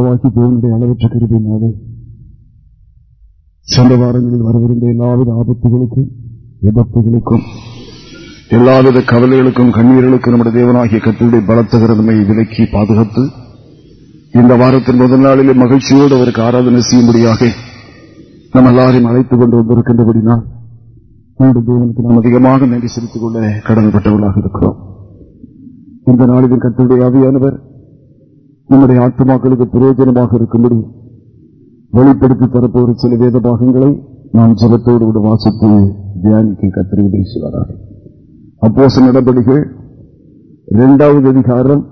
நம்முடைய தேவனுடைய அளவற்ற கருதினாலே சென்ற வாரங்களில் வரவிருந்த எல்லாவித ஆபத்துகளுக்கும் விபத்துகளுக்கும் எல்லாவித கவலைகளுக்கும் கண்ணீர்களுக்கும் நம்முடைய தேவனாகிய கத்தருடைய பலத்த கிரதமை விலக்கி பாதுகாத்து இந்த வாரத்தின் முதல் நாளிலே மகிழ்ச்சியோடு அவருக்கு ஆராதனை செய்யும்படியாக நம்ம எல்லாரையும் அழைத்துக் கொண்டு வந்திருக்கின்றபடினால் நம்முடைய தேவனுக்கு நாம் அதிகமாக நன்றி செலுத்திக் கொள்ள கடமைப்பட்டவர்களாக இருக்கிறோம். இந்த நாளில் கத்தருடைய ஆவியானவர் நம்முடைய ஆத்மாக்களுக்கு பிரயோஜனமாக இருக்கும்படி வெளிப்படுத்தி தரப்போகிற சில வேத பாகங்களை நாம் ஜபத்தோடு கூட வாசித்து தியானிக்க கத்திரி உதவி அப்போச நடவடிக்கை இரண்டாவது அதிகாரம்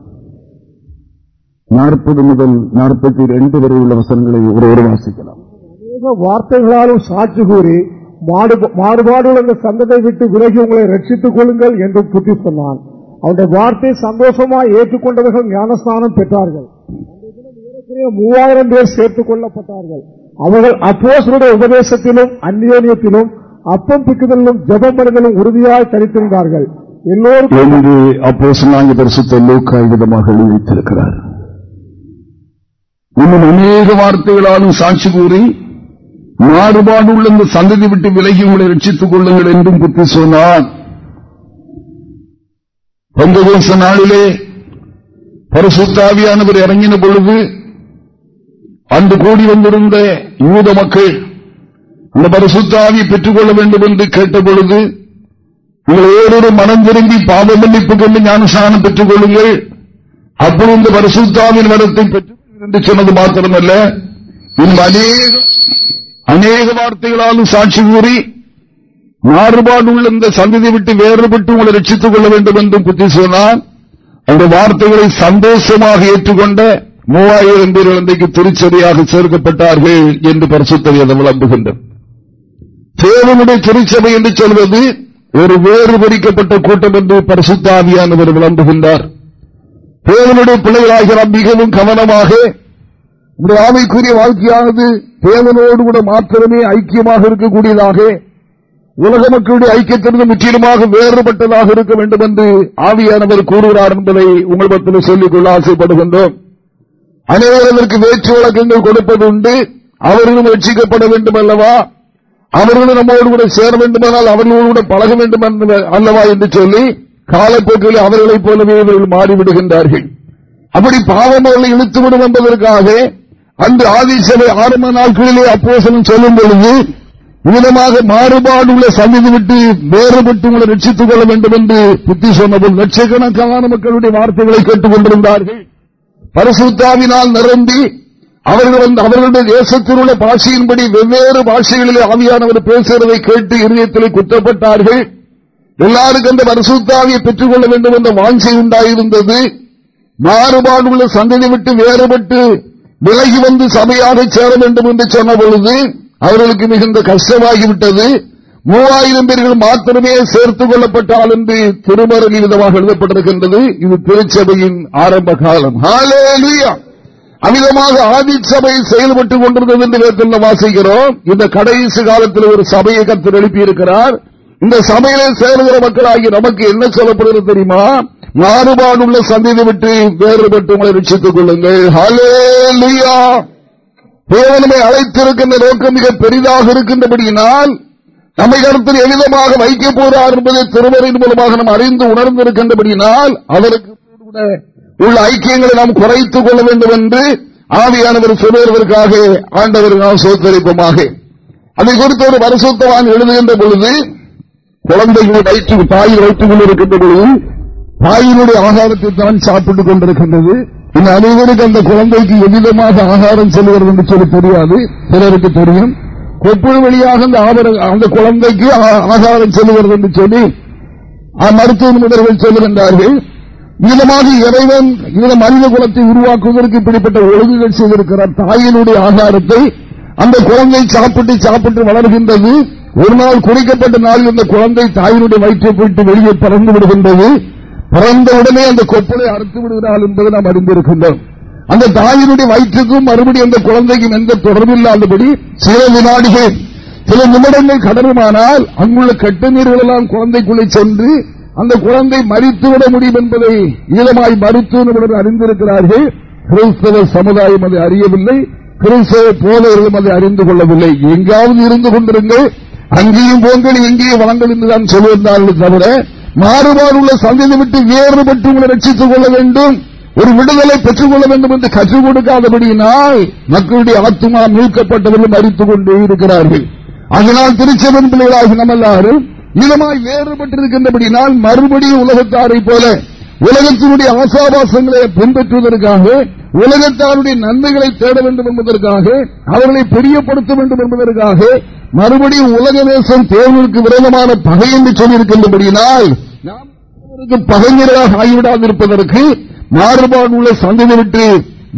நாற்பது முதல் நாற்பத்தி ரெண்டு வரை உள்ள வசனங்களை ஒருவர் வாசிக்கலாம். வார்த்தைகளாலும் சாட்சி கூறி மாறுபாடுள்ள அந்த சந்தத்தை விட்டு விலகி உங்களை ரட்சித்துக் கொள்ளுங்கள் என்று புத்தி சொன்னான். அவருடைய வார்த்தை சந்தோஷமாக ஏற்றுக்கொண்டவர்கள் ஞானஸ்தானம் பெற்றார்கள். மூவாயிரம் பேர் சேர்த்துக் கொள்ளப்பட்டார்கள். அவர்கள் அப்போசனுடைய உபதேசத்திலும் அந்நியோனியத்திலும் அப்பம் பிக்குதலும் ஜபம் பண்ணுதலும் உறுதியாக தரித்திருந்தார்கள். எல்லோரும் அப்போ அப்போசனாங்க பரிசுத்த லோக்காய் விதமாக எழுதித்திருக்கிறார் இன்னும் அநேக வார்த்தைகளாலும் சாட்சி கூறி மாறுபாடு உள்ள இந்த சந்ததி விட்டு விலகி உங்களை ரட்சித்துக் கொள்ளுங்கள் என்றும் புத்தி சொன்னார். பந்தகோச நாளிலே பரிசுத்தாவியானவர் இறங்கின பொழுது அன்று கூடி வந்திருந்த யூத மக்கள் அந்த பரிசுத்தாவி பெற்றுக் கொள்ள வேண்டும் என்று கேட்ட பொழுது உங்கள் ஓரொரு மனம் திரும்பி பாவ மன்னிப்பு கொண்டு ஞானசானம் பெற்றுக் கொள்ளுங்கள். அப்படி இந்த பரிசுத்தாவின் வரத்தை பெற்று என்று சொன்னது மாத்திரமல்ல. இன்னும் அநேக அநேக வார்த்தைகளாலும் சாட்சி கூறி மாறுபாடு உள்ள இந்த சந்ததி விட்டு வேறுபட்டு உங்களை ரட்சித்துக் கொள்ள வேண்டும் என்றும் புத்தி சொன்னார். அந்த வார்த்தைகளை சந்தோஷமாக ஏற்றுக்கொண்ட மூவாயிரம் பேர் இன்றைக்கு திருச்சபையாக சேர்க்கப்பட்டார்கள் என்று பரிசுத்தவியதை விளம்புகின்றனர் தேவனுடைய திருச்சபை என்று சொல்வது ஒரு வேறு பறிக்கப்பட்ட கூட்டம் என்று பரிசுத்தாவியானவர் விளம்புகின்றார். தேவனுடைய பிள்ளைகளாக நாம் மிகவும் கவனமாக ஆமைக்குரிய வாழ்க்கையானது தேவனோடு கூட மாத்திரமே ஐக்கியமாக இருக்கக்கூடியதாக உலக மக்களுடைய ஐக்கியத்திலிருந்து முற்றிலுமாக வேறுபட்டதாக இருக்க வேண்டும் என்று ஆவியானவர் கூறுகிறார் என்பதை உங்கள் பத்தில் சொல்லிக் கொள்ள ஆசைப்படுகின்றோம். அனைவரதற்கு வேற்று வழக்கங்கள் கொடுப்பது உண்டு அவர்களும் ரட்சிக்கப்பட வேண்டும் அல்லவா அவர்களும் நம்மோடு கூட சேர வேண்டுமானால் அவர்களோடு கூட பழக வேண்டும் அல்லவா என்று சொல்லி காலப்போக்கில் அவர்களைப் போலவே இவர்கள் மாறிவிடுகின்றார்கள். அப்படி பாவம் அவர்களை இழுத்துவிடும் என்பதற்காக அந்த ஆதிசபை ஆரம்ப நாட்களிலே அப்போசனம் சொல்லும் பொழுது விதமாக மாறுபாடு உள்ள சந்தித்து விட்டு வேறுபட்டு உங்களை ரட்சித்துக் கொள்ள வேண்டும் என்று புத்தி சொன்னபோது லட்சக்கணக்கான மக்களுடைய வார்த்தைகளை கேட்டுக் கொண்டிருந்தார்கள். பரிசுத்தாவினால் நிரம்பி அவர்கள் வந்து அவர்களுடைய தேசத்தில் உள்ள பாஷையின்படி வெவ்வேறு பாஷைகளில் ஆவியானவர் பேசுகிறதை கேட்டு இருதயத்தில் குற்றப்பட்டார்கள் எல்லாருக்கும் அந்த பரிசுத்தாவியை பெற்றுக் கொள்ள வேண்டும் என்ற வாஞ்சை உண்டாயிருந்தது. மாறுபாடு உள்ள சந்ததி விட்டு வேறுபட்டு விலகி வந்து சபையாக சேர வேண்டும் என்று சொன்ன பொழுது அவர்களுக்கு மிகுந்த கஷ்டமாகிவிட்டது. மூவாயிரம் பேர்கள் மாத்திரமே சேர்த்துக் கொள்ளப்பட்டால் என்று திருமரணி விதமாக எழுதப்பட்டிருக்கின்றது. இது திருச்சபையின் ஆரம்ப காலம். அமிதமாக ஆதிச்சபை செயல்பட்டுக் கொண்டிருந்தது என்று வேதத்தில் வாசிக்கிறோம். இந்த கடைசி காலத்தில் ஒரு சபையை கத்து எழுப்பியிருக்கிறார். இந்த சபையில சேருகிற மக்களாகி நமக்கு என்ன சொல்லப்படுகிறது தெரியுமா? மாறுபாடுள்ள சந்தையை விட்டு வேறுபட்டு உங்களை ரட்சித்துக் கொள்ளுங்கள். தேவனமை அழைத்திருக்கின்ற நோக்கம் மிக பெரிதாக இருக்கின்றபடியினால் நம்மை கருத்தில் எளிதமாக வைக்க போறார் என்பதை திருமறையின் மூலமாக நாம் அறிந்து உணர்ந்திருக்கின்றபடியினால் அவருக்கு உள்ள ஐக்கியங்களை நாம் குறைத்துக் கொள்ள வேண்டும் என்று ஆவியானவர் சொல்லுவதற்காக ஆண்டவர் நாம் சோத்தரிப்போமாக. அதை குறித்து ஒரு பரிசுத்தவான் எழுதுகின்ற பொழுது குழந்தைகள் வயிற்று தாயில் வைத்துக் கொண்டிருக்கின்ற பொழுது தாயினுடைய ஆகாரத்தை தான் சாப்பிட்டுக் கொண்டிருக்கின்றது. இந்த அனைவருக்கு அந்த குழந்தைக்கு எவ்விதமாக ஆகாரம் செல்கிறது என்று சொல்லி தெரியாது. சிலருக்கு தெரியும். கொப்புள் வழியாக அந்த குழந்தைக்கு ஆகாரம் செல்கிறது என்று சொல்லி மருத்துவ நிபுணர்கள் சொல்லுகின்றார்கள். விதமாக இறைவன் இந்த மனித குலத்தை உருவாக்குவதற்கு இப்படிப்பட்ட ஒழுங்குகள் செய்திருக்கிறார் தாயினுடைய ஆகாரத்தை அந்த குழந்தை சாப்பிட்டு சாப்பிட்டு வளர்கின்றது. ஒரு நாள் குறைக்கப்பட்ட நாளில் இந்த குழந்தை தாயினுடைய வயிற்றை போயிட்டு வெளியே பறந்து விடுகின்றது. பிறந்த உடனே அந்த கொப்பலை அறுத்து விடுகிறாள் என்பதை நாம் அறிந்திருக்கின்றோம். அந்த தாயினுடைய வயிற்றுக்கும் மறுபடியும் அந்த குழந்தைக்கும் எந்த தொடர்பில்லாதபடி சில வினாடிகள் சில நிமிடங்கள் கடனுமானால் அங்குள்ள கட்டு எல்லாம் குழந்தைக்குள்ளே சென்று அந்த குழந்தை மறித்துவிட முடியும் என்பதை ஈழமாய் மருத்துவ அறிந்திருக்கிறார்கள். கிறிஸ்தவ சமுதாயம் அதை அறியவில்லை. கிறிஸ்தவ போதவர்களும் அதை அறிந்து கொள்ளவில்லை. எங்காவது இருந்து கொண்டிருங்கள். அங்கேயும் போங்கள் இங்கேயும் வளங்கள் என்றுதான் சொல்லியிருந்தார்கள் தவிர மாறுபாடு உள்ள சந்தையை விட்டு வேறுபட்டு உங்களை ரட்சித்துக் கொள்ள வேண்டும். ஒரு விடுதலை பெற்றுக் கொள்ள வேண்டும் என்று கற்றுக் கொடுக்காதபடியினால் மக்களுடைய ஆத்துமா மீட்கப்பட்டவர்களும் மறித்துக் கொண்டு இருக்கிறார்கள். அதனால் திருச்செவன் பிள்ளைகளாகி நம்ம எல்லாரும் இதமாய் வேறுபட்டிருக்கின்றபடினால் மறுபடியும் உலகத்தாரை போல உலகத்தினுடைய ஆசாபாசங்களை பின்பற்றுவதற்காக உலகத்தாருடைய நன்மைகளை தேட வேண்டும் என்பதற்காக அவர்களை பெரியப்படுத்த வேண்டும் என்பதற்காக மறுபடியும் உலக தேசம் தேர்தலுக்கு விரோதமான பகை என்று சொல்லியிருக்கின்றபடியினால் நாம் பகைஞராக ஆகிவிடாதிருப்பதற்கு மாறுபாடு உள்ள சந்ததி விட்டு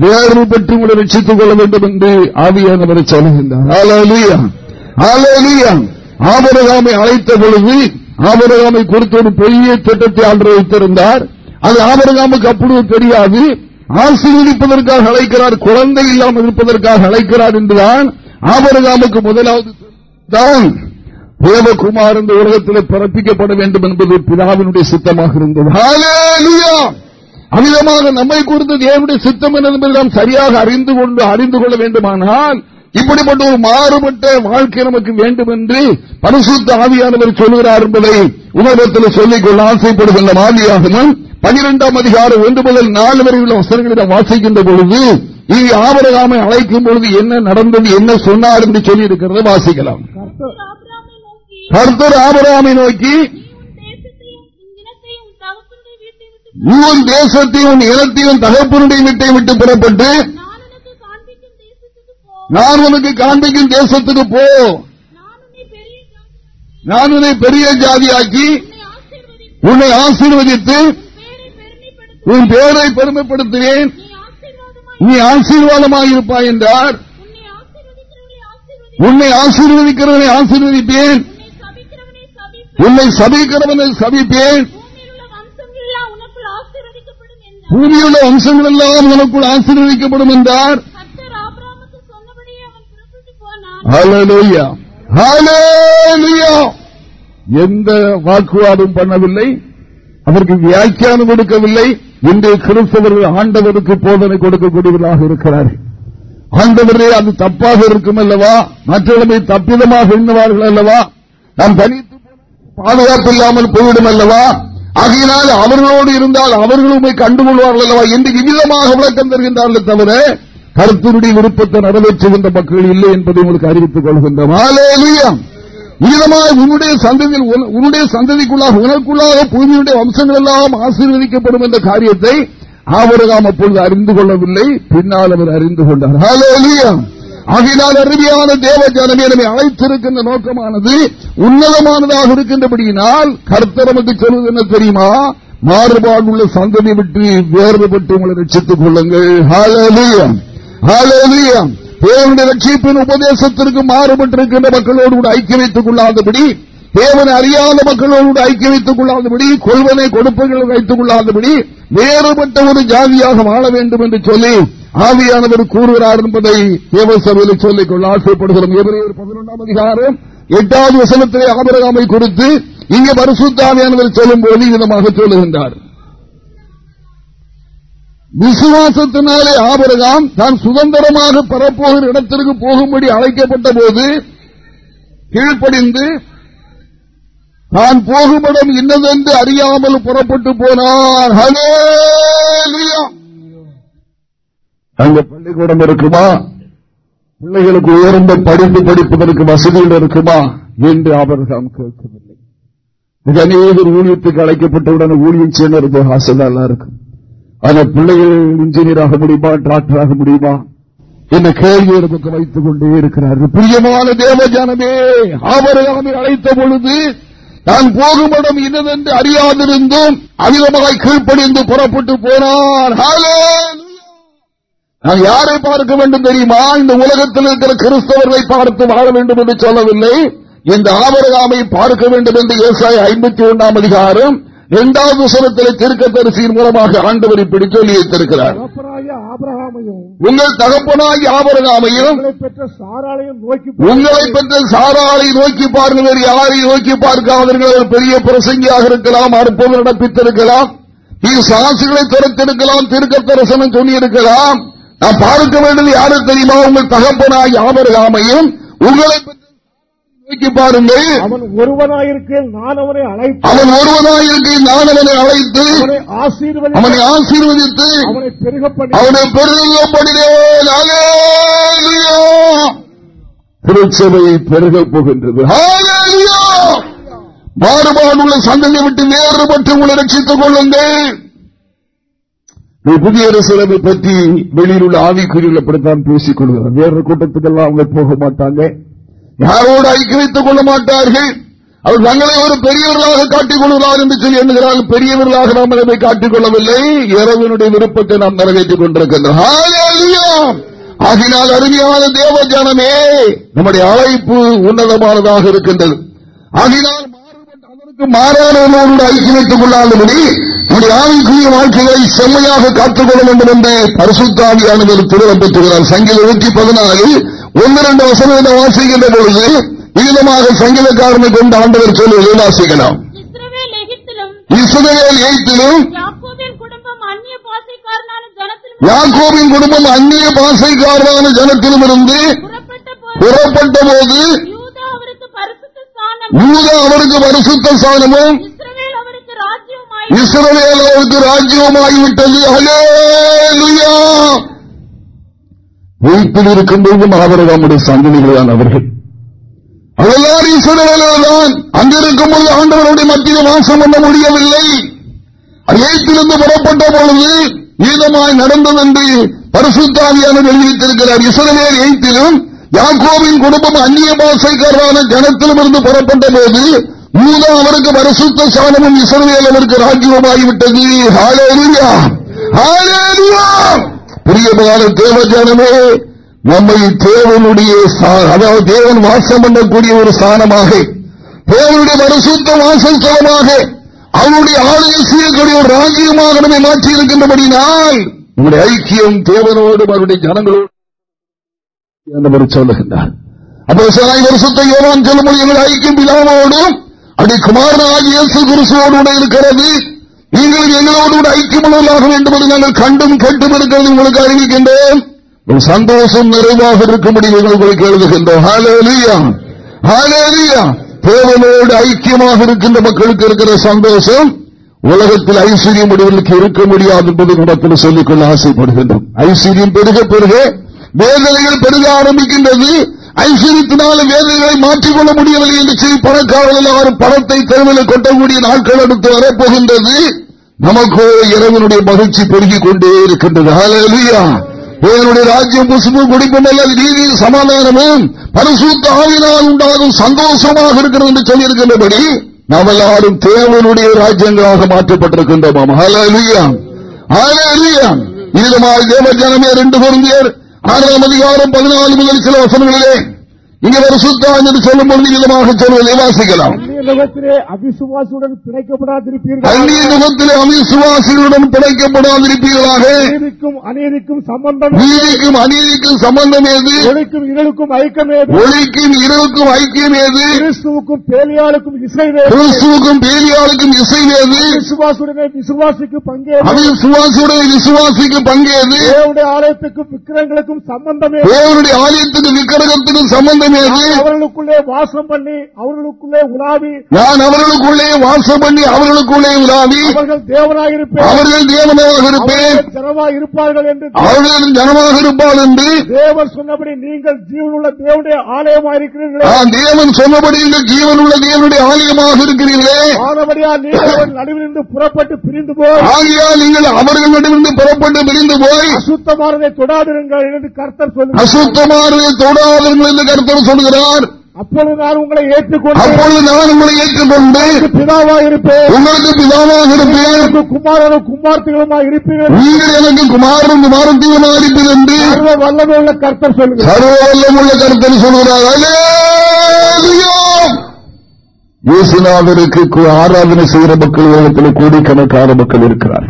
வேறு பெற்று உங்களை ரட்சித்துக் கொள்ள வேண்டும் என்று ஆவியானவரை சொல்லுகின்றார். ஆபரகாமை அழைத்த பொழுது ஆபரகாமை குறித்த ஒரு பெரிய திட்டத்தை ஆண்டு வைத்திருந்தார். அது ஆபரகாமுக்கு அப்பொழுது தெரியாது. ஆசீர்வதிப்பதற்காக அழைக்கிறார் குழந்தை இல்லாமல் இருப்பதற்காக அழைக்கிறார் என்றுதான் ஆபரகாமுக்கு முதலாவது தான் தேவகுமார் இந்த உலகத்தில் பிறப்பிக்கப்பட வேண்டும் என்பது பிதாவினுடைய சித்தமாக இருந்தது. அமிதமாக நம்மை குறித்து தேவனுடைய சித்தம் என்பதை நாம் சரியாக அறிந்து கொண்டு அறிந்து கொள்ள வேண்டுமானால் இப்படிப்பட்ட ஒரு மாறுபட்ட வாழ்க்கை நமக்கு வேண்டும் என்று பரிசுத்த ஆவியானவர் சொல்லுகிறார் என்பதை உலகத்தில் சொல்லிக்கொள்ள ஆசைப்படுகின்ற மாதிரியாகவும் பனிரெண்டாம் அதிகாரம் ஒன்று முதல் நாலு வரை உள்ள வசனங்களிடம் வாசிக்கின்ற பொழுது இங்கு ஆபரகாமை அழைக்கும் பொழுது என்ன நடந்தது என்ன சொன்னார் என்று சொல்லி இருக்கிறத வாசிக்கலாம். கர்த்தர் ஆபரகாமை நோக்கி உன் தேசத்தையும் இனத்தையும் தகப்பனுடைய வீட்டை விட்டு புறப்பட்டு நான் உனக்கு காண்பிக்கும் தேசத்துக்கு போ. நான் உன்னை பெரிய ஜாதியாக்கி உன்னை ஆசீர்வதித்து உன் பேரை பெருமைப்படுத்துவேன். நீ ஆசீர்வாதமாக இருப்பாய் என்றார். உன்னை ஆசீர்வதிக்கிறவனை ஆசீர்வதிப்பேன். உன்னை சபிக்கிறவனை சபிப்பேன். பூமியுள்ள வம்சங்கள் எல்லாம் உனக்குள் ஆசீர்வதிக்கப்படும் என்றார். எந்த வாக்குவாதம் பண்ணவில்லை? அதற்கு வியாக்கியானம் கொடுக்கவில்லை. இன்றைய கிறிஸ்தவர்கள் ஆண்டவருக்கு போதனை கொடுக்கக்கூடியவர்களாக இருக்கிறார்கள். ஆண்டவரே அது தப்பாக இருக்கும் அல்லவா? மற்றவர்களை தப்பிதமாக எண்ணுவார்கள் அல்லவா? நாம் தனித்து பாதுகாப்பு இல்லாமல் போய்விடும் அல்லவா? ஆகையினால் அவர்களோடு இருந்தால் அவர்களுமே கண்டுகொள்வார்கள் அல்லவா என்று இவ்விதமாக விளக்கம் தருகின்றார்கள் தவிர கருத்துருடைய விருப்பத்தை நிறைவேற்றுகின்ற மக்கள் இல்லை என்பதை உங்களுக்கு அறிவித்துக் கொள்கின்றோம். உன்னுடைய சந்ததியில் உன்னுடைய சந்ததிக்குள்ளாக உனக்குள்ளாக பூமியுடைய வம்சங்கள் எல்லாம் ஆசீர்வதிக்கப்படும் என்ற காரியத்தை அவர்தாம் அப்பொழுது அறிந்து கொள்ளவில்லை. பின்னால் அவர் அறிந்து கொண்டார். ஆகினால் அருமையான தேவ ஜனமே அழைத்திருக்கின்ற நோக்கமானது உன்னதமானதாக இருக்கின்றபடியினால் கர்த்தர் நமக்கு சொல்வது என்ன தெரியுமா? மாறுபாடுள்ள சந்ததி விட்டு வேறுபட்டு உங்களை ரட்சித்துக் கொள்ளுங்கள். தேவனுடைய ரட்சிப்பின் உபதேசத்திற்கு மாறுபட்டிருக்கின்ற மக்களோடு கூட ஐக்கிய வைத்துக் கொள்ளாதபடி தேவன் அறியாத மக்களோடு ஐக்கிய வைத்துக் கொள்ளாதபடி கொள்வனை கொடுப்பைகள் வைத்துக் கொள்ளாதபடி வேறுபட்ட ஒரு ஜாதியாக வாழ வேண்டும் என்று சொல்லி ஆவியானவர் கூறுகிறார் என்பதை தேவசபையில் சொல்லிக் கொள்ள ஆசைப்படுகிறோம். பதினொன்றாம் அதிகாரம் எட்டாவது வசனத்திலே ஆபரகாமை குறித்து இங்கே பரிசுத்தாமியானவர் சொல்லும் போது விதமாக சொல்லுகின்றார். விசுவாசத்தினாலே ஆபரகாம் தான் சுதந்திரமாக பெறப்போகிற இடத்திற்கு போகும்படி அழைக்கப்பட்ட போது கீழ்ப்படிந்து தான் போகுமிடம் இன்னதென்று அறியாமல் புறப்பட்டு போனார். அங்க பள்ளிக்கூடம் இருக்குமா? பிள்ளைகளுக்கு உயர்ந்த படிப்பு படிப்பதற்கு வசதிகள் இருக்குமா? என்று ஆபரகாம் கேட்கவில்லை. அநேகர் ஊழியத்துக்கு அழைக்கப்பட்டவுடன் ஊழியம் செய்யறது ஆசைதான் இருக்கும். அந்த பிள்ளைகள் இன்ஜினியர் ஆக முடியுமா டாக்டர் ஆக முடியுமா? என்ன கேள்வி பக்கம் வைத்துக் கொண்டே இருக்கிறார்கள். பிரியமான தேவஜானமே ஆபரகாமை அழைத்த பொழுது நான் போகும் இடம் இன்னதென்று அறியாதிருந்தும் அதிகமாய் கீழ்ப்படிந்து புறப்பட்டு போனார். நான் யாரை பார்க்க வேண்டும் தெரியுமா? இந்த உலகத்தில் இருக்கிற கிறிஸ்தவர்களை பார்த்து வாழ வேண்டும் என்று சொல்லவில்லை. இந்த ஆபரகாமை பார்க்க வேண்டும் என்று விவசாய ஐம்பத்தி ஒன்றாம் அதிகாரம் இரண்டாவது சுரத்தில் தீர்க்க தரிசியின் மூலமாக ஆண்டவர் இப்படி சொல்லி வைத்திருக்கிறார் உங்கள் தகப்பனாகி ஆபரகாமையும் உங்களை பெற்ற சாராளை நோக்கி பாருங்கள். யாரை நோக்கி பார்க்காதவர்கள் பெரிய பிரசங்கியாக இருக்கலாம் அற்புதம் நடப்பித்திருக்கலாம். நீ சாசுகளை துரத்தெடுக்கலாம் திருக்க தரிசனம் சொல்லியிருக்கலாம். நான் பார்க்க வேண்டியது யாரும் தெரியுமா? உங்கள் தகப்பனாய் ஆபரகாமையும் உங்களை நோக்கி பாருங்கள். அவன் ஒருவனாயிருக்கேன் நான் அவனை அழைத்து அவன் ஒருவனாயிருக்க நான் அவனை அழைத்து அவனை ஆசீர்வதி அவனை ஆசீர்வதித்து அவனை பெருக பண்ணி அவனை பெருகப்படினேன் ஹalleluya. திருச்சபை பெருகப் போகின்றது. மாறுபாடுள்ள சந்தனை விட்டு வேறுபட்டு உங்களை ரட்சித்துக் கொள்ளுங்கள். புதிய அரசியலமை பற்றி வெளியில் உள்ள ஆவிக்குறியில் அப்படித்தான் பேசிக் கொள்கிறார் வேறு கூட்டத்துக்கெல்லாம் அவங்க போக மாட்டாங்க. யாரோடு ஐக்கியத்துக் கொள்ள மாட்டார்கள்? அவர் தங்களை ஒரு பெரியவர்களாக காட்டிக் கொள்கிறார் என்று சொல்லி எண்ணுகிறார்கள். பெரியவர்களாக நாம் இதை காட்டிக் கொள்ளவில்லை. இரவினுடைய விருப்பத்தை நாம் நிறைவேற்றிக் கொண்டிருக்கின்றோம். ஆகினால் அருமையான தேவ ஜனமே நம்முடைய அழைப்பு உன்னதமானதாக இருக்கின்றது. ஆகினால் மாறுபட்ட அதற்கு மாறானவர்களோடு ஐக்கியத்துக் கொள்ளாதபடி நம்முடைய ஆவிக்குரிய வாழ்க்கைகளை செம்மையாக காத்துக்கொள்ள வேண்டும் என்று பரிசுத்தாவியானவர் திருவம் பெற்றுகிறார். சங்கீத நூற்றி பதினாலு ஒன்று ரெண்டு வசனத்தை வாசிக்கின்ற பொழுது விகிதமாக சங்கீதக்காரனை கொண்டு ஆண்டவர் சொல்லி வாசிக்கலாம். இஸ்ரவேல் எய்த்திலும் யாக்கோபின் குடும்பம் அந்நிய பாசைக்காரரான ஜனத்திலும் இருந்து புறப்பட்ட போது யூதா அவருக்கு பரிசுத்த ஸ்தானமும் ராஜ்யமாய் ராஜ்யமாகிவிட்டது ஹalleluya வீட்டில் இருக்கும்போதும் ஆபரகாமுடைய சந்ததிகளான் அவர்கள் அதெல்லாம் இஸ்ரவேலர்கள் தான் அங்கிருக்கும்போது ஆண்டவருடைய மத்தியில் வாசம் பண்ண முடியவில்லை ஏத்திலிருந்து புறப்பட்ட பொழுது நீதமாய் நடந்தது என்று பரிசுத்தாவியான வெளியிட்டிருக்கிறார் இஸ்ரவேல் எய்த்திலும் யாக்கோவின் குடும்பம் அந்நிய பாசைக்காரரான ஜனத்திலும் இருந்து புறப்பட்ட போது மூதா அவருக்கு பரிசுத்த சாணமும் இசைவேல் அவருக்கு ராஜ்யமாகிவிட்டது. ஹalleluya பிரியமான தேவ நம்மை தேவனுடைய அதாவது தேவன் வாசம் பண்ணக்கூடிய ஒரு ஸ்தானமாக தேவனுடைய பரிசுத்த வாசஸ்தலமாக அவனுடைய ஆளுகை செய்யக்கூடிய ஒரு ராஜ்யமாக நம்மை மாற்றி இருக்கின்றபடினால் உங்களுடைய ஐக்கியம் தேவனோடும் அவருடைய ஜனங்களோடு என்று சொல்லுகின்றார். அப்போ சாய் வருஷத்தை யோகான் சொல்லும்போது எங்கள் ஐக்கியம் பிதாவோடும் அப்படி குமாரனாகிய இயேசு கிறிஸ்துவோடு கூட இருக்கிறது நீங்கள் எங்களோடு கூட ஐக்கியமுள்ளவர்களாக வேண்டும் என்று நாங்கள் கண்டும் கேட்டும் இருக்கிறது உங்களுக்கு அறிவிக்கின்றேன் உன் சந்தோஷம் நிறைவாக இருக்கும்படி நாங்கள் உங்களுக்கு எழுதுகின்றோம் ஹalleluya. ஹalleluya. தேவனோடு ஐக்கியமாக இருக்கின்ற மக்களுக்கு இருக்கிற சந்தோஷம் உலகத்தில் ஐஸ்வர்யம் உடையவர்களுக்கு இருக்க முடியாது என்பதை இடத்தில் சொல்லிக்கொள்ள ஆசைப்படுகின்றோம் ஐஸ்வர்யம் பெருக பெருக வேதனைகள் பெருக ஆரம்பிக்கின்றது ஐஸ்வர்யத்தினால வேதனைகளை மாற்றிக்கொள்ள முடியவில்லை என்று சொல்லி பணக்காரர்கள் எல்லாரும் பணத்தை தெருவில் கொட்டக்கூடிய நாட்கள் அடுத்து வரப்போகின்றது நமக்கோ இறைவனுடைய மகிழ்ச்சி பெருகிக் கொண்டே இருக்கின்றது ஹalleluya. ராஜ்யம் புசுமும் குடிப்பும் அல்லது நீதியும் சமாதானமும் பரிசுத்த ஆவினால் உண்டாகும் சந்தோஷமாக இருக்கிறது என்று சொல்லியிருக்கின்றபடி நாம் எல்லாரும் தேவனுடைய ராஜ்யங்களாக மாற்றப்பட்டிருக்கின்றோம் ஹalleluya. ஹalleluya. தேவ ஜனமே ரெண்டு பொருந்தியர் ஆறாம் அதிகாரம் பதினாலு முதல் சில வசனங்களிலே இங்கே பரிசுத்தா என்று சொல்லும் பொழுது விதமாக சொல்வதை வாசிக்கலாம். அந்நிய லோகத்திலே அவிசுவாசியுடன் பிணைக்கப்படாதிருப்பீர்கள் அந்நிய முகத்திலே அவிசுவாசிகளுடன் பிணைக்கப்படாதிருப்பீர்களாக. நீதிக்கும் அநீதிக்கும் சம்பந்தம் நீதிக்கும் அநீதிக்கும் சம்பந்தம் ஏது ஒளிக்கும் இருளுக்கும் ஐக்கியமே ஒளிக்கும் இருளுக்கும் ஐக்கியம் ஏது கிறிஸ்துவுக்கும் பேலியாளுக்கும் இசைவே கிறிஸ்துவுக்கும் பேலியாளுக்கும் இசை ஏது விசுவாசுடனே விசுவாசிக்கு பங்கே அவிசுவாசியுடைய விசுவாசிக்கு பங்கேது தேவனுடைய ஆலயத்துக்கும் விக்கிரங்களுக்கும் சம்பந்தமே தேவனுடைய விக்கிரகத்துக்கும் சம்பந்தம் ஏது அவர்களுக்குள்ளே வாசம் பண்ணி அவர்களுக்குள்ளே உலாவி நான் அவர்களுக்குள்ளே வாசம் பண்ணி அவர்களுக்குள்ளே உலாவி அவர்கள் அவர்கள் தேவனாக இருப்பேன். அவர்கள் இருப்பார்கள் என்று அவர்கள் ஜனமாக இருப்பாள் என்று தேவன் சொன்னபடி நீங்கள் ஜீவனுள்ள தேவனுடைய ஆலயமாயிருக்கிறீர்களே நான் தேவன் சொன்னபடி இந்த ஜீவனுள்ள தேவனுடைய ஆலயமாக இருக்கிறீர்களே. ஆனபடியா நீங்கள் நடுவிலிருந்து புறப்பட்டு பிரிந்து போய் ஆகையால் நீங்கள் அவர்களிடமிருந்து புறப்பட்டு பிரிந்து போய் அசுத்தமானதை தொடாதிருங்கள் என்று கர்த்தர் சொல்லுங்கள் அசுத்தமானதை தொடாதவர்கள் என்று கருத்தர் சொல்கிறார். அப்பொழுது நான் உங்களை ஏற்றுக்கொண்டு அப்பொழுது நான் உங்களை ஏற்றுக்கொண்டு பிதாவாய் இருப்பேன். உங்களுக்கு பிதாவாக இருப்பேன். குமாரனும் குமார்த்திகளுமாய் இருப்பீர்கள். நீங்கள் எனக்கு குமாரன் குமாரத்தீவமாக இருப்பீர் என்று சர்வ வல்லமை உள்ள கர்த்தர் சொல்லுங்கள் சர்வவல்லமுள்ள கருத்தர் சொல்கிறார். இயேசுநாதருக்கு ஆராதனை செய்கிற மக்கள் உலகத்தில் கோடிக்கணக்கான மக்கள் இருக்கிறார்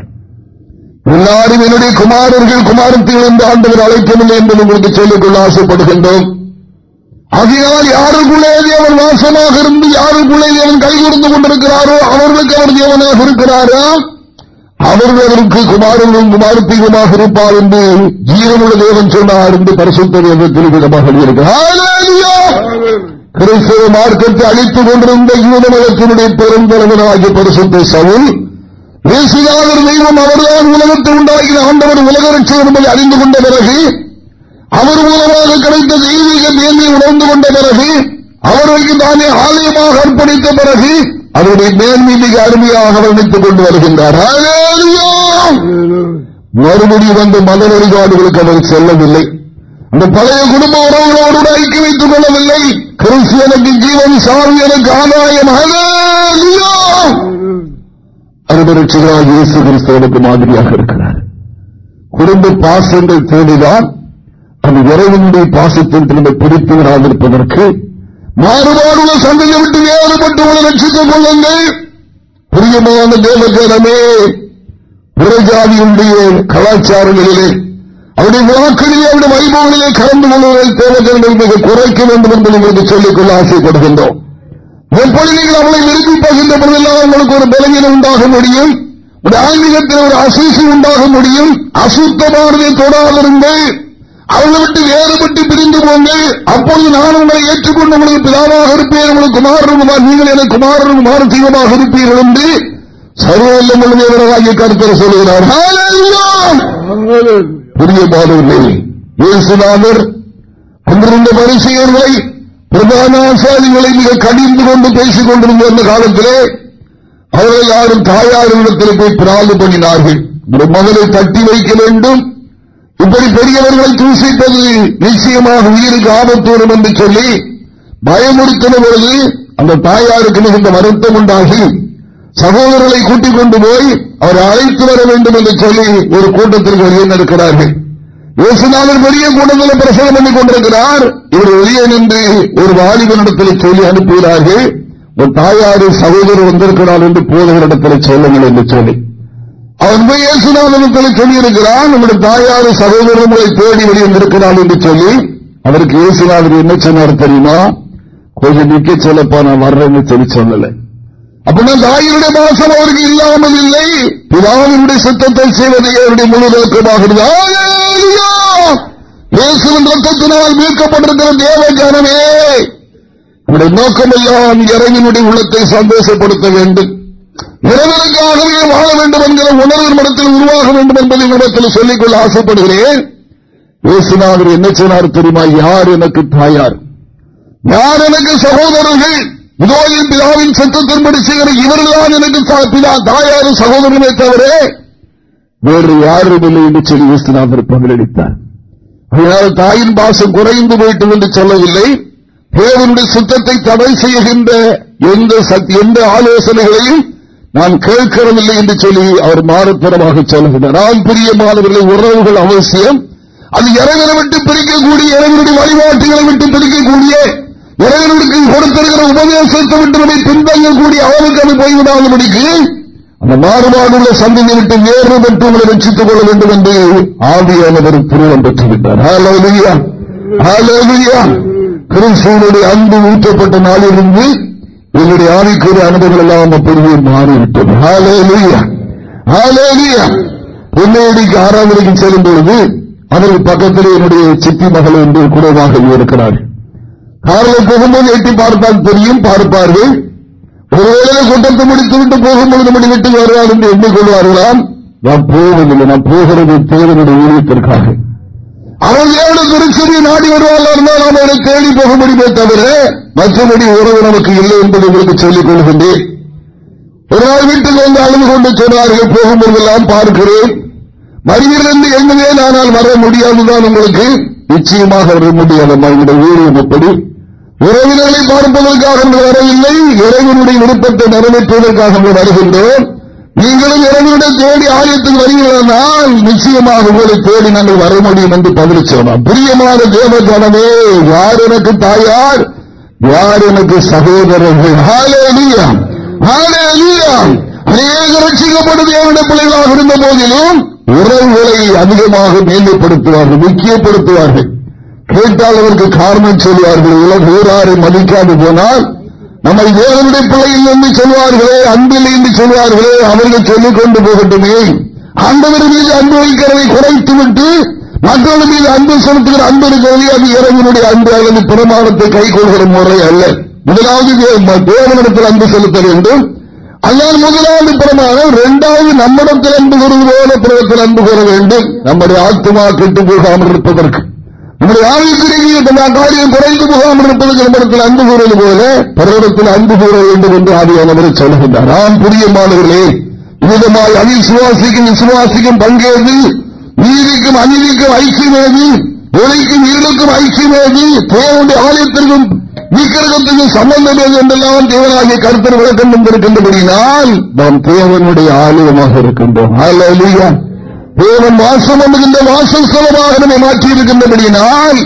எல்லாரும் என்னுடைய குமாரர்கள் குமாரத்திகள் என்று ஆண்டவர் அழைக்கவில்லை என்பது உங்களுக்கு சொல்லிக்கொள்ள ஆசைப்படுகின்றோம். ஆகையால் யாருக்குள்ளே தேவன் வாசமாக இருந்து யாருக்குள்ளே தேவன் கைகூர்ந்து கொண்டிருக்கிறாரோ அவர்களுக்கு அவர் தேவனாக இருக்கிறாரா? அவர்கள் அவருக்கு குமாரனும் குமாரத்தீகமாக இருப்பார் என்று ஜீவனுள்ள தேவன் சொன்னார் என்று பரிசுத்த தேவத்தில் கிறிஸ்தவ மார்க்கத்தை அழித்துக் கொண்டிருந்த யூத மதத்தினுடைய பெருந்தலைவனாகிய பரிசுத்த சவுல் தேசியாளர் தெய்வம் அவர்தான் உலகத்தை உண்டாக்கின ஆண்டவர் உலக ரட்சி என்பதை அறிந்து கொண்ட பிறகு அவர் மூலமாக கிடைத்த தெய்வீக மேன்மை உணர்ந்து கொண்ட பிறகு அவர்களுக்கு தானே ஆலயமாக அர்ப்பணித்த பிறகு அவருடைய மேன்மை மிக அருமையாக வர்ணித்துக் கொண்டு வருகின்றார். மறுபடியும் வந்து மத வழிபாடுகளுக்கு அவர் செல்லவில்லை. அந்த பழைய குடும்ப உறவுகளோடு ஐக்கிய வைத்துக் கொள்ளவில்லை. கிறிஸ்தியனுக்கு ஜீவன் சாமி எனக்கு ஆதாயம். அருமரட்சிகளாக இயேசு கிறிஸ்தவனுக்கு மாதிரியாக இருக்கிறார். குடும்ப பாசங்கள் தேடிதான் அந்த இறைவனுடைய பாசத்தில் திரும்ப பிடித்து இருப்பதற்கு மாறுபாடுள்ள சந்தையை விட்டு வேறுபட்டு உள்ள ரட்சித்துக் கொள்ளுங்கள். பிரியமான தேவஜனமே புறஜாதியுடைய கலாச்சாரங்களிலே அவருடைய விழாக்களிலே அவருடைய வைபவங்களிலே கலந்து கொள்வதை தேவஜனங்கள் மிக குறைக்க வேண்டும் என்று உங்களுக்கு சொல்லிக்கொள்ள ஆசைப்படுகின்றோம். எப்படி நீங்கள் அவளை விரும்பி பகிர்ந்த பொழுதெல்லாம் உங்களுக்கு ஒரு பலவீனம் உண்டாக முடியும். ஒரு ஆன்மீகத்தில் ஒரு அசூசி உண்டாக முடியும். அசுத்தமானதை தொடாதிருங்கள். அவளை விட்டு வேறுபட்டு பிரிந்து போங்கள் அப்பொழுது நான் உங்களை ஏற்றுக்கொண்டு உங்களுக்கு பிதாவாக இருப்பேன் உங்களுக்கு குமாரன் நீங்கள் எனக்கு குமாரன் மாரசீகமாக இருப்பீர்கள் என்று சர்வல்லம் முழுமையவராகிய கருத்தர் சொல்கிறார் புரிய மாணவர்களே இயேசுநாதர் அங்கிருந்த பரிசீலர்களை பிரதான ஆசாரிகளை மிக கடிந்து கொண்டு பேசிக் கொண்டிருந்த அந்த காலத்திலே அவர்கள் யாரும் தாயாரிடத்தில் போய் பிராது பண்ணினார்கள். மகனை தட்டி வைக்க வேண்டும். இப்படி பெரியவர்களை தூசிப்பது நிச்சயமாக உயிருக்கு ஆபத்து வரும் என்று சொல்லி பயமுறுத்தின பொழுது அந்த தாயாருக்கு மிகுந்த வருத்தம் உண்டாகி சகோதரர்களை கூட்டிக் கொண்டு போய் அவரை அழைத்து வர வேண்டும் என்று சொல்லி ஒரு கூட்டத்திற்கு வெளியே இருக்கிறார்கள் இயேசுநாதர் பெரிய கூட்டத்தில் பிரசாரம் பண்ணிக் கொண்டிருக்கிறார். இவர் வெளியே நின்று ஒரு வாலிபனிடத்தில் சொல்லி அனுப்புகிறார்கள். ஒரு தாயாரு சகோதரர் வந்திருக்கிறார் என்று போதவரிடத்தில் சொல்லுங்கள் என்று சொல்லி. அவன் போய் இயேசுநாதனத்தில் சொல்லியிருக்கிறான் நம்முடைய தாயாரு சகோதரர்களை தேடி வெளியிருந்திருக்கிறாள் என்று சொல்லி அவருக்கு இயேசுநாதர் என்ன சொன்னார் தெரியுமா? கொஞ்சம் நிக்க சொல்லப்பா நான் வர்றேன்னு சொல்லி சொல்லலை. அப்படின்னா தாயினுடைய மாசம் அவருக்கு இல்லாமல் இல்லை. பிதாவினுடைய சித்தத்தை செய்வதை அவருடைய முழு நோக்கமாக இயேசுவின் ரத்தத்தினால் மீட்கப்பட்டிருக்கிற தேவ ஜனமே நம்முடைய நோக்கமெல்லாம் இறைவனுடைய உள்ளத்தை சந்தோஷப்படுத்த வேண்டும். இறைவனுக்காகவே வாழ வேண்டும் என்கிற உணர்வு மனத்தில் உருவாக வேண்டும் என்பதை இடத்தில் சொல்லிக்கொள்ள ஆசைப்படுகிறேன். இயேசுநாதர் என்ன சொன்னார் தெரியுமா? யார் எனக்கு தாயார்? யார் எனக்கு சகோதரர்கள்? இதோ என் பிதாவின் சத்தத்தின்படி செய்கிற இவர்கள்தான் எனக்கு தாயாரும் சகோதரனே தவிர வேறு யாரும் இல்லை என்று சொல்லி இயேசுநாதர் பதிலளித்தார். அதனால் தாயின் பாசம் குறைந்து போயிட்டு என்று சொல்லவில்லை. தேவனுடைய சுத்தத்தை தடை செய்கின்ற எந்த ஆலோசனைகளையும் நான் கேட்கிறதில்லை என்று சொல்லி அவர் மாறுபுறமாக சொல்லுகிறார் நான் பிரியமானவர்களை உறவுகள் அவசியம். அது இறைவனை விட்டு பிரிக்கக்கூடிய இறைவனுடைய வழிபாட்டுகளை விட்டு பிரிக்கக்கூடிய இறைவனுக்கு கொடுத்திருக்கிற உபதேசத்தை விட்டு நம்மை பின்தங்கக்கூடிய அவனுக்கு அது போய்விடாதபடிக்கு அந்த மாறுபாடுள்ள சந்தையை விட்டு நேர்வு பெற்று உங்களை ரசித்துக் கொள்ள வேண்டும் என்று ஆவியானவர் புருவம் பெற்றுவிட்டார். கிறிஸ்துவனுடைய அன்பு ஊற்றப்பட்ட நாளிலிருந்து உங்களுடைய ஆவிக்குரிய அனுபவங்கள் எல்லாம் அப்படியே மாறிவிட்டது. பொன்னேடிக்கு வரைக்கும் செல்லும் பொழுது அதற்கு பக்கத்தில் என்னுடைய சித்தி மகள் என்று குறைவாக இருக்கிறார்கள் காரில் போகும்போது எட்டி பார்த்தால் தெரியும் பார்ப்பார்கள். ஒருவேளை கூட்டத்தை முடித்துவிட்டு போகும்போது மணி வீட்டுக்கு வருவார் என்று எண்ணிக்கொள்வார்களாம். நான் போவதில்லை நான் போகிறது தேவனுடைய ஊழியத்திற்காக. நாடி வருவார்கள் இருந்தால் நாம் அவரை தேடி போக முடியுமே தவிர மற்றபடி உறவு நமக்கு இல்லை என்பதை உங்களுக்கு சொல்லிக் கொள்கின்றேன். ஒரு நாள் வீட்டுக்கு வந்து அழுது கொண்டு சொன்னார்கள் போகும்போதெல்லாம் பார்க்கிறேன். மறியிலிருந்து எண்ணுவேன் ஆனால் வர முடியாதுதான் உங்களுக்கு. நிச்சயமாக வர முடியாதம்மா என்னுடைய ஊழியம் எப்படி? உறவினர்களை பார்ப்பதற்காக வரவில்லை. இறைவனுடைய விருப்பத்தை நிறைவேற்றுவதற்காக வருகின்றோம். நீங்களும் இறைவனிடம் தேடி ஆலயத்துக்கு வருகிறதால் நிச்சயமாக உங்களை தேடி நாங்கள் வர முடியும் என்று பதில் சொன்னோம் பிரியமான தேவ ஜனமே யார் எனக்கு தாயார்? யார் எனக்கு சகோதரர்கள்? அநேக ரட்சிக்கப்பட்ட தேவனுடைய பிள்ளைகளாக இருந்த போதிலும் உறவுகளை அதிகமாக மேன்மைப்படுத்துவார்கள் முக்கியப்படுத்துவார்கள். கேட்டால் அவருக்கு காரணம் சொல்வார்கள் உலக ஊராரை மதிக்காது போனால் நம்மை தேவனுடைய பிள்ளையில் என்று சொல்வார்களே அன்பில் என்று சொல்வார்களே அவர்கள் சொல்லிக் கொண்டு போகட்டுமே. ஆண்டவர் மீது அன்பு வைக்கிறதை குறைத்துவிட்டு மக்கள் மீது அன்பு செலுத்துகிற அன்பு இருக்கிறது அது இறைவனுடைய அன்பு அல்லது பிரமாணத்தை கை கொள்கிற முறை அல்ல. முதலாவது தேவனிடத்தில் அன்பு செலுத்த வேண்டும். அல்லது முதலாவது பிரமாணம் இரண்டாவது நம்மிடத்தில் அன்பு கூறுவது போல பிறத்தில் அன்பு கூற வேண்டும். நம்முடைய ஆத்மா கெட்டு போகாமல் இருப்பதற்கு. நம்முடைய ஆயுத்திரியை காரியம் குறைந்து போகாமல் இருப்பதற்கு நம்மிடத்தில் அன்பு கூறுவது போல பரவத்தில் அன்பு கூற வேண்டும் என்று ஆதியானவரை சொல்லுகின்றார். நாம் புரியமானவர்களே விதமாய் அவிசுவாசிக்கும் விசுவாசிக்கும் பங்கேது நீதிக்கும் அநீதிக்கும் ஐக்கியமேது ஒளிக்கும் இருளுக்கும் ஐக்கியமேது தேவனுடைய ஆலயத்திற்கும் விக்கிரகத்துக்கும் சம்பந்தம் ஏது என்றெல்லாம் தேவனாகிய கருத்தர் விளக்கம் வந்திருக்கின்றபடினால் நாம் தேவனுடைய ஆலயமாக இருக்கின்றோம். தேவன் வாசம் என்கின்ற வாசஸ்தலமாக நம்மை மாற்றி இருக்கின்றபடியினால்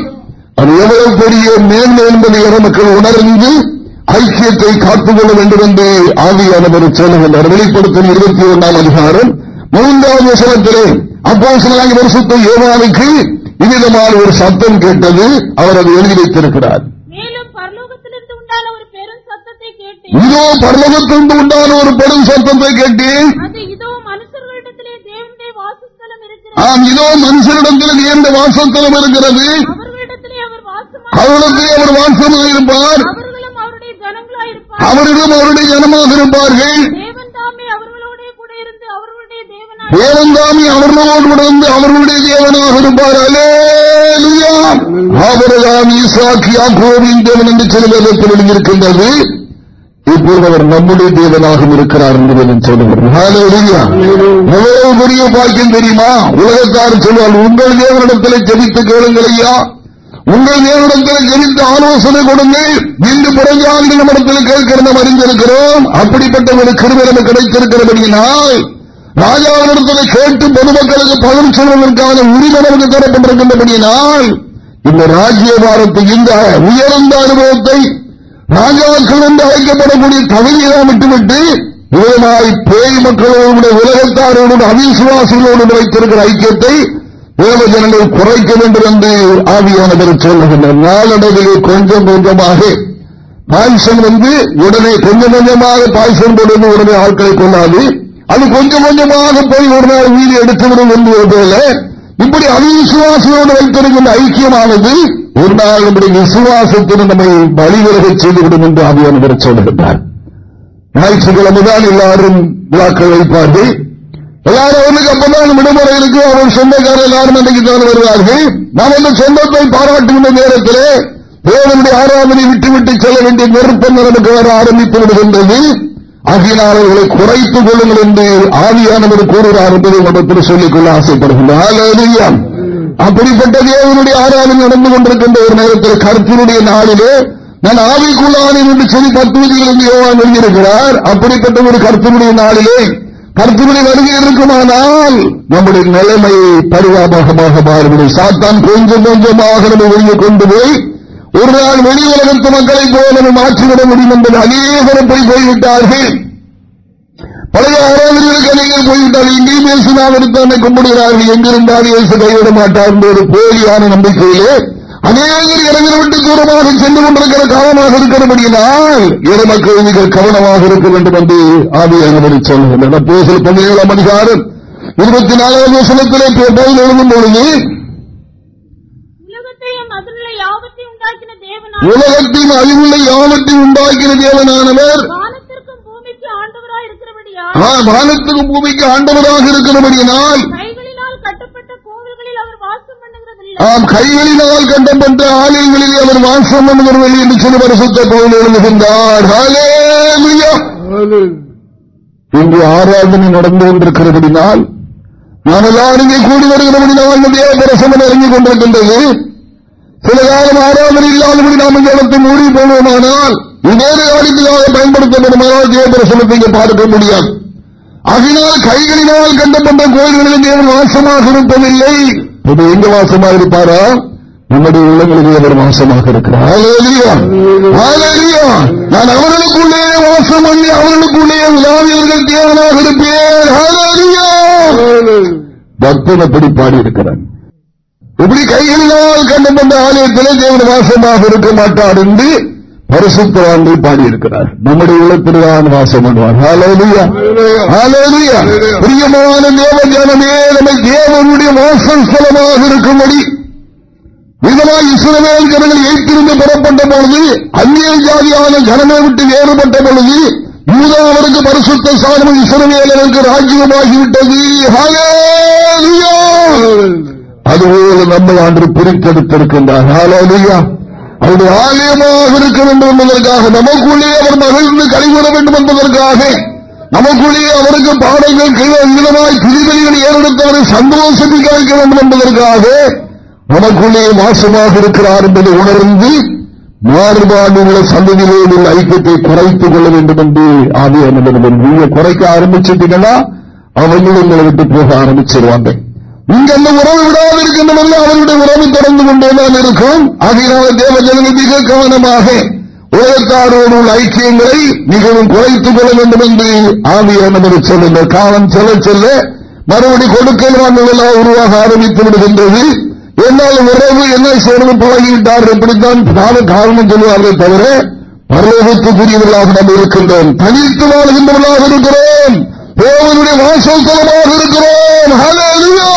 அது எவ்வளவு பெரிய மேன்மை என்பதை மக்கள் உணர்ந்து ஐக்கியத்தை காத்துக்கொள்ள வேண்டும் என்று ஆவியானவர் சொல்லுகின்றார். வெளிப்படுத்தும் இருபத்தி ஒன்றாம் அதிகாரம் மூன்றாவது வசனத்திலே அப்போ சிலாங்கி வருஷத்தை ஏவானுக்கு இவ்விதமான ஒரு சத்தம் கேட்டது அவர் அதை எழுதி வைத்திருக்கிறார். மேலும் பரலோகத்திலிருந்து உண்டான ஒரு பெரும் சத்தத்தை கேட்டேன். இதோ பரலோகத்திலிருந்து உண்டான ஒரு பெரும் சத்தத்தை கேட்டேன் அது இதோ மனுஷர்களிடத்திலே தேவனுடைய வாசஸ்தலம் இருக்கிறது ஆம் இதோ மனுஷனிடத்தில் நேர்ந்த வாசத்தலம் இருக்கிறது. அவரிடத்திலே அவர் வாசமாக இருப்பார். அவரிடம் அவருடைய ஜனமாக இருப்பார்கள். தேவன் தாமே அவர்களோடே இருந்து அவர்களுடைய தேவனாக இருப்பார். அலேலுயா அவர்தான் ஈசாக்கி யாக்கோவின் தேவன் என்று சில வேதத்தில் எழுதியிருக்கின்றது இப்பொழுது அவர் நம்முடைய தேவனாக இருக்கிறார் என்று சொல்லுகிறார் எவ்வளவு பெரிய பாக்கியம் தெரியுமா? உலகத்தார் சொல்வார் உங்கள் தேவனிடத்தில் ஜெபித்து கேளுங்கள் ஐயா. உங்கள் தேவனிடத்தில் ஜெபித்து ஆலோசனை கொடுங்கள் இன்று புறஞ்சாண்டு நம்மிடத்தில் கேட்கிறதும் அறிந்திருக்கிறோம். அப்படிப்பட்ட ஒரு கிருமி நமக்கு கிடைத்திருக்கிறபடியினால் ராஜாவினிடத்தில் கேட்டு பொதுமக்களுக்கு பலன் சொல்வதற்கான உரிமை நமக்கு தரப்பட்டிருக்கின்றபடியினால் இந்த ராஜ்யபாரத்தை இந்த உயர்ந்த அனுபவத்தை ராஜாக்கள் என்று அழைக்கப்படக்கூடிய தகுதியை விட்டுவிட்டு விதமாய் பேய் மக்களோடு உலகத்தாரோடு அவிசுவாசிகளோடு வைத்திருக்கிற ஐக்கியத்தை தேவ ஜனங்கள் குறைக்க வேண்டும் என்று ஆவியானவர் சொல்லுகின்றனர். நாளடைவிலே கொஞ்சம் கொஞ்சமாக பாய்சம் வந்து உடனே கொஞ்சம் கொஞ்சமாக பாய்சம் போடுவது உடனே ஆட்களை கொள்ளாது அது கொஞ்சம் கொஞ்சமாக போய் ஒரு நாள் வீடு எடுத்துவிடும் என்பது போல இப்படி அவிசுவாசியோடு வைத்திருக்கின்ற ஐக்கியமானது ஒரு நாள் நம்முடைய விசுவாசத்திற்கு நம்மை வழிவிலக செய்துவிடும் என்று ஆவியானவர் சொல்லுகின்றார். ஞாயிற்றுக்கிழமைதான் எல்லாரும் விழாக்கள் வைப்பார்கள். எல்லாரும் அவனுக்கு அப்பதான் விடுமுறை இருக்கு அவன் சொந்தக்காரர் எல்லாரும் அன்றைக்கு தான் வருவார்கள். நாம் அந்த சொந்தத்தை பாராட்டுகின்ற நேரத்திலே தேவனுடைய ஆராதனை விட்டுவிட்டு செல்ல வேண்டிய நிருப்பம் நமக்கு வர ஆரம்பித்து விடுகின்றது. ஆகினால் அவர்களை குறைத்துக் கொள்ளுங்கள் என்று ஆவியானவர் கூறுகிறார் என்பதை நம்மத்தில் சொல்லிக்கொள்ள ஆசைப்படுகின்றார் அப்படிப்பட்ட தேவனுடைய ஆராதனை நடந்து கொண்டிருக்கின்ற ஒரு நேரத்தில் கருத்தினுடைய நாளிலே நான் ஆவிக்குள்ளானேன் என்று சொல்லி பத்துவதிகள் என்று யோவான் எழுதியிருக்கிறார். அப்படிப்பட்ட ஒரு கருத்தினுடைய நாளிலே கருத்துடைய வருகை இருக்குமானால் நம்முடைய நிலைமை பரிதாபகமாக மாறுபடும். சாத்தான் கொஞ்சம் கொஞ்சமாக நம்ம வெளியே கொண்டு போய் ஒரு நாள் வெளி உலகத்து மக்களை போல நம்ம மாற்றிவிட முடியும் என்பது அநேகரம் போய் போய்விட்டார்கள். பழைய ஆராதனைகளுக்கு அநேகர் போய்விட்டார்கள் இங்கேயும் இயேசுநாதர் தன்னை கும்பிடுகிறார்கள். எங்கிருந்தால் இயேசு கைவிட மாட்டார் என்ற ஒரு போலியான நம்பிக்கையிலே அநேகர் இறங்கின விட்டு தூரமாக சென்று கொண்டிருக்கிற காலமாக இருக்கிறபடியினால் இறமக்கள் மிக கவனமாக இருக்க வேண்டும் என்று ஆவியானவரை சொல்லுகின்றனர் பேசல் பதினேழாம் அதிகாரம் இருபத்தி நாலாவது வசனத்திலே போல் எழுதும் பொழுது உலகத்தின் அறிவுள்ள யாவத்தையும் உண்டாக்கின தேவனானவர் இருக்கிறபடியா ஆ, வானத்துக்கும் பூமிக்கு ஆண்டவராக இருக்கிறபடியினால் கைகளினால் கட்டப்பட்ட கோவில்களில் அவர் வாசம் பண்ணுகிறதில்லை ஆம் கைகளினால் கண்டப்பட்ட ஆலயங்களில் அவர் வாசம் பண்ணுகிறவர்கள் என்று சில பரிசுத்த பவுல் எழுதுகின்றார். ஹalleluya. இன்று ஆராதனை நடந்து கொண்டிருக்கிறபடினால் நாம் எல்லாரும் இங்கே கூடி வருகிறபடினால் நம்முடைய பிரசனம் இறங்கிக் கொண்டிருக்கின்றது. சில காலம் ஆராதனை இல்லாதபடி நாம் இந்த இடத்தை மூடி போவோமானால் வேறு காரியத்திலாக பயன்படுத்தப்படும் தேவ பார்க்க முடியாது. அதனால் கைகளினால் கண்டப்பட்ட கோயில்களில் தேவன் வாசமாக இருப்பதில்லை. இது எங்க வாசமாக இருப்பாரா? நம்முடைய உள்ளங்களிலே அவர் வாசமாக இருக்கிறார். நான் அவர்களுக்குள்ளே வாசம் பண்ணி அவர்களுக்குள்ளே உலாவியர்கள் தேவனாக இருப்பேன். பக்தன் அப்படி பாடியிருக்கிறான். இப்படி கைகளினால் கண்டப்பட்ட ஆலயத்திலே தேவன் வாசமாக இருக்க மாட்டார் என்று பரிசுத்தவான்கள் பாடியிருக்கிறார். நம்முடைய உள்ளத்தில்தான் வாசம் பண்ணுவார். பிரியமான தேவ ஜனமே நம்ம தேவனுடைய வாசல் ஸ்தலமாக இருக்கும்படி இதனால் இஸ்ரவேல் ஜனங்கள் ஏற்றிருந்து பெறப்பட்ட பொழுது அந்நிய ஜாதியான ஜனமே விட்டு வேறுபட்ட பொழுது அவருக்கு பரிசுத்த சாதனம் இஸ்ரவேலருக்கு ராஜ்யமாகிவிட்டது. அதுபோல நம்மை ஆண்டு பிரித்தெடுத்திருக்கின்றார். ஹalleluya. அவருடைய ஆலயமாக இருக்க வேண்டும் என்பதற்காக நமக்குள்ளே அவர் மகிழ்ந்து கழிவுற வேண்டும் என்பதற்காக நமக்குள்ளே அவருக்கு பாடங்கள் விதமாய் பிரிதல்களை ஏறெடுத்தவரை சந்தோஷத்தில் வைக்க வேண்டும் என்பதற்காக நமக்குள்ளே மாசமாக இருக்கிறார் என்பதை உணர்ந்து மாறுபாடு உள்ள சந்ததியிலே உள்ள ஐக்கியத்தை குறைத்துக் கொள்ள வேண்டும் என்று ஆவியான நீங்க குறைக்க ஆரம்பிச்சிட்டீங்கன்னா அவங்களும் உங்களை விட்டு போக ஆரம்பிச்சிருவாங்க. இங்கு அந்த உறவு விடாது இருக்கின்றன அவருடைய உறவு தொடர்ந்து கொண்டேதான் இருக்கும். ஆகையினால் தேவ ஜனங்கள் மிக கவனமாக உலகத்தாரோடு உள்ள ஐக்கியங்களை மிகவும் குறைத்துக் கொள்ள வேண்டும் என்று ஆவியானவர் சொல்லுங்க காலம் செல்ல செல்ல மறுபடி கொடுக்கல் வாங்கல் எல்லாம் உருவாக ஆரம்பித்து விடுகின்றது. என்னால் உறவு என்ன சொல்றது பழகிவிட்டார் எப்படித்தான் காரணம் சொல்லுவார்கள் தவிர பரலோகத்துக்குரியவர்களாக நாம் இருக்கின்றோம். தனித்து வாழ்கின்றவர்களாக இருக்கிறோம். தேவனுடைய வாசோத்தலமாக இருக்கிறோம். ஹalleluya.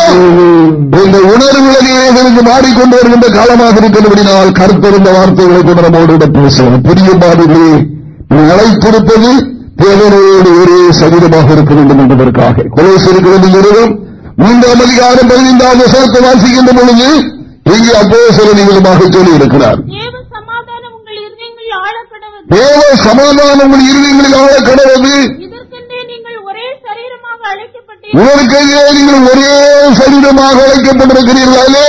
இந்த உணர்வுகளிலே இருந்து மாறிக்கொண்டு வருகின்ற காலமாக இருக்கிறபடினால் கருத்திருந்த வார்த்தைகளை கொண்டு நம்மோடு பேசலாம் பெரிய பாடுகளே அழைத்திருப்பது தேவனோடு ஒரே சரீரமாக இருக்க வேண்டும் என்பதற்காக. கொலை இருக்கிறது நிறுவனம் மூன்றாம் அதிகாரம் பதினைந்தாம் வசனத்தை வாசிக்கின்ற பொழுது இங்கே அப்போ சில நிமிடமாக சொல்லி இருக்கிறார் தேவ சமாதானம் உங்கள் இருதயங்களில் ஆழ கடவுது உங்களுக்கு நீங்கள் ஒரே சரீரமாக அழைக்கப்பட்டிருக்கிறீர்களே.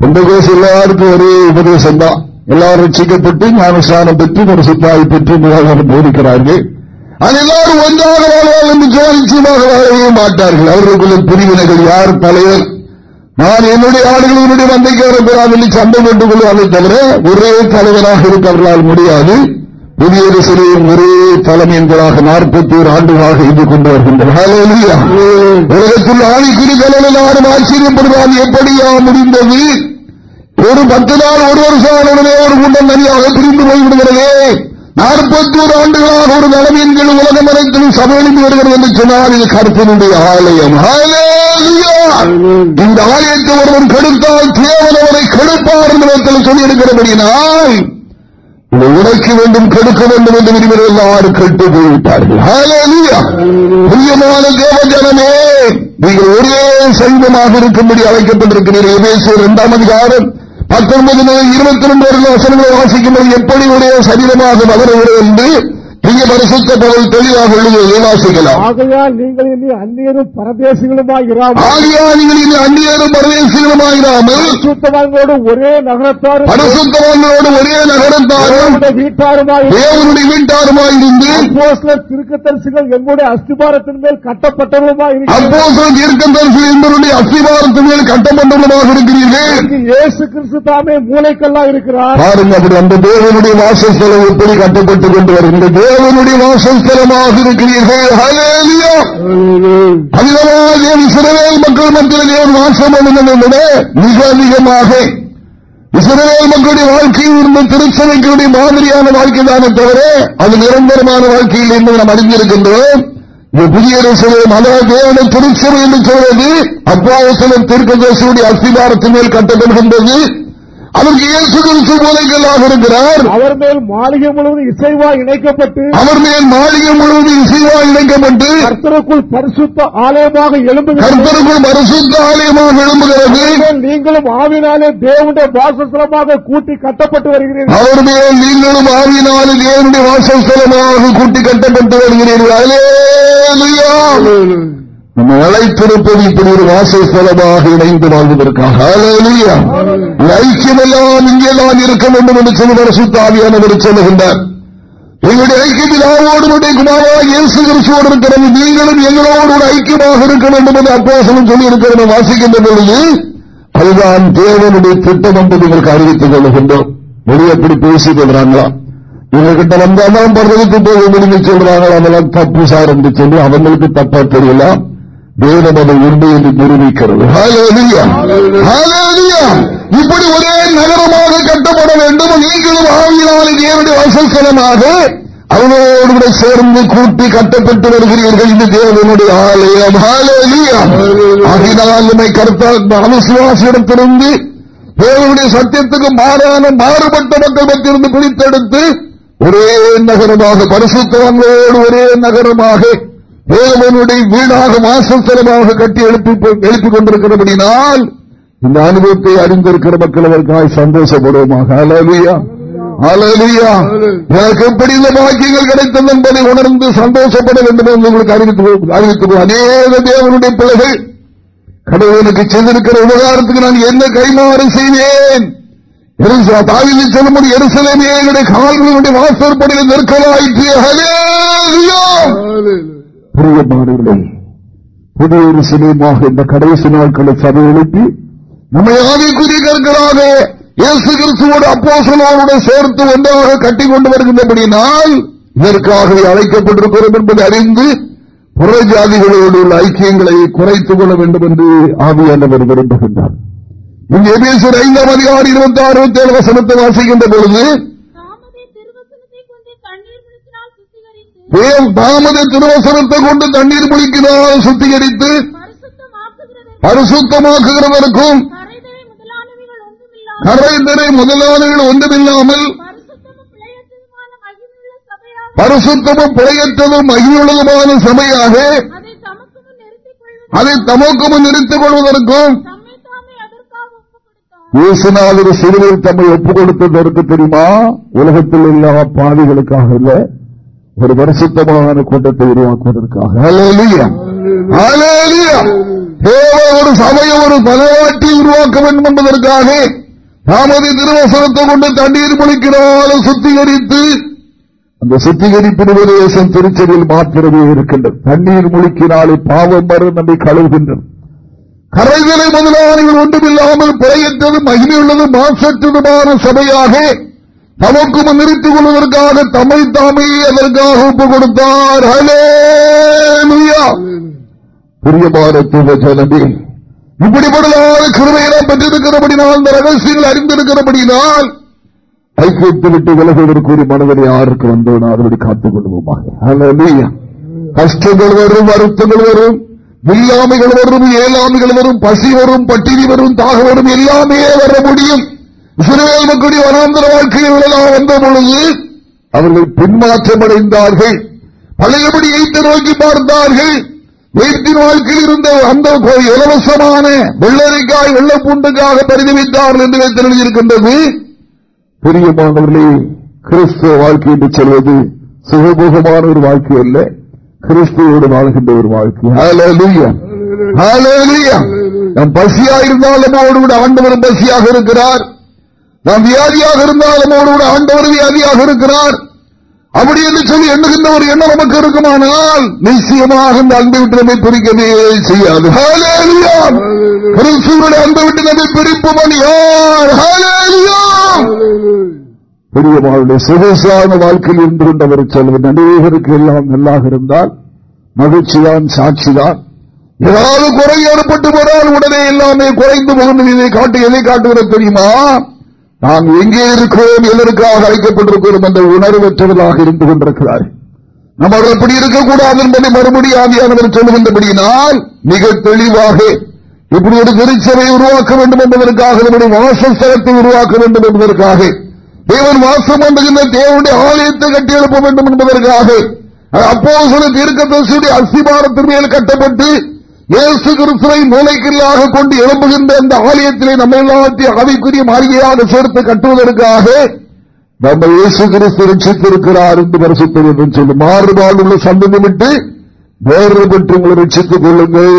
பெந்தகோஸ் எல்லாருக்கும் ஒரே உபதேசம் தான். எல்லாரும் ரட்சிக்கப்பட்டு ஞானஸ்தானம் பெற்று ஒரு சுத்தாய் பெற்று முதல்வர் போதிக்கிறார்கள். அது எல்லாரும் ஒன்றாக வாழ்வார்கள் என்று நிச்சயமாக வாழவே மாட்டார்கள். அவர்களுக்குள்ள பிரிவினைகள் யார் தலைவர்? நான் என்னுடைய ஆடுகள் என்னுடைய வந்தைக்கார பெறாமல் சண்டை போட்டுக் கொள்வார்களே தவிர ஒரே தலைவராக இருக்க அவர்களால் முடியாது. புதிய ஒரே தலைமையன்களாக நாற்பத்தி ஒரு ஆண்டுகளாக இருந்து கொண்டு வருகின்றனர். உலகத்தில் தலைவர் எல்லாரும் ஆச்சரியப்படுவார் எப்படியா முடிந்தது? ஒரு பத்து நாள் ஒரு வருஷம் ஒரு கூட்டம் தனியாக பிரிந்து போய்விடுகிறது. நாற்பத்தி ஒரு ஆண்டுகளாக ஒரு தலைமையின் கீழ் உலகம் அனைத்திலும் சமையலிந்து வருகிறது என்று சொன்னால் இது கருத்தினுடைய ஆலயம். இந்த ஆலயத்தை ஒருவன் கெடுத்தால் தேவன் அவரை கெடுப்பார் என்று இடத்தில் சொல்லியிருக்கிறபடினால் உடைக்க வேண்டும் கெடுக்க வேண்டும் என்று விரும்பின எல்லாரும் கெட்டு போய்விட்டார்கள். புரியமான தேவஜனமே நீங்கள் ஒரே சைவமாக இருக்கும்படி அழைக்கப்பட்டிருக்கிறீர்கள். இரண்டாம் அதிகாரம் பத்தொன்பது இருபத்தி ரெண்டு வரை வசனங்களை வாசிக்கும்போது எப்படி ஒரே சரீரமாக வளருகிறது என்று இங்கே பரிசுத்த பகல் தெளிவாக எழுதுவதை வாசிக்கலாம் ஆகையால் நீங்கள் இனி அந்நியரும் பரதேசிகளுமாய் இராமல் ஆகியா நீங்கள் இனி அந்நியரும் பரதேசிகளுமாயிராமல் சுத்தவான்களோடு ஒரே நகரத்தாரும் பரிசுத்தவான்களோடு ஒரே நகரத்தாரும் தேவனுடைய வீட்டாருமாய் அப்போஸ்தலர் திருக்கதரிசிகள் எங்களுடைய அஸ்திபாரத்தின் மேல் கட்டப்பட்டவருமாய் அப்போஸ்தலர் தீர்க்கதரிசி என்பவருடைய அஸ்திவாரத்தின் மேல் கட்டப்பட்டுள்ளதாக இருக்கிறீர்கள். இயேசு கிறிஸ்து தாமே மூளைக்கல்லா இருக்கிறார். பாருங்க அப்படி அந்த தேவனுடைய வாசஸ்தலம் எப்படி கட்டப்பட்டுக் கொண்டு வருகின்ற தேவனுடைய வாசஸ்தலமாக இருக்கிறீர்கள். ஹalleluya. அதிகமாக தேவன் மக்கள் மத்தியில் தேவன் வாசம் பண்ணுவதை மிக அதிகமாக. இஸ்ரவேல் மக்களுடைய வாழ்க்கையில் இருந்த திருச்சபைகளுடைய மாதிரியான வாழ்க்கை தானே தவிர அது நிரந்தரமான வாழ்க்கையில் என்று நாம் அறிந்திருக்கின்றோம் புதிய இஸ்ரவேல் திருச்சபை என்று சொல்வது அப்பாவசனம் தீர்க்க திருக்கதேசனுடைய அஸ்திவாரத்தின் மேல் கட்டப்படுகின்றது. அதற்கு இயேசு கிறிஸ்து மூலைகளாக இருக்கிறார்? அவர் மேல் மாளிகை முழுவதும் இசைவா இணைக்கப்பட்டு அவர் மேல் மாளிகை முழுவதும் இசைவாக இணைக்கப்பட்டு கர்த்தருக்குள் பரிசுத்த ஆலயமாக எழும்புகிறது. கர்த்தருக்குள் பரிசுத்த ஆலயமாக எழும்புகிறது. நீங்கள் நீங்களும் ஆவினாலே தேவனுடைய வாசஸ்தலமாக கூட்டி கட்டப்பட்டு வருகிறீர்கள். அவர் மேல் நீங்களும் ஆவினாலே தேவனுடைய வாசஸ்தலமாக கூட்டி கட்டப்பட்டு வருகிறீர்கள். அல்லேலூயா. நம்ம அழைத்திருப்பது இப்படி ஒரு வாசஸ்தலமாக இணைந்து வாழ்வதற்காக. ஐக்கியமெல்லாம் இங்கேதான் இருக்க வேண்டும் என்று சொல்லுவார் சுத்தாவியானவர் சொல்லுகின்றார். எங்களுடைய ஐக்கியத்தில் ஆவோடு உடைய இயேசு கிறிஸ்துவோடு இருக்கிறது நீங்களும் எங்களோடு ஒரு ஐக்கியமாக இருக்க வேண்டும் என்று அப்போசனம் சொல்லி இருக்கிறது வாசிக்கின்ற பொழுது அதுதான் தேவனுடைய திட்டம் என்பது உங்களுக்கு அறிவித்துக் கொள்ளுகின்றோம். வெளியே எப்படி பேசிட்டு வருகிறாங்களா இவர்கிட்ட வந்தாதான் பரவலுக்கு போக முடியும் சொல்றாங்களா? அதெல்லாம் தப்பு சார் என்று சொல்லி அவங்களுக்கு தப்பா தெரியலாம் வேதம் அதை உண்மை என்று நிரூபிக்கிறது. இப்படி ஒரே நகரமாக கட்டப்பட வேண்டும். நீங்களும் ஆவியினாலே தேவனுடைய வசஸ்தலமாக அவனோடு கூட சேர்ந்து கூட்டி கட்டப்பட்டு வருகிறீர்கள். இந்த தேவனுடைய ஆலயம். ஆகினால் நம்மை கருத்தால் அவிசுவாசியிடத்திலிருந்து தேவனுடைய சத்தியத்துக்கு மாறான மாறுபட்ட மக்கள் மத்தியிருந்து பிடித்தெடுத்து ஒரே நகரமாக பரிசுத்தவங்களோடு ஒரே நகரமாக தேவனுடைய வீடாக மாசத்தனமாக கட்டி எழுப்பி எழுப்பிக் கொண்டிருக்கிறபடினால் இந்த அனுபவத்தை அறிந்திருக்கிற மக்கள் அதற்காக சந்தோஷப்படுவோமாக. அலலியா அலலியா எனக்கு எப்படி இந்த பாக்கியங்கள் கிடைத்தது என்பதை உணர்ந்து சந்தோஷப்பட வேண்டும் என்று உங்களுக்கு அறிவித்து அறிவித்து அநேக தேவனுடைய பிள்ளைகள் கடவுளுக்கு செய்திருக்கிற உபகாரத்துக்கு நான் என்ன கைமாறு செய்வேன்? தாவிதி சொல்லும்போது எருசலேமே எங்களுடைய கால்களுடைய வாசற்படியில் நிற்கலாயிற்று. பிரியமானவர்களே புதிய ஒரு சிலையமாக இந்த கடைசி நாட்களை சபை எழுப்பி நம்மை ஆவிக்குரிய கற்களாக இயேசு கிறிஸ்துவோடு அப்போசலோடு சேர்த்து ஒன்றாக கட்டி கொண்டு வருகின்றபடினால் இதற்காகவே அழைக்கப்பட்டிருக்கிறோம் என்பதை அறிந்து புற ஜாதிகளோடு உள்ள ஐக்கியங்களை குறைத்துக் கொள்ள வேண்டும் என்று ஆவியானவர் விரும்புகின்றார். இங்கே ஐந்தாம் அதிகாரி இருபத்தி ஆறு இருபத்தி ஏழு வசனத்தை வாசிக்கின்ற பொழுது தேவ் தாமத திருவசனத்தை கொண்டு தண்ணீர் முழிக்கினால் சுத்திகரித்து பரிசுத்தமாக்குகிறவருக்கும் கரைந்தரை முதலாளிகள் ஒன்றுமில்லாமல் பரிசுத்தமும் பிழையற்றதும் மகிழ்வுள்ளதுமான சபையாக அதை தமக்கு முன் நிறுத்திக் தமக்கும் நிறுத்திக் கொள்வதற்கும் தம்மை தாமே இயேசுநாதர் சிறுவில் தம்மை ஒப்புக் கொடுத்ததற்கு தெரியுமா? உலகத்தில் எல்லா பாவிகளுக்காக இல்லை. ஒரு பரிசுத்தமான கூட்டத்தை உருவாக்குவதற்காக. ஒரு சமயம் ஒரு தலைவாட்டி உருவாக்க வேண்டும் என்பதற்காக தாமதி திருவசனத்தை கொண்டு தண்ணீர் முழிக்கிறால் சுத்திகரித்து அந்த சுத்திகரிப்பின் உபதேசம் திருச்செடியில் மாத்திரமே இருக்கின்றது. தண்ணீர் முழுக்கினாலே பாவம் மரம் நம்மை கழுவுகின்றது. கரைதலை முதலாளிகள் ஒன்றுமில்லாமல் பிழையற்றது மகிமையுள்ளது மாசற்றதுமான சபையாக தமக்கும் நிறுத்திக் கொள்வதற்காக தம்மை தாமே அதற்காக ஒப்புக் கொடுத்தார். ஹalleluya. தூவ ஜனமே கிருமையெல்லாம் பெற்றிருக்கிறபடினால் இந்த ரகசியங்கள் அறிந்திருக்கிறபடினால் ஐக்கியத்தை விட்டு விலகுவதற்கு ஒரு மனதனை யாருக்கு வந்தோம். அதோடு காத்துக் கொள்வோமாக. கஷ்டங்கள் வரும் வருத்தங்கள் வரும் இல்லாமைகள் வரும் ஏழாமைகள் வரும் பசி வரும் பட்டினி வரும் தாக வரும் எல்லாமே வர முடியும். இஸ்ரேல் மக்களுடைய வனாந்திர வாழ்க்கையில் உள்ளதாக வந்த பொழுது அவர்கள் பின்மாற்றம் அடைந்தார்கள் பழையபடி எய்த்த நோக்கி பார்த்தார்கள். எய்த்தின் வாழ்க்கையில் இருந்த அந்த இலவசமான வெள்ளரிக்காய் வெள்ளப்பூண்டுக்காக பரிதவித்தார்கள் என்று தெரிவித்திருக்கின்றது பிரியமானவர்களே கிறிஸ்துவ வாழ்க்கை என்று சொல்வது சுகபோகமான ஒரு வாழ்க்கை அல்ல. கிறிஸ்துவோடு வாழ்கின்ற ஒரு வாழ்க்கை. நம் Hallelujah. இருந்தாலும் அவரோடு கூட ஆண்டவரும் பசியாக இருக்கிறார். நாம் வியாதியாக இருந்தாலும் அவரோடு கூட ஆண்டவர் வியாதியாக இருக்கிறார். அப்படி என்று சொல்லி எண்ணுகின்ற ஒரு எண்ணம் நமக்கு இருக்குமானால் நிச்சயமாக இந்த அன்பை விட்டு நம்மை பிரிக்கவே செய்யாது. அன்பை விட்டு நம்மை பிரிப்பவன் யார்? சொகுசான வாழ்க்கையில் இருந்து கொண்டவர் செல்வன். அநேகருக்கு எல்லாம் நல்லாக இருந்தால் மகிழ்ச்சிதான் சாட்சிதான். ஏதாவது குறை ஏற்பட்டு போனால் உடனே எல்லாமே குறைந்து போகின்றது இதை காட்டு எதை காட்டுகிறது தெரியுமா? நாம் எங்கே இருக்கிறோம் எதற்காக அழைக்கப்பட்டிருக்கிறோம் என்ற உணர்வற்றவர்களாக இருந்து கொண்டிருக்கிறார் நம்ம அப்படி இருக்கக்கூடாது என்பதை மறுபடியும் ஆவியானவர் சொல்லுகின்றபடியினால் மிக தெளிவாக இப்படி ஒரு திருச்சபை உருவாக்க வேண்டும் என்பதற்காக நம்முடைய வாசஸ்தலத்தை உருவாக்க வேண்டும் என்பதற்காக தேவன் வாசம் என்கின்ற தேவனுடைய ஆலயத்தை கட்டி எழுப்ப வேண்டும் என்பதற்காக அப்போ சில தீர்க்கதரிசியுடைய அஸ்திபாரத்தின் மேல் கட்டப்பட்டு இயேசு கிறிஸ்துவை மூளைக்கில்லாக கொண்டு எழும்புகின்ற அந்த ஆலயத்திலே நம்ம எல்லாத்தையும் அவைக்குரிய மாளிகையாக சேர்த்து கட்டுவதற்காக நம்ம இயேசு கிறிஸ்து ரட்சித்திருக்கிறார் என்று சொல்லி மாறுபாடு உள்ள சந்ததி விட்டு வேறுபட்டு உங்களை ரட்சித்துக் கொள்ளுங்கள்.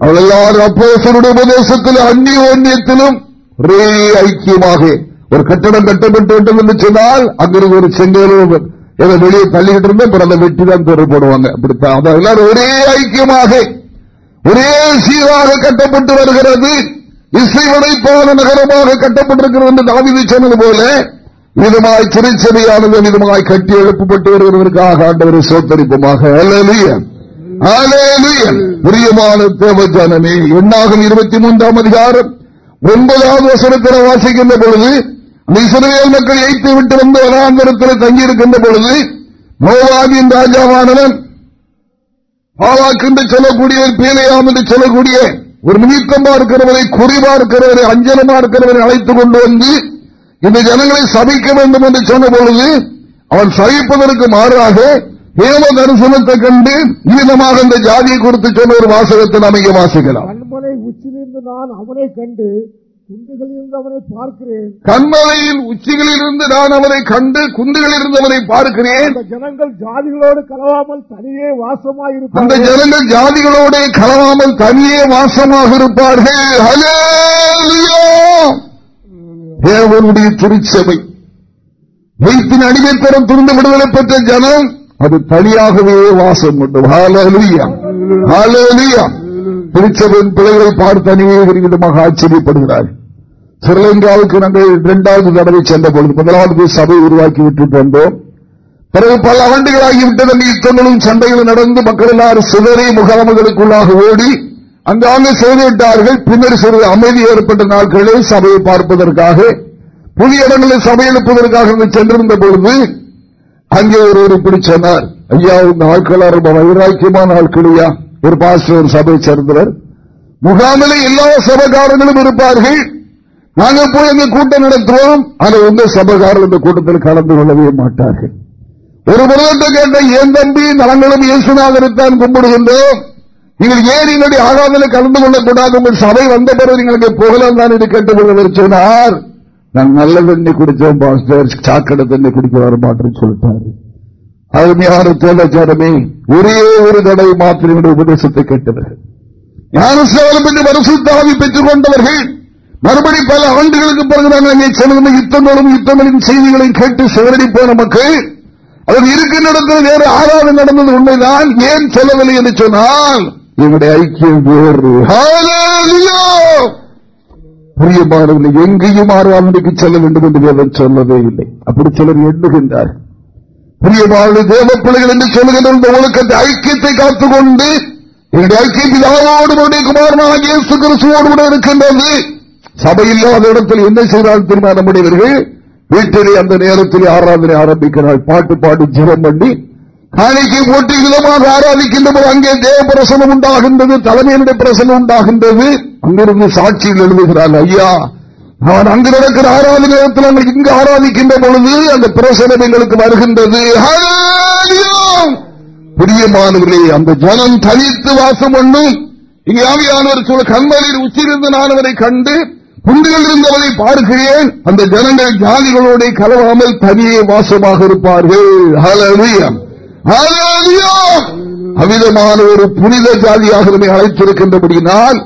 அவள் எல்லாரும் அப்போசனுடைய உபதேசத்தில் அந்நியோன்யத்திலும் ஒரே ஐக்கியமாக ஒரு கட்டடம் கட்டப்பட்டு விட்டது என்று சொன்னால் அங்கிருந்து ஒரு செங்கலும் ஏதோ வெளியே தள்ளிக்கிட்டு இருந்தா அப்புறம் அதை வெட்டி தான் துறை போடுவாங்க. அப்படித்தான். எல்லாரும் ஒரே ஐக்கியமாக ஒரே சீராக கட்டப்பட்டு வருகிறது. இசைவடைப்பான நகரமாக கட்டப்பட்டிருக்கிறது என்று தாவிதை சொன்னது போல விதமாய் திருச்சபையானது விதமாய் கட்டி எழுப்பப்பட்டு வருவதற்காக ஆண்டவரை சோத்தரிப்புமாக. அல்ல பிரியமான தேவஜானமே எண்ணாகும் இருபத்தி மூன்றாம் அதிகாரம் ஒன்பதாவது வசனத்தில் வாசிக்கின்ற பொழுது இஸ்ரேல் மக்கள் எய்த்து விட்டு வந்து வனாந்தரத்தில் தங்கியிருக்கின்ற பொழுது மோவாபியின் ராஜாவானவன் பாவாக்கு என்று சொல்லக்கூடிய பேலையாம் என்று சொல்லக்கூடிய ஒரு நிமித்தமா இருக்கிறவரை குறிவா இருக்கிறவரை அஞ்சலமா இருக்கிறவரை அழைத்துக் கொண்டு வந்து இந்த ஜனங்களை சபிக்க வேண்டும் என்று சொன்ன பொழுது அவன் சகிப்பதற்கு மாறாக தேவ தரிசனத்தை கண்டு ஈனமாக இந்த ஜாதியை குறித்து சொன்ன ஒரு வாசகத்தை நாம் இங்கே வாசிக்கலாம். அவனை கண்டு பார்க்கிறேன். கண்மலையில் உச்சிகளில் இருந்து நான் அவரை கண்டு குண்டுகளில் இருந்து அவரை பார்க்கிறேன். அந்த ஜனங்கள் ஜாதிகளோடு கலவாமல் தனியே அந்த வாசமாயிருப்பார்கள் ஜனங்கள் ஜாதிகளோடு கலவாமல் தனியே வாசமாக இருப்பார்கள். தேவனுடைய திருச்சபை. வைத்தின் அடிமைத்தரம் துணிந்து விடுதலை பெற்ற ஜனம் அது தனியாகவே வாசம் கொண்டு. திருச்சபையின் பிள்ளைகளை பார்த்து அநேக விதமாக ஆச்சரியப்படுகிறார்கள். ஸ்ரீலங்காவுக்கு நாங்கள் இரண்டாவது தடவை சென்ற பொழுது முதலாவது சபை உருவாக்கி விட்டு வந்தோம் பிறகு பல ஆண்டுகளாகிவிட்டது அந்த யுத்தங்களும் சண்டைகளும் நடந்து மக்கள் எல்லாரும் சிதறி முகாம்களுக்குள்ளாக ஓடி அங்காங்க செய்துவிட்டார்கள். பின்னர் சிறு அமைதி ஏற்பட்ட நாட்களில் சபையை பார்ப்பதற்காக புதிய இடங்களில் சபை எழுப்பதற்காக சென்றிருந்த பொழுது அங்கே ஒருவர் இப்படி சொன்னார் ஐயா உங்க ஆட்களா ரொம்ப வைராக்கியமான ஆட்களையா? ஒரு பாஸ்டர் சபை சபையை சேர்ந்தவர். முகாமிலே எல்லா சபகாரங்களும் இருப்பார்கள். நாங்கள் போய் அங்கே கூட்டம் நடத்துவோம் ஆனால் உங்க சபகாரம் இந்த கூட்டத்தில் கலந்து கொள்ளவே மாட்டார்கள். ஒரு முருகத்தை கேட்ட என் தம்பி நலங்களும் இயேசுநாதனைத்தான் கும்பிடுகின்றோம். நீங்கள் ஏன் எங்களுடைய ஆராதனை கலந்து கொள்ளக்கூடாது? உங்கள் சபை வந்த பிறகு நீங்கள் போகலாம் தான் என்று கேட்டுக்கொள்ள சொன்னார் நான் நல்ல தண்ணி குடிச்சோம் பாஸ்டர். சாக்கடை தண்ணி குடிக்க வர மாட்டேன்னு சொல்லிட்டாரு. அருமையான தேவச்சாரமே ஒரே ஒரு தடவை மாத்திரம் உபதேசத்தை கேட்டவர்கள். ஞானசாலம் என்று மறுசுத்தாவி பெற்றுக் கொண்டவர்கள் மறுபடி பல ஆண்டுகளுக்கு பிறகு நாங்கள் அங்கே செல்கின்ற யுத்தங்களும் யுத்தங்களின் செய்திகளை கேட்டு சிவரடி போன மக்கள் அவர் இருக்கின்ற இடத்தில் வேறு ஆராதனை நடந்தது உண்மைதான். ஏன் சொல்லவில்லை என்று சொன்னால் எங்களுடைய ஐக்கியம் வேறு. ஹalleluya. பிரியமானவர்கள் எங்கேயும் ஆராதனைக்கு செல்ல வேண்டும் என்று வேதம் சொல்லவே இல்லை. அப்படி சிலர் எண்ணுகின்றார். பிரியமான தேவ பிள்ளைகள் என்று சொல்லுகின்ற இந்த ஒழுக்கத்தை ஐக்கியத்தை காத்துக்கொண்டு என்னுடைய ஐக்கியம் பிதாவோடு உடைய குமாரனாக இருக்கின்றது. சபையில்லாத இடத்தில் என்ன செய்தால் தெரியுமா நம்முடையவர்கள் வீட்டிலே அந்த நேரத்தில் ஆராதனை ஆரம்பிக்கிறாள் பாட்டு பாடி ஜெபம் பண்ணி காணிக்கை போட்டு விதமாக ஆராதிக்கின்ற போது அங்கே தேவ பிரசனம் உண்டாகின்றது தலைமையினுடைய பிரசனம் உண்டாகின்றது. அங்கிருந்து சாட்சியில் எழுதுகிறாள் ஐயா அவன் அங்கு நடக்கிற ஆராதனை நேரத்தில் இங்கு ஆராதிக்கின்ற பொழுது அந்த பிரசனம் எங்களுக்கு வருகின்றது. புரியமானவர்களே அந்த ஜனம் தனித்து வாசம் பண்ணும். இங்கே ஆவியானவர் சொல்ல கண்மலில் உச்சிருந்து நான் அவரை கண்டு குண்டுகள் இருந்தவரை பார்க்கிறேன். அந்த ஜனங்கள் ஜாதிகளோட கலவாமல் தனியே வாசமாக இருப்பார்கள். ஹalleluya. ஒரு புனித ஜாதியாக நம்மை அழைத்திருக்கின்றபடியினால்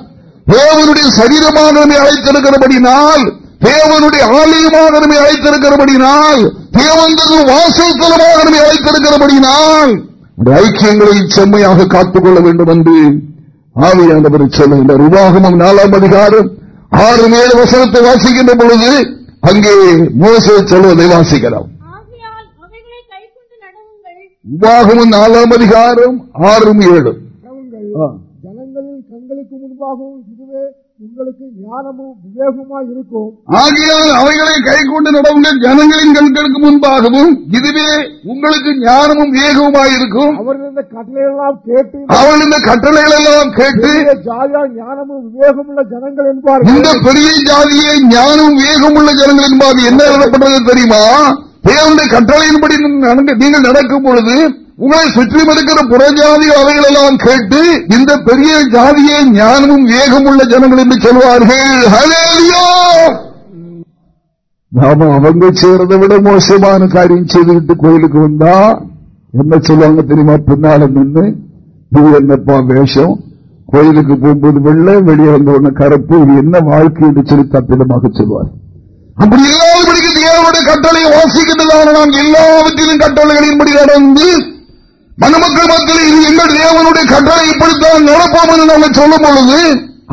தேவனுடைய சரீரமாக நம்மை அழைத்திருக்கிறபடினால் தேவனுடைய ஆலயமாக நம்மை அழைத்திருக்கிறபடினால் தேவந்தது வாசல்தலமாக நம்மை அழைத்திருக்கிறபடினால் ஐக்கியங்களை செம்மையாக காத்துக் கொள்ள வேண்டும் என்று ஆவியானவர் சொல்லுகின்ற உபாகமம் நாலாம் அதிகாரம் ஆறு ஏழு வசனத்தை வாசிக்கின்ற பொழுது அங்கே மோசே சொல்வதை வாசிக்கலாம். ஆகையால் அவைகளை கைக்கொண்டு நடவுங்கள். உபாகமம் நாலாம் அதிகாரம் ஆறும் ஏழு ஜனங்கள் ஆ. ஜனங்களின் கண்களுக்கு முன்பாகவும் இதுவே உங்களுக்கு ஞானமும் விவேகமாய் இருக்கும். ஆகையால் அவைகளை கை கொண்டு நடவுங்கள் ஜனங்களின் கண்களுக்கு முன்பாகவும் இதுவே உங்களுக்கு ஞானமும் வேகவுமாயிருக்கும் அவர்கள் இந்த கட்டளையெல்லாம் கேட்டு அவள் இந்த கட்டளைகள் எல்லாம் கேட்டு ஜாதியா ஞானமும் விவேகமுள்ள ஜனங்கள் இந்த என்பார்கள் பெரிய ஜாதியை ஞானம் வேகம் உள்ள ஜனங்கள் என்பது என்ன எழுதப்பட்டது தெரியுமா? தேவனுடைய கட்டளையின்படி நீங்கள் நடக்கும் பொழுது உங்களை சுற்றி இருக்கிற புறஜாதி அவைகள் எல்லாம் கேட்டு இந்த பெரிய ஜாதியை ஞானமும் வேகம் உள்ள ஜனங்கள் என்று சொல்வார்கள். நாம அவங்க செய்யறதை விட மோசமான காரியம் செய்துவிட்டு கோயிலுக்கு வந்தா என்ன சொல்லுவாங்க தெரியுமா? பின்னால நின்று இது என்னப்பா வேஷம்? கோயிலுக்கு போகும்போது வெள்ளை வெளியே வந்த உடனே கருப்பு இது என்ன வாழ்க்கை என்று சொல்லி தப்பிடமாக சொல்வார். அப்படி இல்லாதபடிக்கு தேவனுடைய கட்டளை வாசிக்கின்றதான நாம் எல்லாவற்றிலும் கட்டளைகளின்படி நடந்து மணமக்கள் மத்தியில் இது எங்கள் தேவனுடைய கட்டளை. இப்படித்தான் நடப்போம் என்று நாங்கள் சொல்லும் பொழுது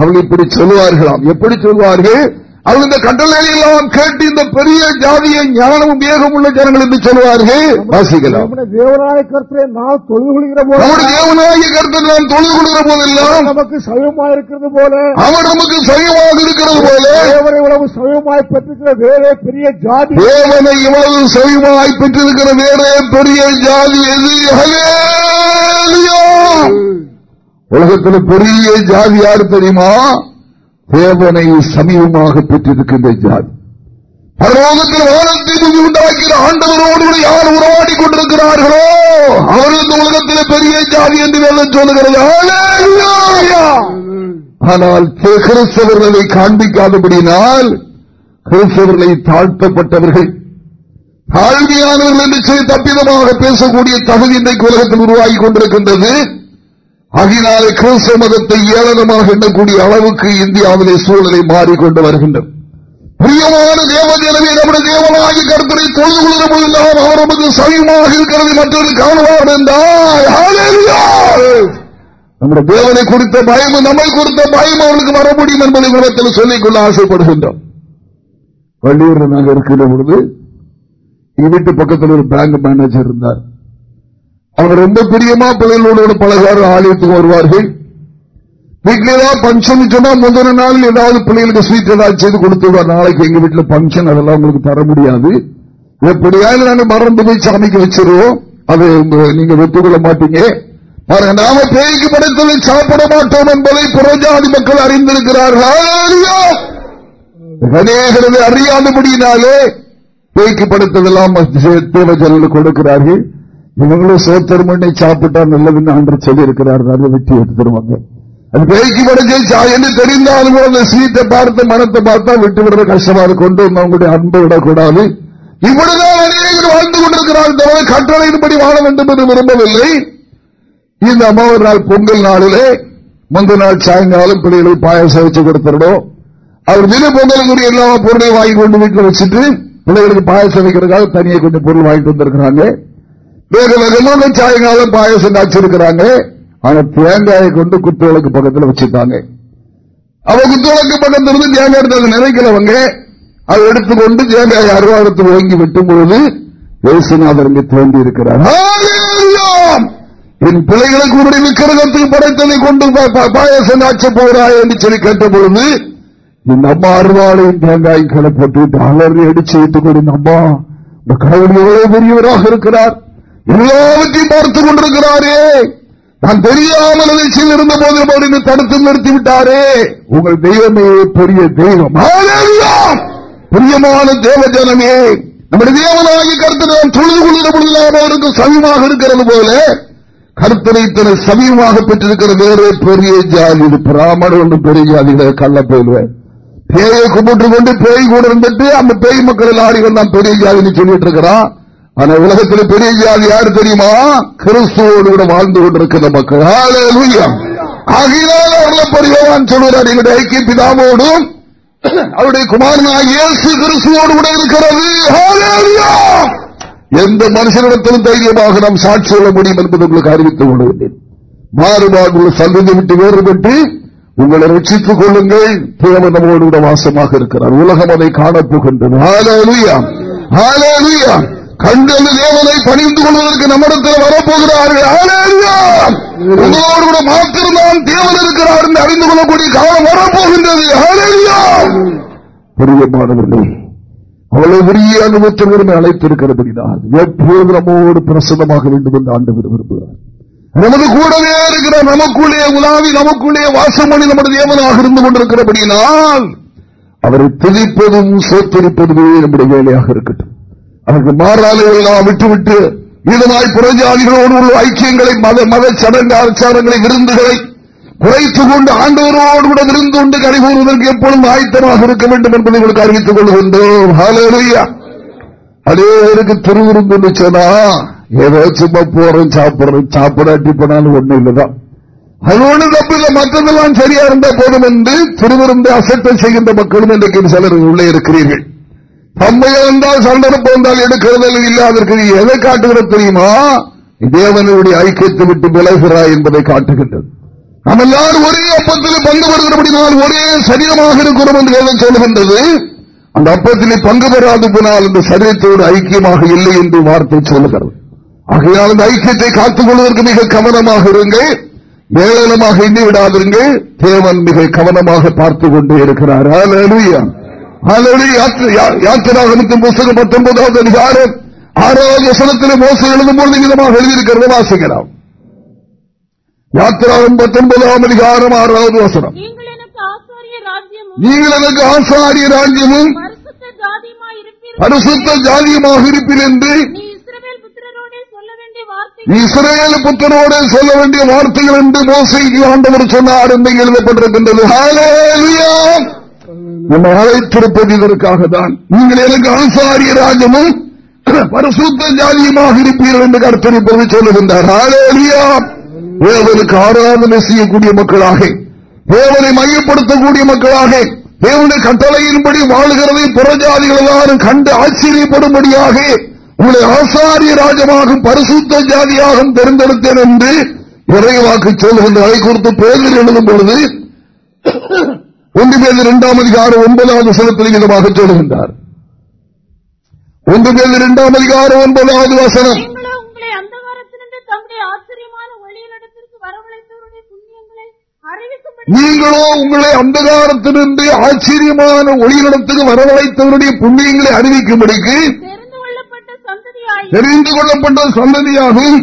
அவள் இப்படி சொல்லுவார்களாம். எப்படி சொல்வார்கள்? அவங்க இந்த கட்டளைகளை எல்லாம் கேட்டு இந்த பெரிய ஜாதியை ஞானமும் வேகம் உள்ள ஜனங்கள் என்று சொல்வார்கள். வாசிக்கலாம். தேவனாய கருத்தை நான் தொழுது கொள்கிற போது தேவனாகிய கருத்தை நாம் தொழுது கொள்கிற போதெல்லாம் நமக்கு சமயமாய் இருக்கிறது போல அவர் நமக்கு சைவமாக இருக்கிறது போல தேவனை இவ்வளவு சமயமாய் பெற்றிருக்கிற வேறே பெரிய ஜாதி. தேவனை இவ்வளவு சைவமாய் பெற்றிருக்கிற வேறே பெரிய ஜாதி எது! உலகத்தில் பெரிய ஜாதி யார் தெரியுமா? தேவனை சமீபமாக பெற்றிருக்கின்ற ஜாதி பரலோகத்தில் வானத்தை உண்டாக்கிற ஆண்டவரோடு யார் உறவாடி கொண்டிருக்கிறார்களோ? அவர்கள் இந்த உலகத்தில் பெரிய ஜாதி என்று வேதம் சொல்லுகிறது. ஆனால் கிறிஸ்தவர்களை காண்பிக்காதபடினால் கிறிஸ்தவர்களை தாழ்த்தப்பட்டவர்கள் தாழ்மையானவர்கள் என்று சொல்லி தப்பிதமாக பேசக்கூடிய தகுதி இன்றைக்கு உலகத்தில் உருவாகி கொண்டிருக்கின்றது. ஆகினாலே கிறிஸ்தவ மதத்தை ஏளனமாக எண்ணக்கூடிய அளவுக்கு இந்தியாவிலே சூழலை மாறிக்கொண்டு வருகின்றது. பிரியமான தேவஜனமே நம்முடைய தேவனாகி கருத்தரை தொழுது கொள்கிற போதெல்லாம் அவர் நமது சமயமாக இருக்கிறது மற்றொரு காணுவார் என்றால் நம்முடைய தேவனை குறித்த பயம் நம்மை குறித்த பயம் அவர்களுக்கு வர முடியும் என்பதை உலகத்தில் சொல்லிக்கொள்ள ஆசைப்படுகின்றோம். வள்ளியூரில் நாங்கள் இருக்கிற பொழுது வீட்டு பக்கத்தில் ஒரு பேங்க் மேனேஜர் இருந்தார். அவர் ரொம்ப பிரியமா பிள்ளைகளோடு பழகாரு ஆலயத்துக்கு வருவார்கள். வீட்டுல ஏதாவது பங்கன் சொன்னா முதல் நாள் ஏதாவது பிள்ளைகளுக்கு ஸ்வீட் ஏதாவது செய்து கொடுத்துருவார் நாளைக்கு எங்க வீட்டுல பங்கன் அதெல்லாம் உங்களுக்கு தர முடியாது. எப்படியாவது நாங்க மறந்து போய் சாமிக்கு வச்சிருவோம். அது உங்க- நீங்க ஒத்துக்கொள்ள மாட்டீங்க. பாருங்க நாம பேய்க்கு படைத்ததை சாப்பிட மாட்டோம் என்பதை புறஜாதி மக்கள் அறிந்திருக்கிறார்கள். அநேகரது அறியாதபடியினாலே பேய்க்கு படுத்ததெல்லாம் தேவஜனங்கள் கொடுக்கிறார்கள். இவங்களும் சோத்தர் மண்ணை சாப்பிட்டா நல்லதுன்னு ஆண்டு சொல்லி இருக்கிறார் அதை வெட்டி எடுத்து தருவாங்க. அது பேய்க்கு படைச்ச தெரிந்தாலும் கூட அந்த சீட்டை பார்த்து மனத்தை பார்த்தா விட்டு விடுற கஷ்டமா கொண்டு வந்து அவங்களுடைய அன்பை விடக்கூடாது. இவ்வளவுதான் அநேகர் வாழ்ந்து கொண்டிருக்கிறார் கட்டளையின்படி வாழ வேண்டும் என்று விரும்பவில்லை. இந்த அம்மாவர் நாள் பொங்கல் நாளிலே முந்த நாள் சாயங்காலம் பிள்ளைகளுக்கு பாயசம் வச்சு கொடுத்துடணும். அவர் தின பொங்கலுக்குரிய எல்லா பொருளையும் வாங்கி கொண்டு வீட்டில் வச்சுட்டு பிள்ளைகளுக்கு பாயசம் வைக்கிறதுக்காக தனியை கொஞ்சம் பொருள் வாங்கிட்டு வந்திருக்கிறாங்க. வேறு வேகமாக சாயங்காலம் பாயசம் காய்ச்சிருக்கிறாங்க? ஆனா தேங்காயை கொண்டு குத்துவிளக்கு பக்கத்தில் வச்சுட்டாங்க அவ குத்துவிளக்கு பக்கத்துல இருந்து தேங்காய் எடுத்து நினைக்கிறவங்க அதை எடுத்துக்கொண்டு தேங்காய் அருவாரத்தில் வாங்கி வெட்டும் பொழுது இயேசுநாதர் இங்கே தோன்றி இருக்கிறார். என் பிள்ளைகளுக்கு உடைய விக்கிரகத்துக்கு படைத்ததை கொண்டு பாயசம் காய்ச்ச போகிறாய் என்று சொல்லி கேட்ட பொழுது இந்த அம்மா அருவாளையும் தேங்காயும் கடை போட்டு அலறி அடிச்சு வைத்துக் கொண்டு இந்த அம்மா. இந்த கடவுள் எவ்வளவு பெரியவராக இருக்கிறார். எல்லாவற்றையும் பார்த்துக் கொண்டிருக்கிறாரே. நான் தெரியாமல் அதை இருந்த போது அப்படின்னு தடுத்து நிறுத்தி விட்டாரே. உங்கள் தெய்வமே பெரிய தெய்வம். பிரியமான தேவ ஜனமே நம்முடைய தேவனாகி கருத்து நாம் தொழுது கொள்கிற பொழுதெல்லாம் அவருக்கு சமயமாக இருக்கிறது போல கருத்தனை தன சமயமாக பெற்றிருக்கிற வேறு பெரிய ஜாதி இது. பிராமணர் ஒன்று பெரிய ஜாதிகளை கள்ள போயிடுவேன். பேயை கும்பிட்டு கொண்டு பேய் கூட இருந்துட்டு அந்த பேய் மக்கள் எல்லாரையும் தான் பெரிய ஜாதின்னு சொல்லிட்டு இருக்கிறான். ஆனா உலகத்தில் பெரிய ஜாதி யாரு தெரியுமா? கிறிஸ்துவோடு கூட வாழ்ந்து கொண்டிருக்கிற மக்கள். ஹalleluya. ஆகையினால் அவர்களை பெரியவான் சொல்கிறார் எங்களுடைய ஐக்கிய பிதாவோடும் அவருடைய குமாரனாக இயேசு கிறிஸ்துவோடு கூட இருக்கிறது. எந்த மனுஷனிடத்திலும் தைரியமாக நாம் சாட்சி சொல்ல முடியும் என்பதை உங்களுக்கு அறிவித்துக் கொள்கிறேன். மாறுபாடுள்ள சந்ததி விட்டு வேறுபட்டு உங்களை ரட்சித்துக் கொள்ளுங்கள். தேவன் நம்மோடு கூட வாசமாக இருக்கிறார். உலகம் அதை காணப்போகின்றது ஹalleluya. ஹalleluya. கண்டு அந்த தேவனை பணிந்து கொள்வதற்கு நம்மிடத்தில் வரப்போகிறார்கள். உங்களோடு கூட மாத்திரம்தான் தேவன் இருக்கிறார் என்று அறிந்து கொள்ளக்கூடிய காலம் வரப்போகின்றது. ஹalleluya. பிரியமானவர்களே அவ்வளவு பெரிய அனுபவத்தில் விரும்பி அழைத்திருக்கிறபடினால் எப்போது நம்மோடு பிரசன்னமாக வேண்டும் என்று ஆண்டு விரும்புகிறார். நமது கூடவே இருக்கிற நமக்குள்ளே உலாவி நமக்குள்ளே வாசம் பண்ணி நம்முடைய தேவனாக இருந்து கொண்டிருக்கிறபடினால் அவரை துதிப்பதும் சோத்தரிப்பதுமே நம்முடைய வேலையாக இருக்கட்டும். அதற்கு மாறாளிகள் நாம் விட்டுவிட்டு இதனாய் புறஜாதிகளோடு உள்ள ஐக்கியங்களை மத மத சடங்கு ஆச்சாரங்களை விருந்துகளை குறைத்துக் கொண்டு ஆண்டவரோடு கூட விருந்து கொண்டு கடைபூறுவதற்கு எப்பொழுதும் ஆயத்தமாக இருக்க வேண்டும் என்பதை உங்களுக்கு அறிவித்துக் கொள்கின்றோம். அநேகருக்கு திருவிருந்து சொன்னா ஏதோ சும்மா போறோம் சாப்பிடுறோம் சாப்பிடாட்டி போனாலும் ஒண்ணும் இல்லதான். அது ஒண்ணு தப்பு இல்லை மற்றதெல்லாம் சரியா இருந்தா போதும் என்று திருவிருந்து அசட்டை செய்கின்ற மக்களும் இன்றைக்கு சிலர் உள்ளே இருக்கிறீர்கள். தம்மை இழந்தால் சண்டரப்பு வந்தால் எடுக்கிறதில் இல்லாதற்கு எதை காட்டுகிறது தெரியுமா? தேவனுடைய ஐக்கியத்தை விட்டு விலகிறாய் என்பதை காட்டுகின்றது. நம்ம எல்லாரும் ஒரே அப்பத்தில் பங்கு பெறுகிறபடினால் ஒரே சரீரமாக இருக்கிறோம் என்று வேதம் சொல்லுகின்றது. அந்த அப்பத்திலே பங்கு பெறாது போனால் அந்த சரீரத்தோடு ஐக்கியமாக இல்லை என்று வார்த்தை சொல்லுகிறது. ஆகையால் அந்த ஐக்கியத்தை காத்துக் கொள்வதற்கு மிக கவனமாக இருங்கள். ஏளனமாக எண்ணி விடாதிருங்கள். தேவன் மிக கவனமாக பார்த்துக் கொண்டே இருக்கிறார். யாத்திராகமத்தின் புத்தகம் பத்தொன்பதாவது அதிகாரம் ஆறாவது வசனத்தில் மோசம் எழுதும் பொழுது விதமாக எழுதியிருக்கிறது வாசிக்கலாம். யாத்திராகம் பத்தொன்பதாம் அதிகாரம் ஆறாவது வசனம். நீங்கள் எனக்கு ஆசாரிய ராஜ்யமும் பரிசுத்த ஜாதியமாக இருப்பீர் என்று இஸ்ரேல் புத்தனோடு சொல்ல வேண்டிய வார்த்தைகள் என்று மோசைக்கு ஆண்டவர் சொன்னார் என்று எழுதப்பட்டிருக்கின்றது. நம்மை அழைத்திருப்பது இதற்காக தான் நீங்கள் எனக்கு ஆசாரிய ராஜமும் பரிசுத்த ஜாதியுமாக இருப்பீர்கள் என்று கருத்தரிப்பது சொல்லுகின்றார். தேவனுக்கு ஆராதனை செய்யக்கூடிய மக்களாக தேவனை மையப்படுத்தக்கூடிய மக்களாக தேவனுடைய கட்டளையின்படி வாழ்கிறதை புறஜாதிகள் எல்லாரும் கண்டு ஆச்சரியப்படும்படியாக உங்களை ஆசாரிய ராஜமாகும் பரிசுத்த ஜாதியாகவும் தேர்ந்தெடுத்தேன் என்று விரைவாக்கு சொல்லுகின்ற அதை குறித்து பேரில் எழுதும் பொழுது ஒன்று பேர் இரண்டாம் அதிகாரம் ஒன்பதாவது வசனத்தில் விதமாக சொல்லுகின்றார் ஒன்று பேர் இரண்டாம் அதிகாரம் ஒன்பதாவது வசனம். நீங்களோ உங்களை அந்தகாரத்திலிருந்து ஆச்சரியமான ஒளியிடத்துக்கு வரவழைத்தவருடைய புண்ணியங்களை அறிவிக்கும்படிக்கு தெரிந்து கொள்ளப்பட்ட சந்ததியாகும்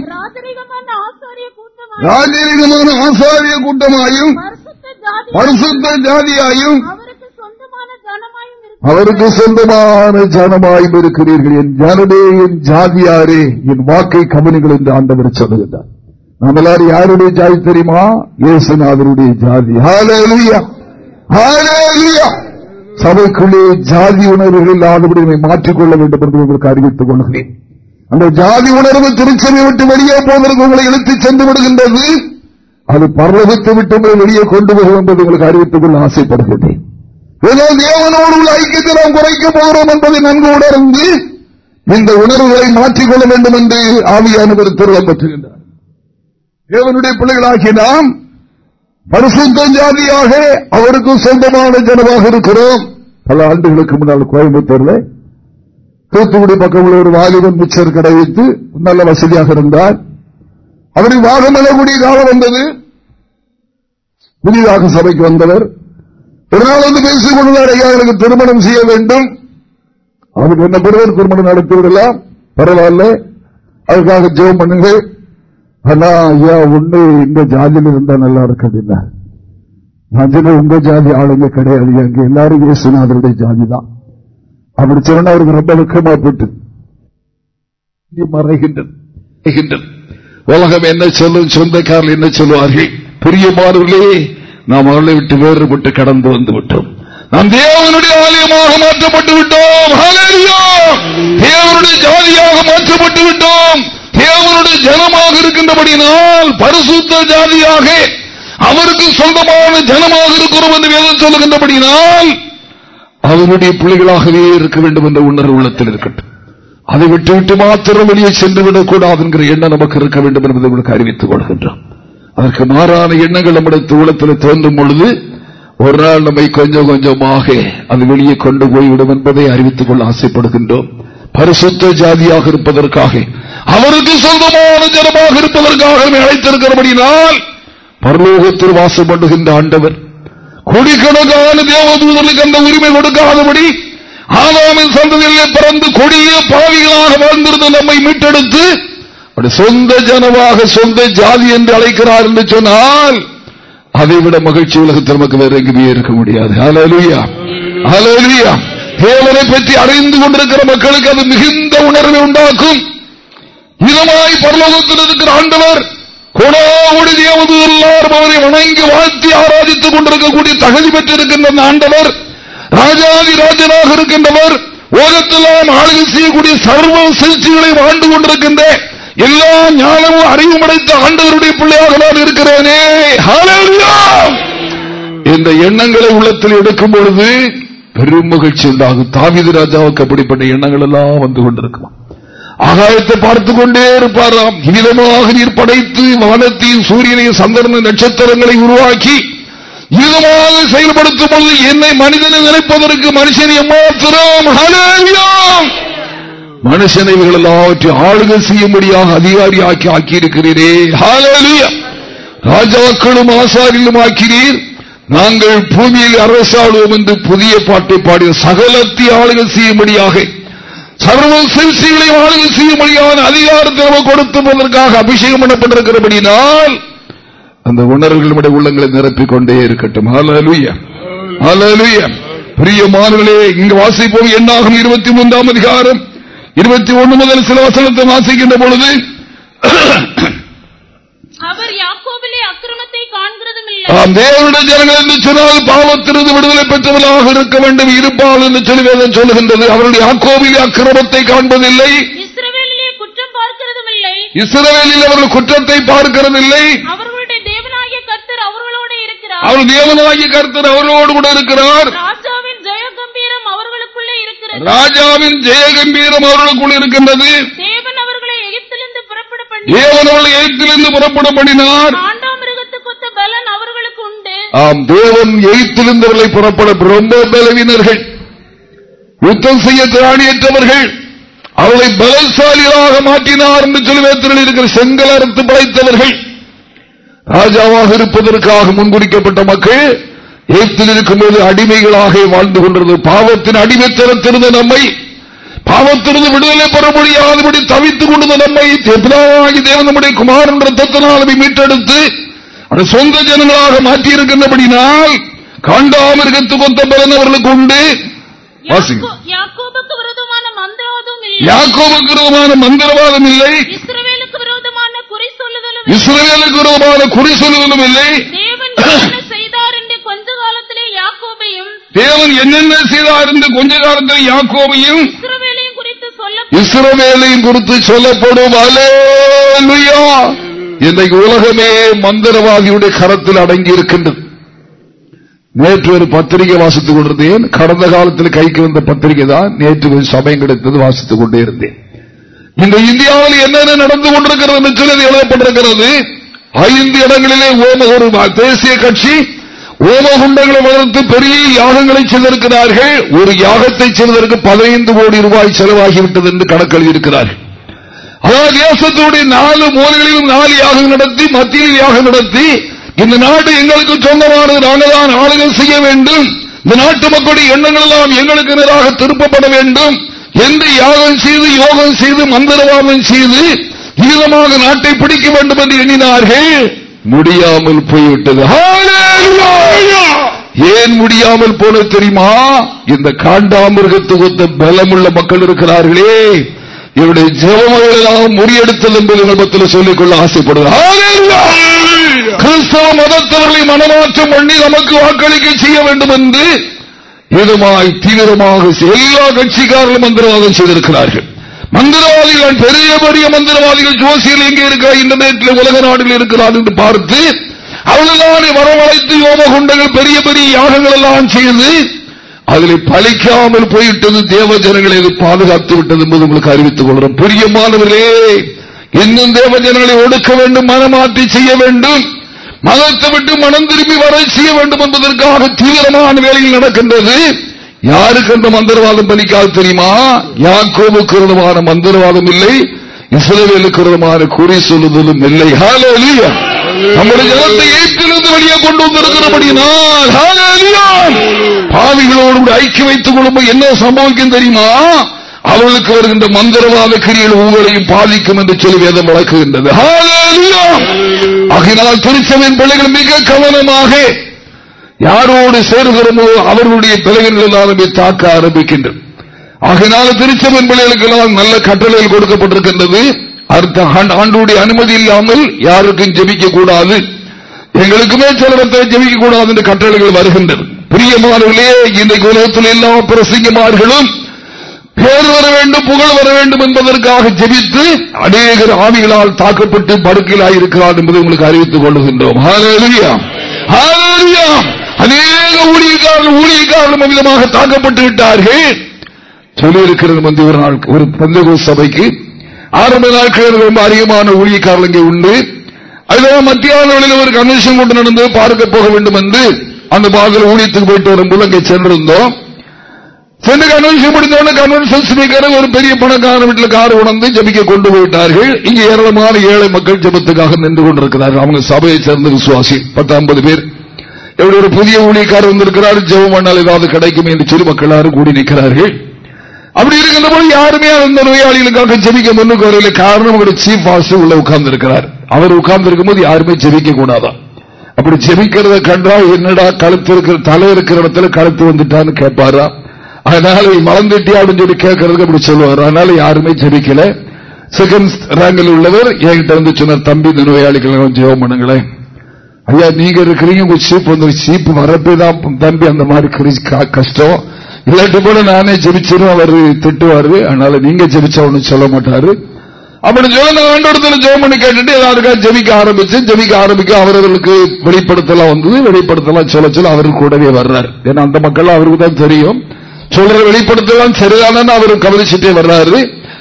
ராஜரீகமான ஆசாரிய கூட்டமாயும் பரிசுத்த ஜாதி பரிசுத்த ஜாதியாயும் அவருக்கு சொந்தமான ஜனமாயும் இருக்கிறீர்கள். என் ஜனமே என் ஜாதியாரே என் வாக்கை கவனிகள் என்று ஆண்டவர் சொல்லுகின்றார். நாம் எல்லாரும் யாருடைய ஜாதி தெரியுமா? இயேசுநாதருடைய ஜாதி. சபைக்குள்ளே ஜாதி உணர்வுகள் இல்லாதபடி மாற்றிக்கொள்ள வேண்டும் என்று உங்களுக்கு அறிவித்துக் கொள்கிறேன். அந்த ஜாதி உணர்வு திருச்சபை விட்டு வெளியே போவதற்கு உங்களை இழுத்துச் சென்று விடுகின்றது. அது பரலகத்தை விட்டு வெளியே கொண்டு போகும் என்பதை உங்களுக்கு அறிவித்துக் கொள்ள ஆசைப்படுகின்றேன். ஏதோ தேவனோடு உள்ள ஐக்கியத்தை நாம் குறைக்க போகிறோம் என்பதை நன்கு உணர்ந்து இந்த உணர்வுகளை மாற்றிக்கொள்ள வேண்டும் என்று ஆவியானவர் திருவம் பெற்றுகின்றார். தேவனுடைய பிள்ளைகளாகி நாம் பரிசுத்தம் ஜாதியாக அவருக்கும் சொந்தமான ஜனமாக இருக்கிறோம். பல ஆண்டுகளுக்கு முன்னால் கோயம்புத்தூர்ல தூத்துக்குடி பக்கம் உள்ள ஒரு வாலிபன் மிச்சர் கடை வைத்து நல்ல வசதியாக இருந்தார். அவரை வாகமலக்கூடிய காலம் வந்தது. புதிதாக சபைக்கு வந்தவர். ஒரு நாள் வந்து பேசிக் கொண்டார் ஐயா எனக்கு திருமணம் செய்ய வேண்டும். அவருக்கு என்ன பெறுவர் திருமணம் நடத்தி விடலாம் பரவாயில்ல. அதுக்காக ஜெபம் பண்ணுங்கள் ஆனா ஐயா ஒண்ணு இந்த ஜாதியில் இருந்தா நல்லா இருக்குது நான் உங்க ஜாதி ஆளுங்க கிடையாது. அங்க எல்லாரும் இயேசுநாதருடைய ஜாதி தான் அப்படி சொன்னா அவருக்கு ரொம்ப வெக்கமா போட்டு. மறைகின்றது. உலகம் என்ன சொல்லும் சொந்தக்காரர்கள் என்ன சொல்லுவார்கள்? பிரியமானவர்களே நாம் அவளை விட்டு வேறுபட்டு கடந்து வந்து விட்டோம். நாம் தேவனுடைய ஆலயமாக மாற்றப்பட்டு விட்டோம். தேவனுடைய ஜாதியாக மாற்றப்பட்டு விட்டோம். தேவனுடைய ஜனமாக இருக்கின்றபடியினால் பரிசுத்த ஜாதியாக அவருக்கு சொந்தமான ஜனமாக இருக்கிறோம் என்று வேதம் சொல்லுகின்றபடியினால் அவருடைய பிள்ளைகளாகவே இருக்க வேண்டும் என்ற உணர்வு உள்ளத்தில் இருக்கட்டும். அதை விட்டு விட்டு மாத்திரம் வெளியே சென்று விடக்கூடாது என்கிற எண்ணம் நமக்கு இருக்க வேண்டும் என்பதை உங்களுக்கு அறிவித்துக் கொள்கின்றோம். அதற்கு மாறான எண்ணங்கள் நம்முடைய உள்ளத்தில் தோன்றும் பொழுது ஒரு நாள் நம்மை கொஞ்சம் கொஞ்சமாக அது வெளியே கொண்டு போய்விடும் என்பதை அறிவித்துக் கொள்ள ஆசைப்படுகின்றோம். பரிசுத்த ஜாதியாக இருப்பதற்காக அவருக்கு சொந்தமான ஜனமாக இருப்பதற்காக அழைத்திருக்கிறபடினால் பரலோகத்தில் வாசப்படுகின்ற ஆண்டவர் கோடிக்கணக்கான தேவதூதர்களுக்கு அந்த உரிமை கொடுக்காதபடி ஆதாமின் சந்ததியிலே பிறந்து கொடிய பாவிகளாக வாழ்ந்திருந்த நம்மை மீட்டெடுத்து சொந்த ஜனமாக சொந்த ஜாதி என்று அழைக்கிறார் என்று சொன்னால் அதை விட மகிழ்ச்சி உலகத்தில் நமக்கு வேற எங்குமே இருக்க முடியாது. அலலியா ஹalleluya. தேவனை பற்றி அறிந்து கொண்டிருக்கிற மக்களுக்கு அது மிகுந்த உணர்வை உண்டாக்கும். இதமாய் பரலோகத்தில் இருக்கிற ஆண்டவர் கொடாவுடி தேவது எல்லாரும் அவரை வணங்கி வாழ்த்தி ஆராதித்துக் கொண்டிருக்கக்கூடிய தகுதி பெற்றிருக்கின்ற ஆண்டவர் ராஜாதி ராஜனாக இருக்கின்றவர் உலகத்தெல்லாம் ஆளுகை செய்யக்கூடிய சர்வ சிகிச்சைகளை வாழ்ந்து கொண்டிருக்கின்ற எல்லா ஞானமும் அறிவும் அடைத்த ஆண்டவருடைய பிள்ளையாக நான் இருக்கிறேனே. இந்த எண்ணங்களை உள்ளத்தில் எடுக்கும் பொழுது பெரும் மகிழ்ச்சி உண்டாகும். தாமிதி ராஜாவுக்கு அப்படிப்பட்ட எண்ணங்கள் எல்லாம் வந்து கொண்டிருக்கலாம். ஆகாயத்தை பார்த்து கொண்டே இருப்பாராம். இனிதமாக நீர் படைத்து வானத்தையும் சூரியனையும் சந்திரன நட்சத்திரங்களை உருவாக்கி இதுவாக செயல்படுத்தும் போது என்னை மனிதனை நினைப்பதற்கு மனுஷனை மாத்திரம் மனுஷனை இவர்கள் எல்லாவற்றையும் ஆளுகை செய்யும்படியாக அதிகாரி ஆக்கி ஆக்கியிருக்கிறீரே ராஜாக்களும் ஆசாரியும் ஆக்கிறீர் நாங்கள் பூமியில் அரசாடுவோம் என்று புதிய பாட்டை பாடிய சகலத்தை ஆளுகை செய்யும்படியாக சர்வ சிகிச்சைகளையும் ஆளுகை செய்யும்படியான அதிகாரத்தை நமக்கு கொடுத்துவதற்காக அபிஷேகம் பண்ணப்பட்டிருக்கிறபடினால் அந்த உணர்வுகளுடைய உள்ளங்களை நிரப்பிக் கொண்டே இருக்கட்டும் பிரியமானவர்களே இங்கு வாசிப்போம். எண்ணாகும் இருபத்தி மூன்றாம் அதிகாரம். இருபத்தி ஒன்று முதல் சில வசனத்தை வாசிக்கின்ற பொழுது அவர் யாக்கோபிலே அக்கிரமத்தை காண்கிறதும் பாவத்திலிருந்து விடுதலை பெற்றவர்களாக இருக்க வேண்டும் இருப்பால் என்று சொல்லி வேதம் சொல்லுகின்றது. அவருடைய யாக்கோபிலே அக்கிரமத்தை காண்பதில்லை. இஸ்ரவேலில் அவர்கள் குற்றத்தை பார்க்கிறதில்லை அவர்களுடைய தேவனாகிய கர்த்தர் அவர்களோடு இருக்கிறார் அவர் தேவனாகிய கர்த்தர் அவர்களோடு கூட இருக்கிறார். ராஜாவின் ஜெய கம்பீரம் அவர்களுக்குள்ளே இருக்கிறது. ராஜாவின் ஜெயகம்பீரம் அவர்களுக்குள் இருக்கின்றது. தேவன் அவர்களை எகிப்திலிருந்து புறப்பட தேவன் அவர்களை எகிப்திலிருந்து புறப்பட பண்ணினார் அவர்களுக்கு உண்டு. ஆம் தேவன் எகிப்திலிருந்தவர்களை புறப்பட ரொம்ப பலவீனர்கள். யுத்தம் செய்ய திராணியற்றவர்கள். அவர்களை பலசாலிகளாக மாற்றினார் என்று சொல்லி வேத்திரில் இருக்கிற செங்கல் அறுத்து படைத்தவர்கள். ராஜாவாக இருப்பதற்காக முன்குறிக்கப்பட்ட மக்கள் எகிப்தில் இருக்கும்போது அடிமைகளாக வாழ்ந்து கொண்டிருந்தது பாவத்தின் அடிமைத்தனத்திருந்த நம்மை பாவத்திலிருந்து விடுதலை பெற முடியாதபடி தவித்துக் கொண்டது நம்மை பிதாவாகி தேவன் நம்முடைய குமாரன் ரத்தத்தினால் மீட்டெடுத்து அது சொந்த ஜனங்களாக மாற்றியிருக்கின்றபடினால் காண்டாமிருகத்துக்கு கொத்த பலன் அவர்களுக்கு உண்டு. யாக்கோபுக்கு விரோதமான மந்திரவாதம் இல்லை. இஸ்ரவேலுக்கு விரோதமான குறி சொல்லுவதும் இல்லை. தேவன் என்னென்ன செய்தார் என்று கொஞ்ச காலத்தில் யாக்கோவையும் இஸ்ரவேலையும் குறித்து சொல்லப்படும். அலேலுயா இன்றைக்கு உலகமே மந்திரவாதியுடைய கரத்தில் அடங்கி இருக்கின்றது. நேற்று ஒரு பத்திரிகை வாசித்துக் கொண்டிருந்தேன். கடந்த காலத்தில் கைக்கு வந்த பத்திரிகை தான் நேற்று ஒரு சமயம் கிடைத்தது வாசித்துக் கொண்டே இருந்தேன். இந்த இந்தியாவில் என்னென்ன நடந்து கொண்டிருக்கிறது என்று சொல்லி எழுதப்பட்டிருக்கிறது? ஐந்து இடங்களிலே ஓம ஒரு தேசிய கட்சி ஓமகுண்டங்களை வளர்த்து பெரிய யாகங்களை செய்திருக்கிறார்கள். ஒரு யாகத்தை செய்வதற்கு பதினைந்து கோடி ரூபாய் செலவாகிவிட்டது என்று கணக்கு இருக்கிறார்கள் அதாவது தேசத்துடைய நாலு மூலைகளிலும் நாலு யாகம் நடத்தி மத்தியில் யாகம் நடத்தி இந்த நாடு எங்களுக்கு சொந்தமானது நாங்கள் தான் ஆளுநர் செய்ய வேண்டும். இந்த நாட்டு மக்களுடைய எண்ணங்கள் எல்லாம் எங்களுக்கு எதிராக திருப்பப்பட வேண்டும். என்று யாகம் செய்து யோகம் செய்து மந்திரவாதம் செய்து ஈரமாக நாட்டை பிடிக்க வேண்டும் என்று எண்ணினார்கள். முடியாமல் போய்விட்டது! ஏன் முடியாமல் போன தெரியுமா? இந்த காண்டாமிருகத்துக்கு ஒத்த பலமுள்ள மக்கள் இருக்கிறார்களே. இவருடைய ஜெபமெல்லாம் முறியெடுத்தது என்பது விபத்தில் சொல்லிக்கொள்ள ஆசைப்படுகிறார் கிறிஸ்தவ மதத்தவர்களை மனமாற்றம் பண்ணி நமக்கு வாக்களிக்க செய்ய வேண்டும் என்று விதமாய் தீவிரமாக எல்லா கட்சிக்காரர்களும் மந்திரவாதம் செய்திருக்கிறார்கள். மந்திரவாதிகள் பெரிய பெரிய மந்திரவாதிகள் ஜோசியில் எங்கே இருக்கிறார் இன்டர்நெட்டில் உலக நாடுகள் இருக்கிறார் என்று பார்த்து அவர்களான வரவழைத்து யோக குண்டங்கள் பெரிய பெரிய யாகங்கள் எல்லாம் செய்து அதில் பலிக்காமல் போயிட்டது தேவ ஜனங்களை பாதுகாத்து விட்டது என்பது உங்களுக்கு அறிவித்துக் கொள்கிறோம். பிரியமானவர்களே இன்னும் தேவ ஜனங்களை ஒடுக்க வேண்டும் மனமாற்றி செய்ய வேண்டும். மதத்தை விட்டு மனம் திரும்பி வர செய்ய வேண்டும் என்பதற்காக தீவிரமான வேலைகள் நடக்கின்றது. யாருக்கு அந்த மந்திரவாதம் பலிக்காது தெரியுமா? யாக்கோவுக்கு விதமான மந்திரவாதம் இல்லை. இஸ்ரேலுக்கு விதமான குறி சொல்லுதலும் இல்லை. ஹalleluya. நம்முடைய ஜனத்தை ஏற்றிலிருந்து வெளியே கொண்டு வந்திருக்கிறபடியினால் பாவிகளோடு ஐக்கிய வைத்துக் கொள்ளும் என்ன சம்பவிக்கும் தெரியுமா? அவர்களுக்கு வருகின்ற மந்திரவாத கிரியல் உங்களையும் பாதிக்கும் என்று சொல்லி வேதம் வழக்குகின்றது ஆகினால் திருச்சபையின் பிள்ளைகள் மிக கவனமாக யாரோடு சேர்கிறோமோ அவர்களுடைய பிள்ளைகள் தாக்க ஆரம்பிக்கின்றன ஆகினால திருச்சபையின் பிள்ளைகளுக்கு எல்லாம் நல்ல கட்டளைகள் கொடுக்கப்பட்டிருக்கின்றது. அடுத்த ஆண்டுடைய அனுமதி இல்லாமல் யாருக்கும் ஜெபிக்க கூடாது எங்களுக்குமே சிலவத்தை ஜெபிக்க கூடாது என்ற கட்டளைகள் வருகின்றது பிரியமானவர்களே இன்றைக்கு உலகத்தில் எல்லா பிரசிங்கமார்களும் பேர் வர வேண்டும் புகழ் வர வேண்டும் என்பதற்காக ஜெபித்து அநேகர் ஆவிகளால் தாக்கப்பட்டு படுக்கையிலாய் இருக்கிறார் என்பதை உங்களுக்கு அறிவித்துக் கொள்ளுகின்றோம். அநேக ஊழியக்காரர்கள் ஊழியக்காரர்கள் விதமாக தாக்கப்பட்டு விட்டார்கள். சொல்லியிருக்கிறது வந்து ஒரு நாள் ஒரு பந்தகோ சபைக்கு. ஆரம்ப நாட்களில் ரொம்ப அதிகமான ஊழியக்காரர்கள் இங்கே உண்டு. அதுதான் மத்திய வேளையில் ஒரு கன்வென்ஷன் கொண்டு நடந்து பார்க்க போக வேண்டும் என்று. அந்த பாதல் ஊழியத்துக்கு போயிட்டு வரும்போது அங்கே சென்றிருந்தோம். சென்று கன்வென்ஷன் முடிந்தவொடனே கன்வென்ஷன் ஸ்பீக்கர் ஒரு பெரிய பணக்கார வீட்டில் கார் உணர்ந்து ஜபிக்க கொண்டு போயிட்டார்கள். இங்கு ஏராளமான ஏழை மக்கள் ஜபத்துக்காக நின்று கொண்டிருக்கிறார்கள். அவங்க சபையை சேர்ந்த விசுவாசி பத்து ஐம்பது பேர். எப்படி ஒரு புதிய ஊழியக்காரர் வந்திருக்கிறார். ஜெபம் பண்ணால் ஏதாவது கிடைக்கும் என்று சிறு மக்கள் யாரும் கூடி நிற்கிறார்கள். அப்படி இருக்கின்ற போது யாருமே அந்த நோயாளிகளுக்காக ஜெபிக்க முன்னுக்கு வரவில்லை. காரணம் ஒரு சீஃப் பாஸ்டர் உள்ள உட்கார்ந்து இருக்கிறார் அவர் உட்கார்ந்து இருக்கும் போது யாருமே ஜெபிக்க கூடாதான் அப்படி ஜெபிக்கிறத கண்டா என்னடா கழுத்து இருக்கிற தலை இருக்கிற இடத்துல கழுத்து வந்துட்டான்னு கேட்பாரா? அதனால மலந்துட்டி அப்படின்னு சொல்லி கேட்கறதுக்கு அப்படி சொல்லுவார். அதனால யாருமே ஜெபிக்கல. செகண்ட் ரேங்கில் உள்ளவர் என்கிட்ட வந்து சொன்னார் தம்பி இந்த நோயாளிகள் ஜெபம் பண்ணுங்களேன். ஐயா நீங்க இருக்கிறீங்க உங்க சீப் வந்து சீப்பு வரப்பே தான் தம்பி அந்த மாதிரி கஷ்டம். இல்லாட்டி போல நானே ஜெபிச்சிடும் அவர் திட்டுவாரு. அதனால நீங்க ஜெபிச்சா ஒண்ணு சொல்ல மாட்டாரு. அப்படி சொல்ல ஆண்டோடத்துல ஜெயம் பண்ணி கேட்டுட்டு எல்லாருக்கா ஜெபிக்க ஆரம்பிச்சு ஜெபிக்க ஆரம்பிக்க அவர்களுக்கு வெளிப்படுத்தலாம் வந்தது. வெளிப்படுத்தலாம் சொல்ல சொல்ல அவரு கூடவே வர்றாரு. ஏன்னா அந்த மக்கள் அவருக்கு தான் தெரியும். சொல்ற வெளிப்படுத்தலாம் சரிதானு அவர் கவனிச்சுட்டே வர்றாரு.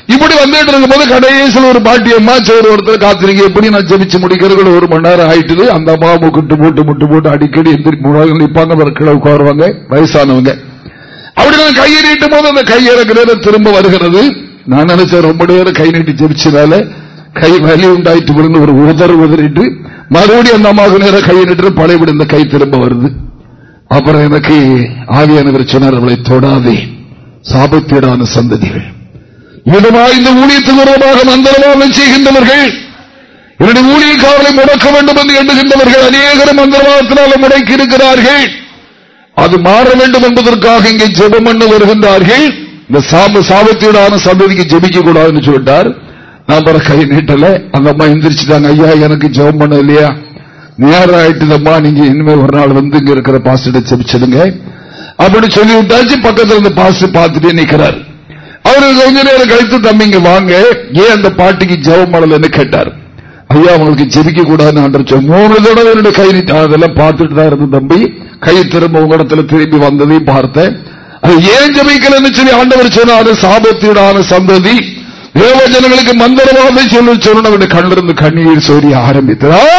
இப்படி வந்துட்டு இருக்கும் போது கடைசியில் ஒரு பாட்டியம்மா சோறு ஒருத்தர் காத்திருக்க எப்படி நான் ஜெபிச்சு முடிக்கிறது ஒரு மணி நேரம் ஆயிட்டு அந்த அம்மா முக்கிட்டு போட்டு முட்டு போட்டு அடிக்கடி எந்திரி நிற்பாங்க கிழவு உட்காருவாங்க வயசானவங்க. அப்படி நான் கையை நீட்டும் போது அந்த கையிறக்கிற திரும்ப வருகிறது. நான் நினைச்சேன் ரொம்ப நேரம் கை நீட்டி ஜெபிச்சதால கை வலி உண்டாயிட்டு ஒரு உதர் உதறிட்டு மறுபடியும் அந்த அம்மாவுக்கு நேரம் கையை நீட்டு பழையபடி இந்த கை திரும்ப வருது. அப்புறம் எனக்கு ஆவியானவர் சொன்னார் அவளை தொடாதே. சாபத்தீடான சந்ததிகள். இதுமா இந்த ஊழியத்துக்கு உறவாக மந்திரமாக செய்கின்றவர்கள் என்னுடைய ஊழியக்காரர்களை முடக்க வேண்டும் என்று எண்ணுகின்றவர்கள் அநேகரும் மந்திரவாதத்தினால முடக்கி இருக்கிறார்கள். அது மாற வேண்டும் என்பதற்காக இங்கே ஜெபம் பண்ண வருகின்றார்கள். இந்த சாப சாபத்தீடான சந்ததிக்கு ஜெபிக்க கூடாதுன்னு சொல்லிட்டார். நான் வர கை நீட்டல. அந்த அம்மா எந்திரிச்சுட்டாங்க. ஐயா எனக்கு ஜெபம் பண்ண இல்லையா? நேரம் ஆயிட்டுதம்மா நீங்க இனிமேல் ஒரு நாள் வந்து இங்க இருக்கிற பாஸ்டர் செபிச்சிடுங்க. அப்படி சொல்லி விட்டாச்சு பக்கத்துல இருந்து பாஸ்டர் பார்த்துட்டே நிக்கிறார். அவரு கொஞ்ச நேரம் கழித்து தம்பிங்க வாங்க. ஏன் அந்த பாட்டிக்கு ஜெபம் பண்ணலன்னு கேட்டார். ஐயா அவங்களுக்கு ஜெபிக்க கூடாதுன்னு மூணு தடவை என்னோட கை அதெல்லாம் பார்த்துட்டு தான் இருந்த தம்பி. கை திரும்ப உங்க இடத்துல திரும்பி வந்ததையும் பார்த்தேன். அது ஏன் ஜபிக்கலன்னு சொல்லி ஆண்டவர் சொன்னாரு. சாபத்தீடான சந்ததி. தேவ ஜனங்களுக்கு மந்திரவாதை சொல்லி சொன்ன கண்ணிருந்து கண்ணீர் சொல்லி ஆரம்பித்தார்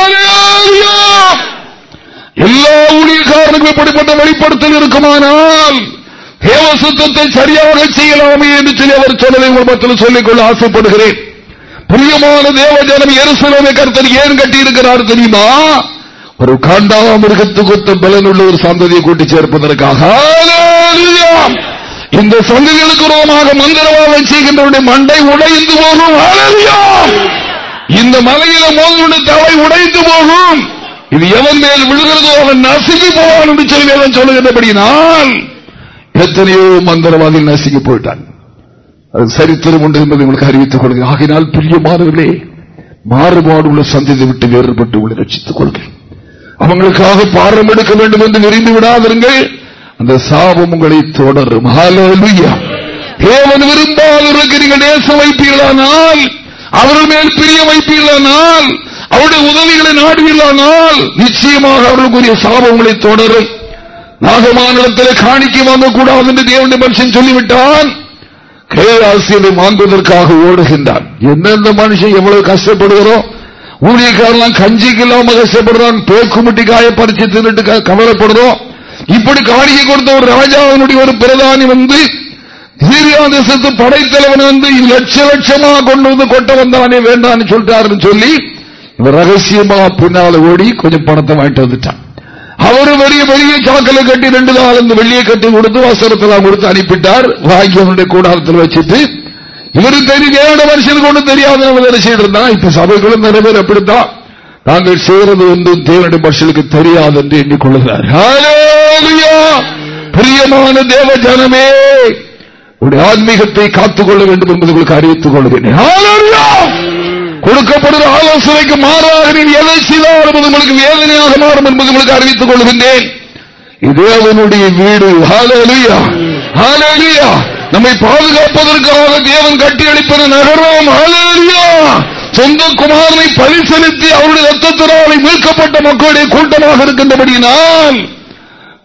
எல்லா ஊழியக்காரனுக்கும் இப்படிப்பட்ட வெளிப்படுத்தல் இருக்குமானால் தேவசுத்தத்தை சரியாக செய்யலாமே என்று சொல்லி அவர் சொன்னதை உங்கள் சொல்லிக் கொள்ள ஆசைப்படுகிறேன். பிரியமான தேவஜனம் எருசலமை கருத்தர் ஏன் கட்டியிருக்கிறார் தெரியுமா? ஒரு காண்டா மிருகத்துக்கு ஒத்த பலன் உள்ள ஒரு சந்ததியை கூட்டி சேர்ப்பதற்காக. இந்த சந்ததிகளுக்கு ரோமாக மந்திரவாதம் செய்கின்றவருடைய மண்டை உடைந்து போகும். இந்த மலையில மோதனுடைய தலை உடைந்து போகும். இது எவன் மேல் விழுகிறதோ அவன் நசுங்கி போவான் என்று சொல்லி வேதம் சொல்லுகின்றபடியினால் எத்தனையோ மந்திரவாதிகள் நசுங்கி போயிட்டான். அது சரித்திரம் உண்டு என்பதை உங்களுக்கு அறிவித்துக் கொள்கிறேன். ஆகினால் பிரியமானவர்களே மாறுபாடு உள்ள சந்ததி விட்டு வேறுபட்டு உங்களை ரட்சித்துக் கொள்கிறேன். அவங்களுக்காக பாரம் எடுக்க வேண்டும் என்று விரிந்து விடாதருங்கள். அந்த சாபம் உங்களை தொடரும். தேவன் விரும்பாதவர்களுக்கு நீங்கள் நேசம் வைப்பீர்களானால் அவர்கள் மேல் பிரிய வைப்பீர்களானால் அவருடைய உதவிகளை நாடுவில்லானால் நிச்சயமாக அவர்களுக்குரிய சாபங்களை தொடரும். நாகமானிடத்தில் காணிக்கை வாங்கக்கூடாது என்று தேவனுடைய மனுஷன் சொல்லிவிட்டான். கைராசியை வாங்குவதற்காக ஓடுகின்றான். எந்தெந்த மனுஷன் எவ்வளவு கஷ்டப்படுகிறோம் ஊழியக்காரெல்லாம் கஞ்சிக்கு இல்லாம கஷ்டப்படுறான். பேக்குமுட்டி காய பறிச்சு தின்னுட்டு கவலைப்படுறோம் இப்படி காணிக்கை கொடுத்த ஒரு ராஜாவினுடைய ஒரு பிரதானி வந்து சீரியா தேசத்து படைத்தலைவன் வந்து லட்ச லட்சமா கொண்டு வந்து கொட்ட வந்தானே வேண்டான்னு சொல்லிட்டாருன்னு சொல்லி இவர் ரகசியமா பின்னால ஓடி கொஞ்சம் பணத்தை வாங்கிட்டு வந்துட்டான். அவரு பெரிய பெரிய சாக்கலை கட்டி ரெண்டு நாள் இந்த வெள்ளியை கட்டி கொடுத்து வசரத்தெல்லாம் கொடுத்து அனுப்பிட்டார். வாங்கி அவனுடைய கூடாரத்தில் வச்சுட்டு இவரு தெரியும் மனுஷனுக்கு ஒன்றும் தெரியாத செய்து இருந்தான் இப்ப சபைகளும் நிறைய பேர் அப்படித்தான். நாங்கள் செய்யறது ஒன்றும் தேவனுடைய மனுஷனுக்கு தெரியாது என்று எண்ணிக்கொள்கிறார். பிரியமான தேவ ஜனமே உடைய ஆன்மீகத்தை காத்துக்கொள்ள வேண்டும் என்பது உங்களுக்கு அறிவித்துக் கொள்கிறேன். கொடுக்கப்படுகிற ஆலோசனைக்கு மாறாக நீ எதை செய்தாலும் உங்களுக்கு வேதனையாக மாறும் என்பது உங்களுக்கு அறிவித்துக் கொள்கின்றேன். இதே அவனுடைய வீடு. நம்மை பாதுகாப்பதற்காக தேவன் கட்டியளிப்பது நகரம். சொந்த குமாரனை பழி செலுத்தி அவருடைய ரத்தத்தினாலை மீட்கப்பட்ட மக்களுடைய கூட்டமாக இருக்கின்றபடியினால்